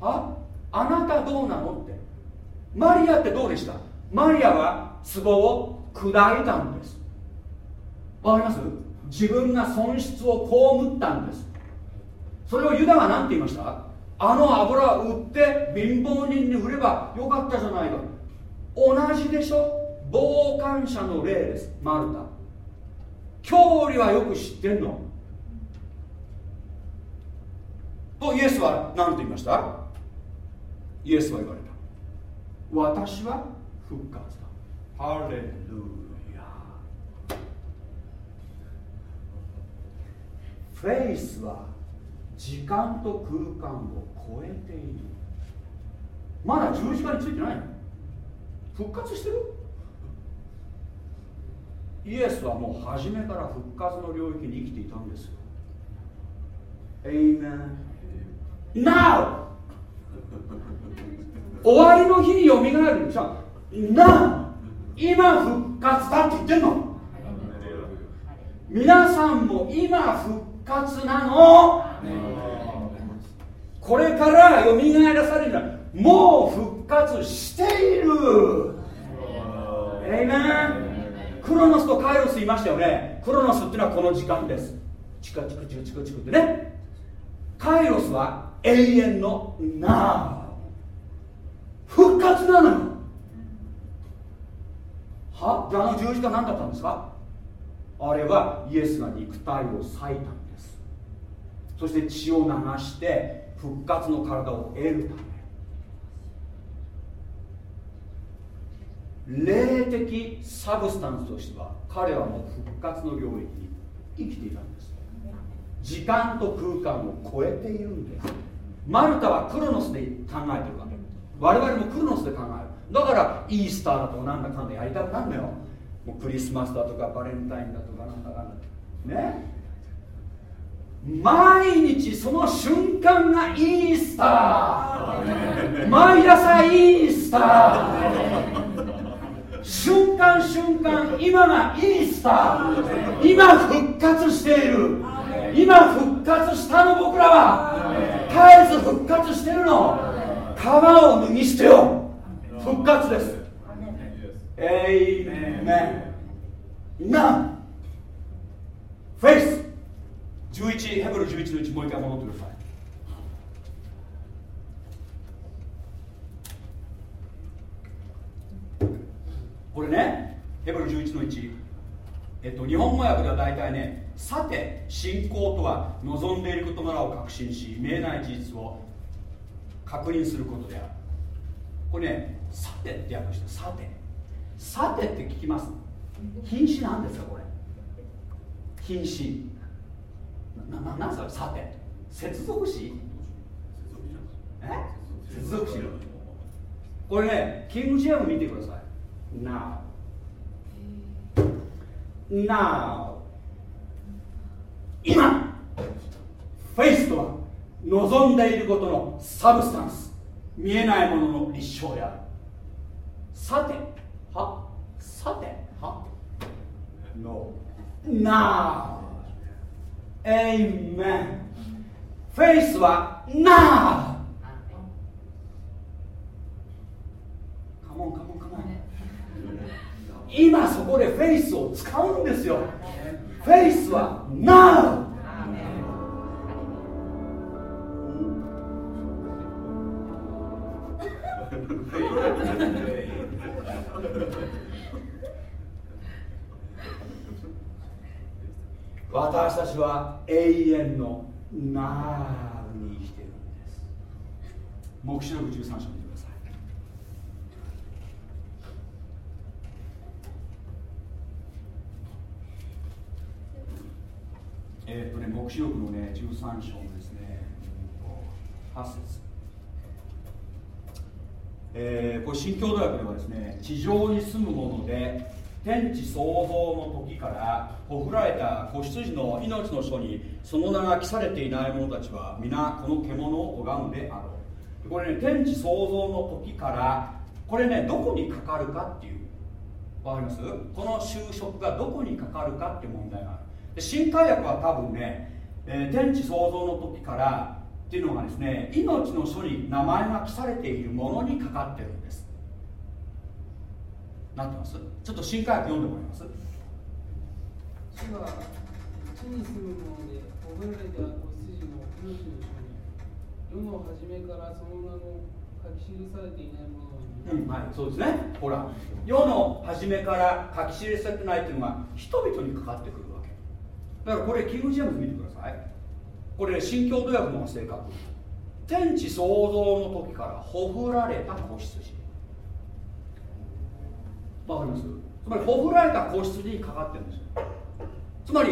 はあなたどうなのって。マリアってどうでした？マリアは壺を砕いたんです。わかります？自分が損失を被ったんです。それをユダが何て言いました？あの油を売って貧乏人に売ればよかったじゃないか。同じでしょ？傍観者の例です。マルタ。教理はよく知ってんの。とイエスは何と言いました？イエスは言われた。私は復活だ。ハレルヤフェイスは時間と空間を超えている。まだ十字架についてないの？復活してる？イエスはもう初めから復活の領域に生きていたんですよ。Amen. Now! 終わりの日によみがえる。じゃあ Now! 今復活だって言ってんの？皆さんも今復活なの？これからよみがえらされるのはもう復活している。えいめクロノスとカイロスいましたよね。クロノスっていうのはこの時間です。チカチクチクチクチクってね。カイロスは永遠のな復活なのよ。は？じゃああの十字架何だったんですか？あれはイエスが肉体を裂いたそして血を流して復活の体を得るため。霊的サブスタンスとしては彼はもう復活の領域に生きていたんです。時間と空間を超えているんです。マルタはクロノスで考えてるわけ。我々もクロノスで考える。だからイースターだとなんだかんだやりたくなるのよ。もうクリスマスだとかバレンタインだとかなんだかんだ。ね。毎日その瞬間がイースター。毎朝イースター。瞬間瞬間今がイースター。今復活している。今復活したの僕らは。絶えず復活してるの。皮を脱ぎ捨てよ復活です。エイメン。なフェイス。11ヘブル11の1もう一回戻ってください。これねヘブル11の1えっと日本語訳では大体ねさて信仰とは望んでいることならを確信し見えない事実を確認することである。これねさてって訳してさて。さてって聞きます品詞 なんですかこれ。品詞なななんですかさて。接続詞？え？接続詞これねキングジェーム見てください。Now Now 今フェイスとは望んでいることの substance。見えないものの立証であるさては？さては？ Now Now Amenフェイスは Now. カモンカモンカモン今そこでフェイスを使うんですよ。フェイスは Now. 私たちは永遠のナーに生きているんです。黙示録13章見てください。えー、っとね黙示録のね13章のですね。8節。えー、これ新共同訳ではですね地上に住むもので天地創造の時からほふられた子羊の命の書にその名が記されていない者たちは皆この獣を拝むであろう。これね天地創造の時からこれねどこにかかるかっていう。わかります？この就職がどこにかかるかって問題がある。で新海訳は多分ね、えー、天地創造の時からっていうのがですね命の書に名前が記されているものにかかってる。なってます？ちょっと新海訳読んでもらいます？主は地に住むもので覚えられた子羊の命の書に世の初めからその名の書き記されていないものうんはい、そうですね。ほら世の初めから書き記されてないっていうのが人々にかかってくるわけ。だからこれキング・ジェームズ見てください。これ新共同訳の正確。天地創造の時からほふられた子羊わかります？つまりほふられた子羊にかかってるんですよ。つまり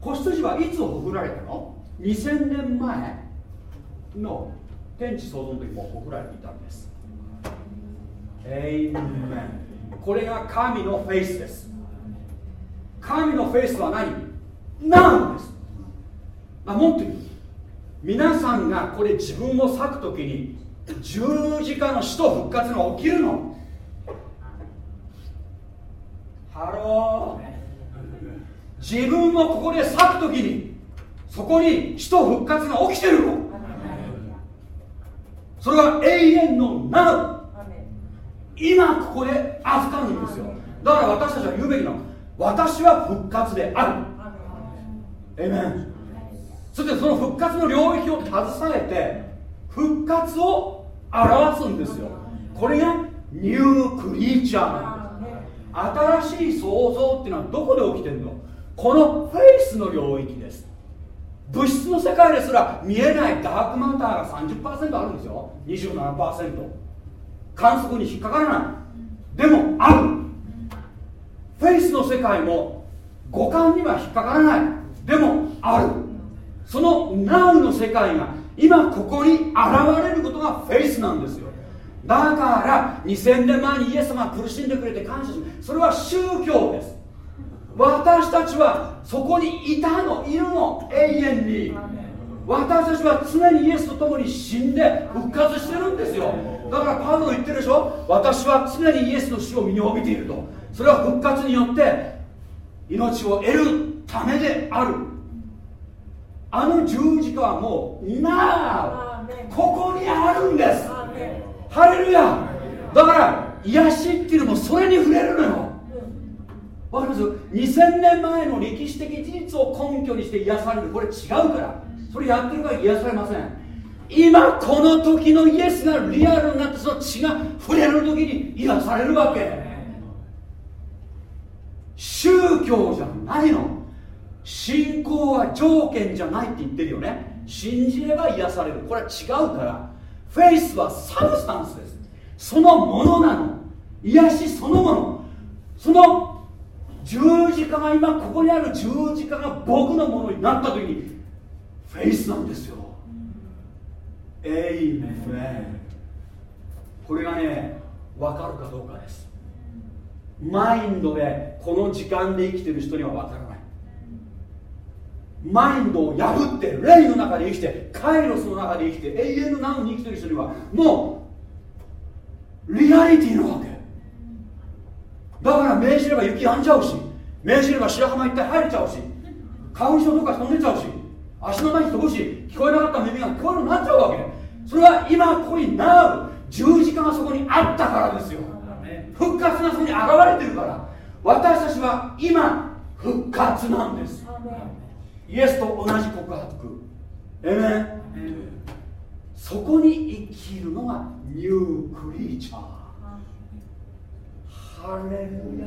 子羊はいつほふられたの？2000年前の天地創造の時もほふられていたんです。エイメン。これが神のフェイスです。神のフェイスは何？なんです。あもっと言う。皆さんがこれ自分を裂く時に十字架の死と復活が起きるの。ハロー。自分をここで裂く時にそこに死と復活が起きてるの。それは永遠のなる。今ここで預かるんですよ。だから私たちは言うべきなの。私は復活である。エメンそしてその復活の領域を携えて復活を表すんですよ。これがニュークリーチャー新しい創造っていうのはどこで起きてるの？このフェイスの領域です。物質の世界ですら見えないダークマターが30%あるんですよ。27%観測に引っかからない。でもある。フェイスの世界も五感には引っかからない。でもある。その Now の世界が今ここに現れることがフェイスなんですよ。だから2000年前にイエス様が苦しんでくれて感謝するそれは宗教です。私たちはそこにいたのいるの永遠に。私たちは常にイエスと共に死んで復活してるんですよ。だからパウロ言ってるでしょ？私は常にイエスの死を身に帯びていると。それは復活によって命を得るためである。あの十字架はもうなここにあるんですハレルヤ。だから癒しっていうのもそれに触れるのよ。わかります？2000年前の歴史的事実を根拠にして癒される。これ違うから。それやってるから癒されません。今この時のイエスがリアルになってその血が触れる時に癒されるわけ。宗教じゃないの。信仰は条件じゃないって言ってるよね。信じれば癒される。これは違うから。フェイスはサブスタンスです。そのものなの。癒しそのもの。その十字架が今ここにある十字架が僕のものになった時にフェイスなんですよ。エイメン。これがね分かるかどうかです。マインドでこの時間で生きてる人には分からない。マインドを破って霊の中で生きてカイロスの中で生きて永遠の何に生きてる人にはもうリアリティなわけ。だから命じれば雪やんじゃうし命じれば白浜行って入れちゃうし花粉症とか飛んでちゃうし足の前に飛ぶし聞こえなかった耳が聞こえるようになっちゃうわけ。それは今ここになう十字架がそこにあったからですよ。復活がそこに現れてるから。私たちは今復活なんです。イエスと同じ告白。えめそこに生きるのがニュークリーチャー。ハレルヤ。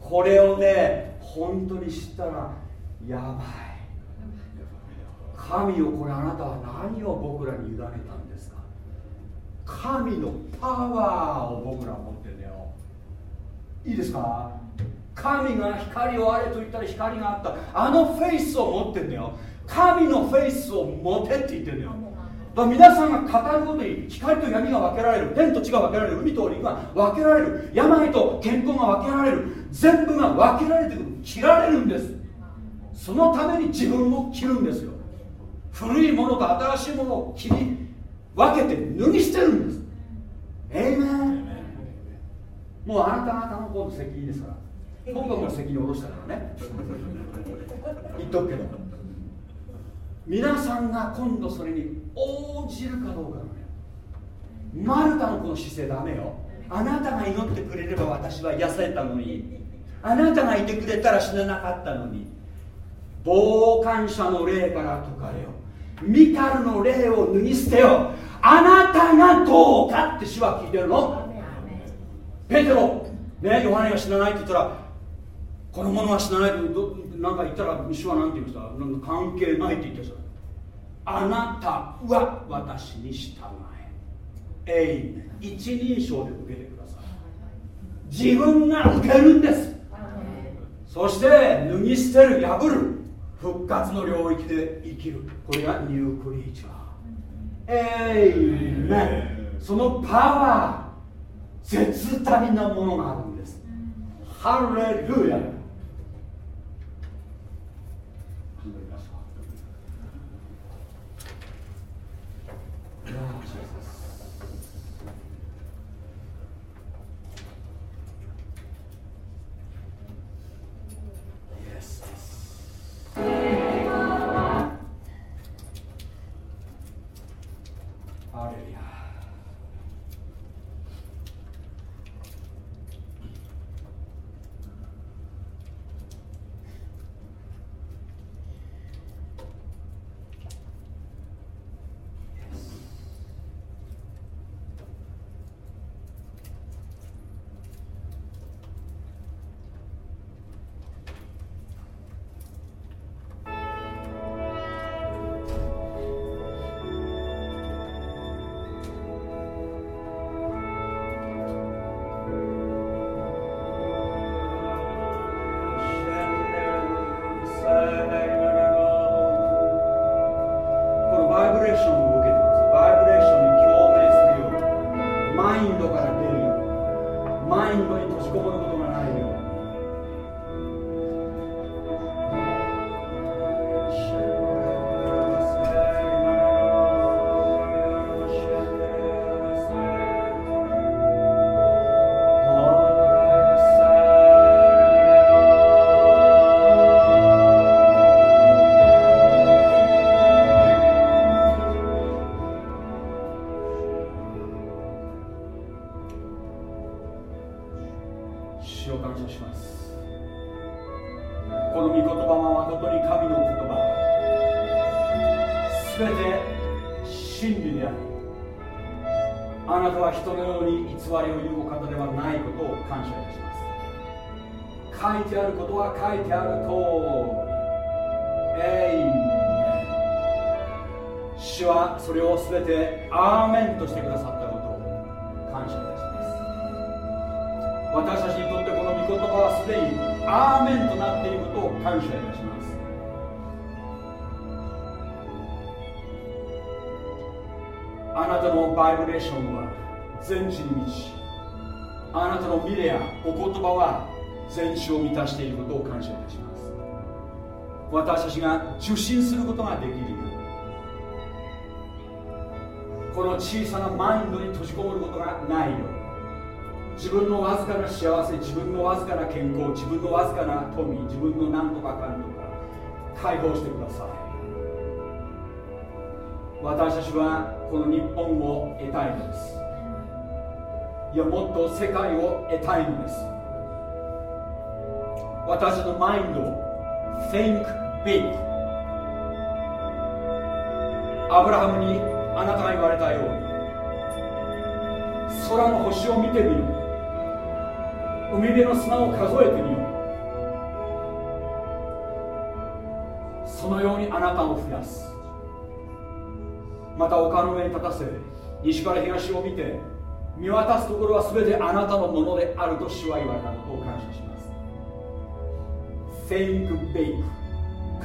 これをね本当に知ったらやばい。神をこれあなたは何を僕らに委ねたんですか。神のパワーを僕ら持ってんだよ。いいですか。神が光をあれと言ったら光があった。あのフェイスを持ってんだよ。神のフェイスを持てって言ってんだよ。だ皆さんが語ることに光と闇が分けられる。天と地が分けられる。海と陸が分けられる。病と健康が分けられる。全部が分けられてくる。切られるんです。そのために自分も切るんですよ。古いものと新しいものを切り分けて脱ぎ捨てるんです。えいめもうあなた方の方の責任ですから僕はもう責任を下ろしたからね。言っとくけど。皆さんが今度それに応じるかどうかなのよマルタのこの姿勢ダメよ。あなたが祈ってくれれば私は癒されたのに。あなたがいてくれたら死ななかったのに。傍観者の霊から解かれよ。ミカルの霊を脱ぎ捨てよ。あなたがどうかって主は聞いてるの。ペテロ。ねヨハネが死なないって言ったらこの者は死なないとなんか言ったら主は何て言うんですか？なんか関係ないって言ってさあなたは私に従え。えい一人称で受けてくださ。い自分が受けるんです。そして脱ぎ捨てる破る復活の領域で生きる。これがニュークリーチャー。えいねそのパワー絶大なものがあるんです。ハレルヤ。たしていることを感謝いたします。私たちが受信することができるこの小さなマインドに閉じこもることがないよう自分のわずかな幸せ自分のわずかな健康自分のわずかな富自分の何とかかんとか解放してください。私たちはこの日本を得たいのです。いやもっと世界を得たいのです。私のマインドを Think big アブラハムにあなたが言われたように空の星を見てみる海辺の砂を数えてみよう。そのようにあなたを増やす。また丘の上に立たせ西から東を見て見渡すところは全てあなたのものであると主は言われたことを感謝します。Think big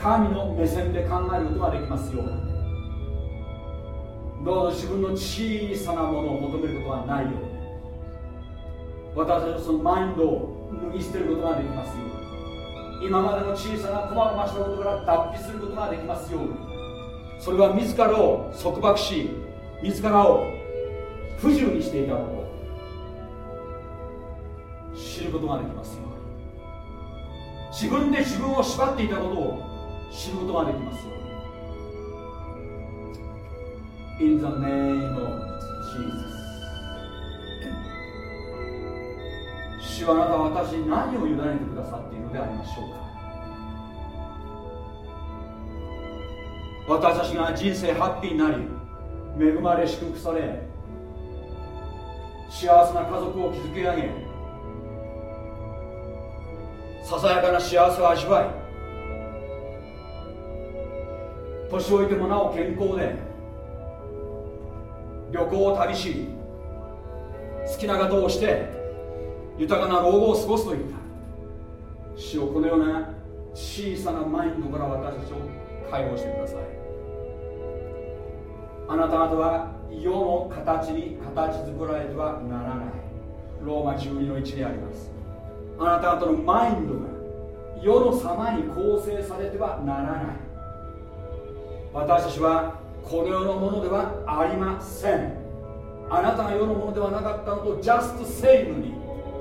神の目線で考えることができますようにどうぞ自分の小さなものを求めることはないよ。うに私たちのそのマインドを脱ぎ捨てることができますよ。うに今までの小さな細々したことから脱皮することができますよ。うにそれは自らを束縛し自らを不自由にしていたことを知ることができますよ。自分で自分を縛っていたことを知ることができます。よ In the name of Jesus. 主はあなたは私に何を委ねてくださっているのでありましょうか。私たちが人生ハッピーになり恵まれ祝福され幸せな家族を築き上げささやかな幸せを味わい年老いてもなお健康で旅行を旅し好きなことをして豊かな老後を過ごすといった主をこのような小さなマインドから私たちを解放してください。あなた方は世の形に形作られてはならない。ローマ12の1にあります。あなた方のマインドが世の様に構成されてはならない。私たちはこの世のものではありません。あなたが世のものではなかったのとジャストセイムに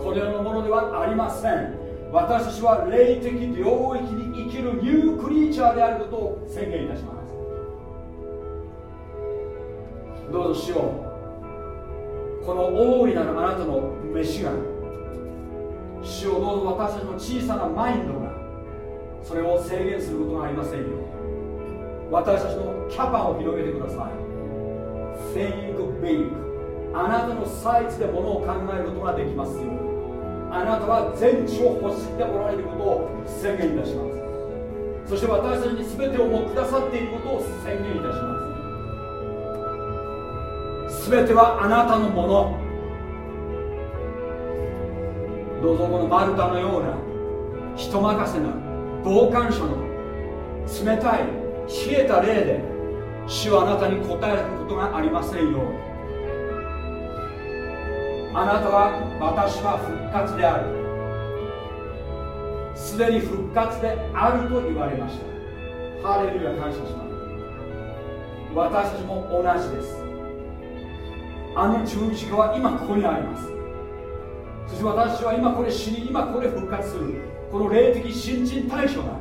この世のものではありません。私たちは霊的領域に生きるニュークリーチャーであることを宣言いたします。どうぞしようこの大いなるあなたの飯が主をどうぞ私たちの小さなマインドがそれを制限することがありませんよ。私たちのキャパを広げてください。Think big あなたのサイズでものを考えることができますよあなたは全地を欲しておられることを宣言いたします。そして私たちに全てをもくださっていることを宣言いたします。全てはあなたのもの。どうぞこのマルタのような人任せな傍観者の冷たい冷えた霊で主はあなたに答えることがありませんよあなたは私は復活である。すでに復活であると言われました。ハレルヤ感謝します。私たちも同じです。あの十字架は今ここにあります。そして私は今これ死に今これ復活する。この霊的新陳代謝が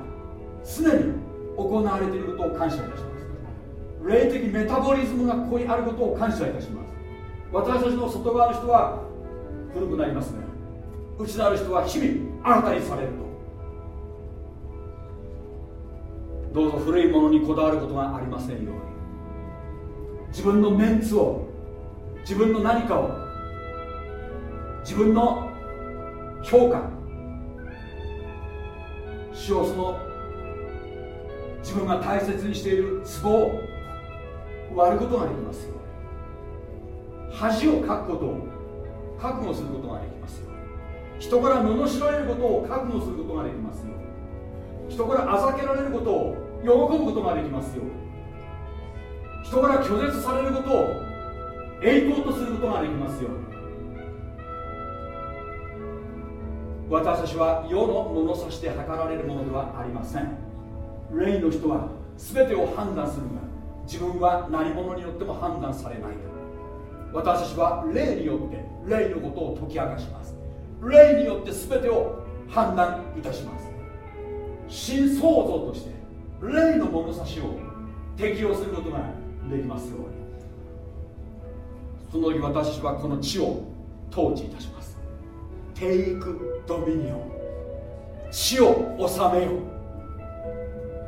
常に行われていることを感謝いたします。霊的メタボリズムがここにあることを感謝いたします。私たちの外側の人は古くなりますね。内なる人は日々新たにされると。どうぞ古いものにこだわることがありませんように。自分のメンツを自分の何かを自分の評価。主をその自分が大切にしているツボを割ることができますよ。恥をかくことを覚悟することができますよ。人から罵られることを覚悟することができますよ。人からあざけられることを喜ぶことができますよ。人から拒絶されることを栄光とすることができますよ。私たちは世の物差しで測られるものではありません。霊の人は全てを判断するが自分は何者によっても判断されない私たちは霊によって霊のことを解き明かします。霊によって全てを判断いたします。新創造として霊の物差しを適用することができますように。その時私はこの地を統治いたします。テイクドミニオン地を治めよ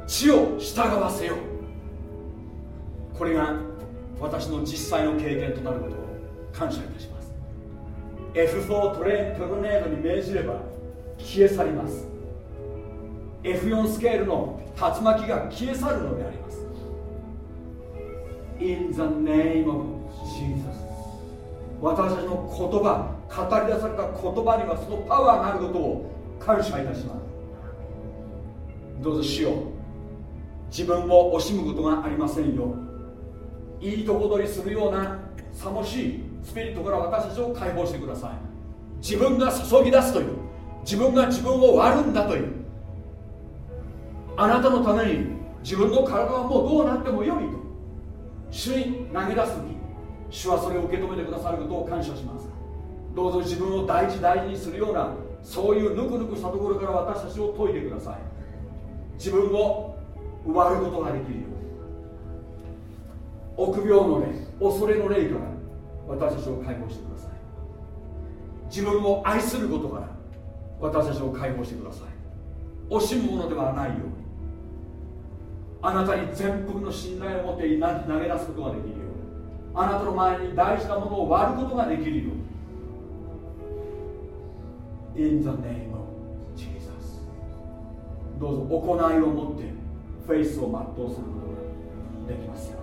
地を従わせよこれが私の実際の経験となることを感謝いたします。F4 トレトルネードに命じれば消え去ります。F4 スケールの竜巻が消え去るのであります。In the name of Jesus 私たちの言葉語り出された言葉にはそのパワーがあることを感謝いたします。どうぞしよう自分を惜しむことがありませんよ。いいとこ取りするようなさもしいスピリットから私たちを解放してください。自分が注ぎ出すという自分が自分を割るんだというあなたのために自分の体はもうどうなってもよいと主に投げ出す時主はそれを受け止めてくださることを感謝します。どうぞ自分を大事大事にするようなそういうぬくぬくしたところから私たちを研いでください。自分を割ることができるように臆病の霊恐れの霊から私たちを解放してください。自分を愛することから私たちを解放してください。惜しむものではないように。あなたに全幅の信頼を持って投げ出すことができるように。あなたの前に大事なものを割ることができるように。In the name of Jesus. どうぞ行いを持ってフェイスを全うすることができますよ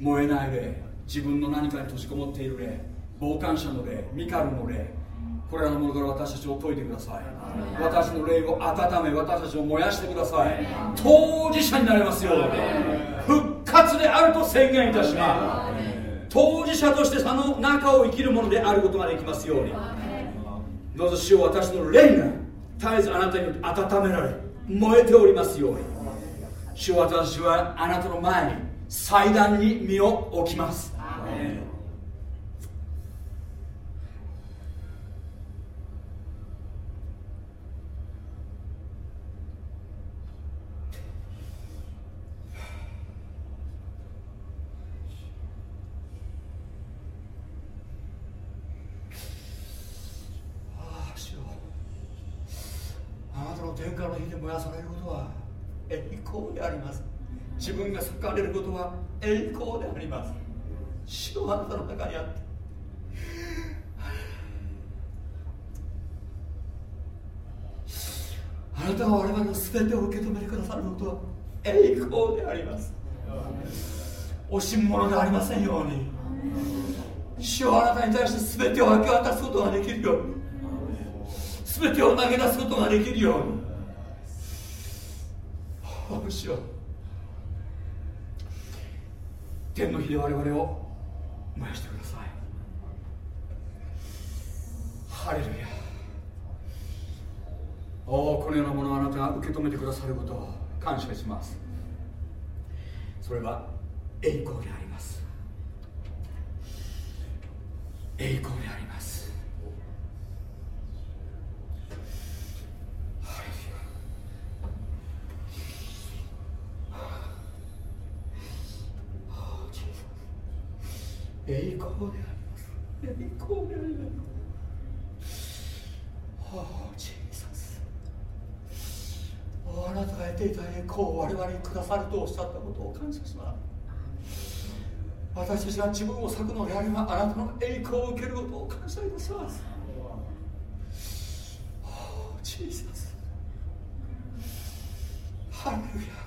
燃えない霊自分の何かに閉じこもっている霊傍観者の霊ミカルの霊これらのものから私たちを解いてください。私の霊を温め私たちを燃やしてください。当事者になれますよ復活であると宣言いたします。当事者としてその中を生きるものであることができますように。どうぞ主を私の霊が絶えずあなたに温められ燃えておりますように。主は私はあなたの前に祭壇に身を置きます天下の火で燃やされることは栄光であります自分が裂かれることは栄光であります。主のあなたの中にあって。あなたが我々の全てを受け止めてくださることは栄光であります。惜しむものでありませんように。主はあなたに対して全てを明け渡すことができるように。全てを投げ出すことができるように。主よ。天の火で我々を燃やしてください。ハレルヤ。おおこのようなものをあなたが受け止めてくださることを感謝します。それは栄光であります。栄光であります。栄光であります。栄光であります。おおジーサス。おあなたが得ていた栄光を我々にくださるとおっしゃったことを感謝します。私たちが自分を割くのであればあなたの栄光を受けることを感謝いたします。おおジーサス。ハレルヤ。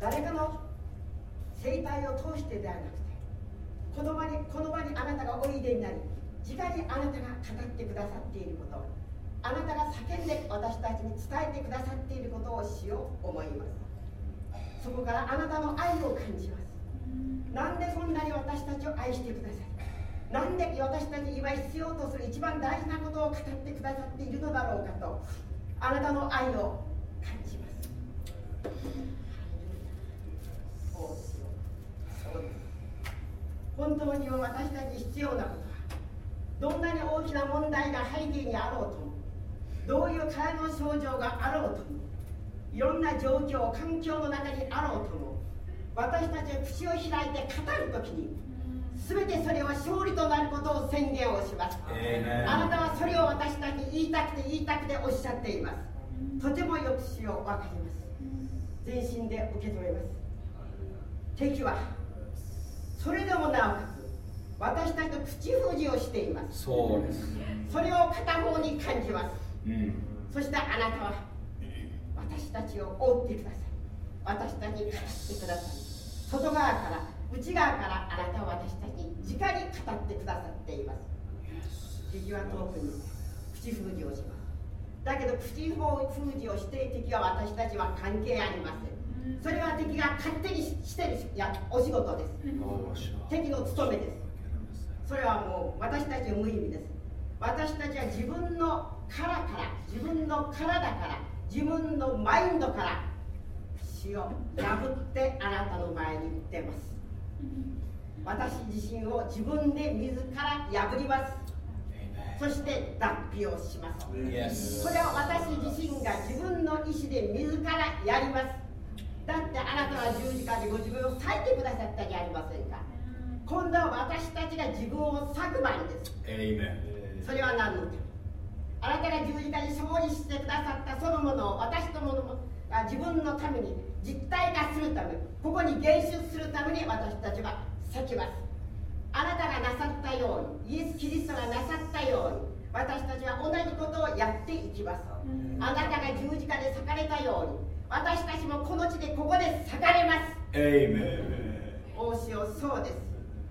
誰かの生体を通してではなくてこの場にこの場にあなたがおいでになり直にあなたが語ってくださっていることあなたが叫んで私たちに伝えてくださっていることをしよう思います。そこからあなたの愛を感じます。なんでこんなに私たちを愛してください？なんで私たち今必要とする一番大事なことを語ってくださっているのだろうかとあなたの愛を感じます。本当に私たちに必要なことはどんなに大きな問題が背景にあろうともどういう体の症状があろうともいろんな状況環境の中にあろうとも私たちは口を開いて語る時に全てそれは勝利となることを宣言をします。あなたはそれを私たちに言いたくて言いたくておっしゃっていますとてもよくしよう分かります。全身で受け止めます。敵はそれでもなおかつ私たちと口封じをしています。そうです。それを片方に感じます、うん、そしてあなたは私たちを覆ってください。私たちに語ってください。外側から内側からあなたは私たちに直に語ってくださっています。敵は遠くに口封じをします。だけど口封じをして敵は私たちは関係ありませんそれは敵が勝手にしてるやお仕事です。敵の務めです。それはもう私たちの無意味です。私たちは自分の殻から自分の体から自分のマインドから死を破ってあなたの前に出ます。私自身を自分で自ら破ります。そして脱皮をします.これは私自身が自分の意思で自らやりますだってあなたは十字架でご自分を裂いてくださったじゃありませんか。今度は私たちが自分を裂く番です。それは何のためあなたが十字架に勝利してくださったそのものを私とものも自分のために実体化するためここに現出するために私たちは裂きます。あなたがなさったようにイエス・キリストがなさったように私たちは同じことをやっていきます。あなたが十字架で裂かれたように私たちもこの地でここで裂かれますエイメン王子をそうです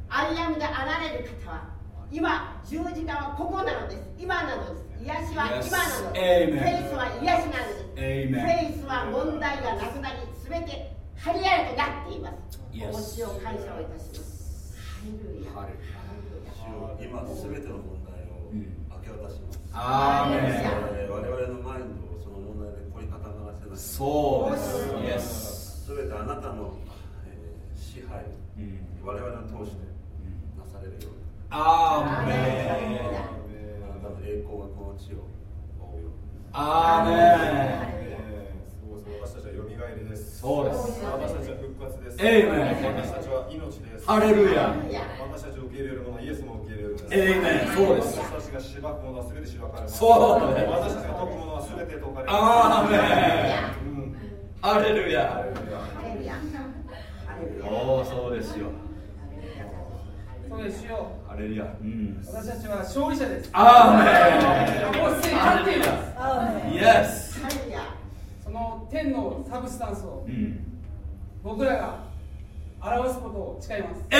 I AM であられる方は今十字架はここなのです今なのです癒しは今なのです。フェイスは癒しなのです。フェイスは問題がなくなり、すべて張り合いとなっています。お主を感謝をいたします。ハレルヤ。今すべての問題を明け渡します。アーメン。我々のマインドそうです。す。べてあなたの、えー、支配、うん、我々を通してなされるように。アーメン。栄光がこの地を覆うよアーメン私たちはよみがえりです。そうです。私たちは復活です。エイメン私たちは命です。ハレルヤ私たちを受け入れるものはイエスも受け入れるんですエイメンそうです私たちがしばくものは全てしばかれますそが解くものは全て解かれますアーメン、ハレルヤおおそうですよそうですよ。ハレルヤ。うん。私たちは勝利者です。アーメン。もうすでに勝っています。アーメン。イエス。その天のサブスタンスを、うん、僕らが表すことを誓います。エー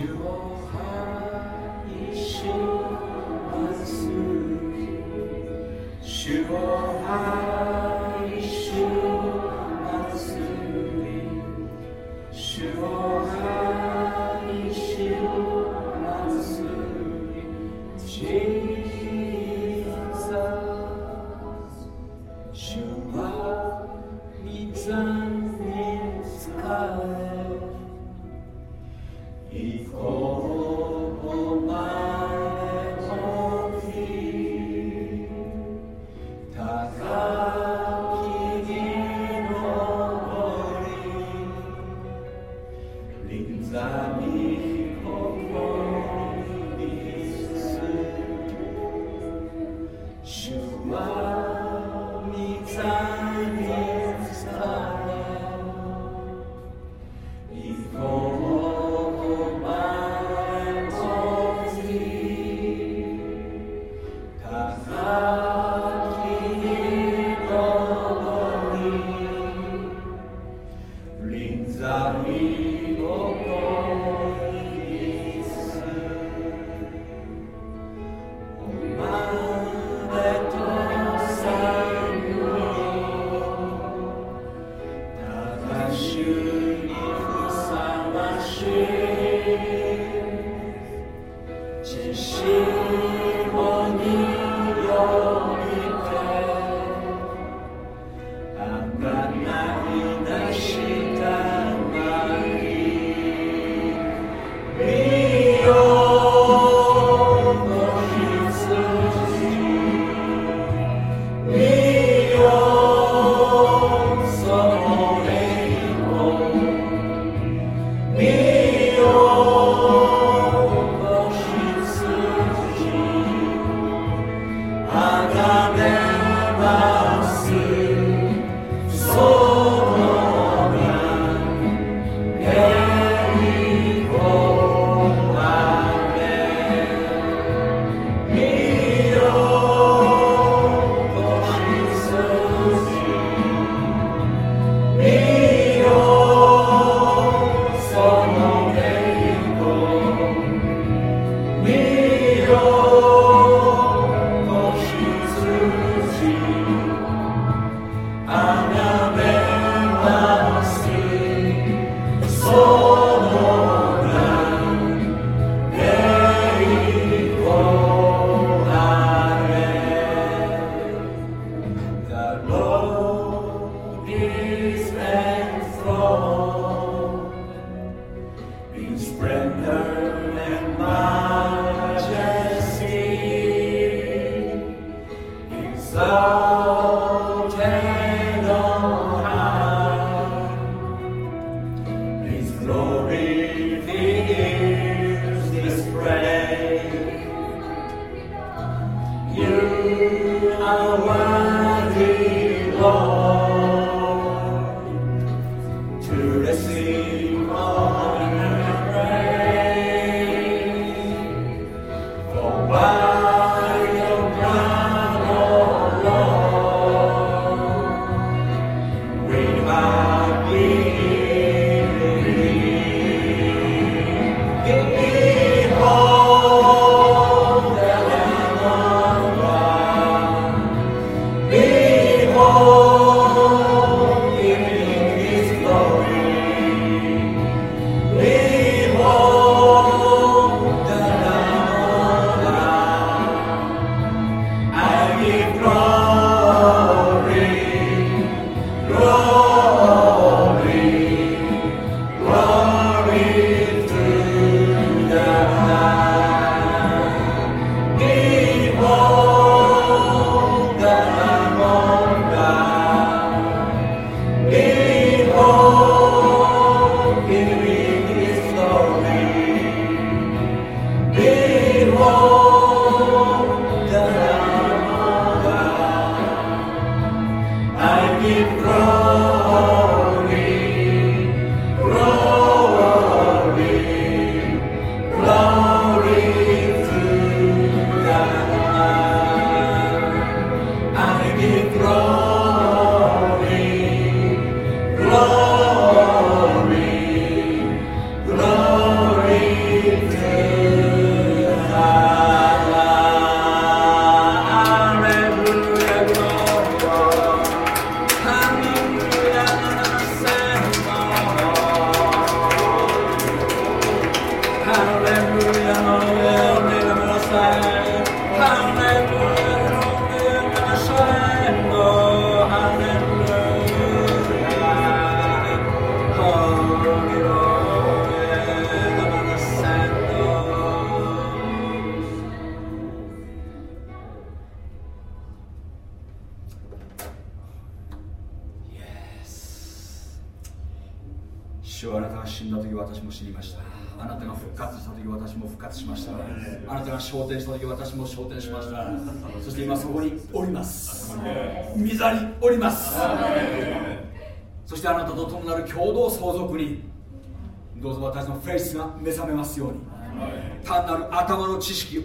Shiva, Shiva,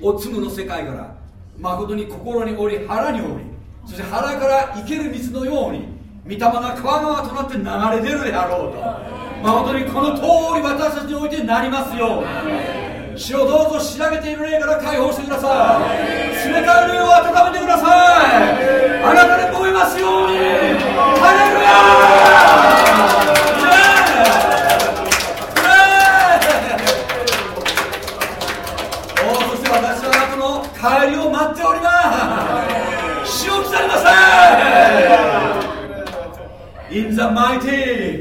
おつむの世界から誠に心におり腹におりそして腹から生ける水のように御霊が川川となって流れ出るであろうと誠にこの通り私たちにおいてなりますよ主をどうぞ仕上げている霊から解放してください。冷たい霊を温めてください。あなたで燃えますように。ハレルヤ In the mighty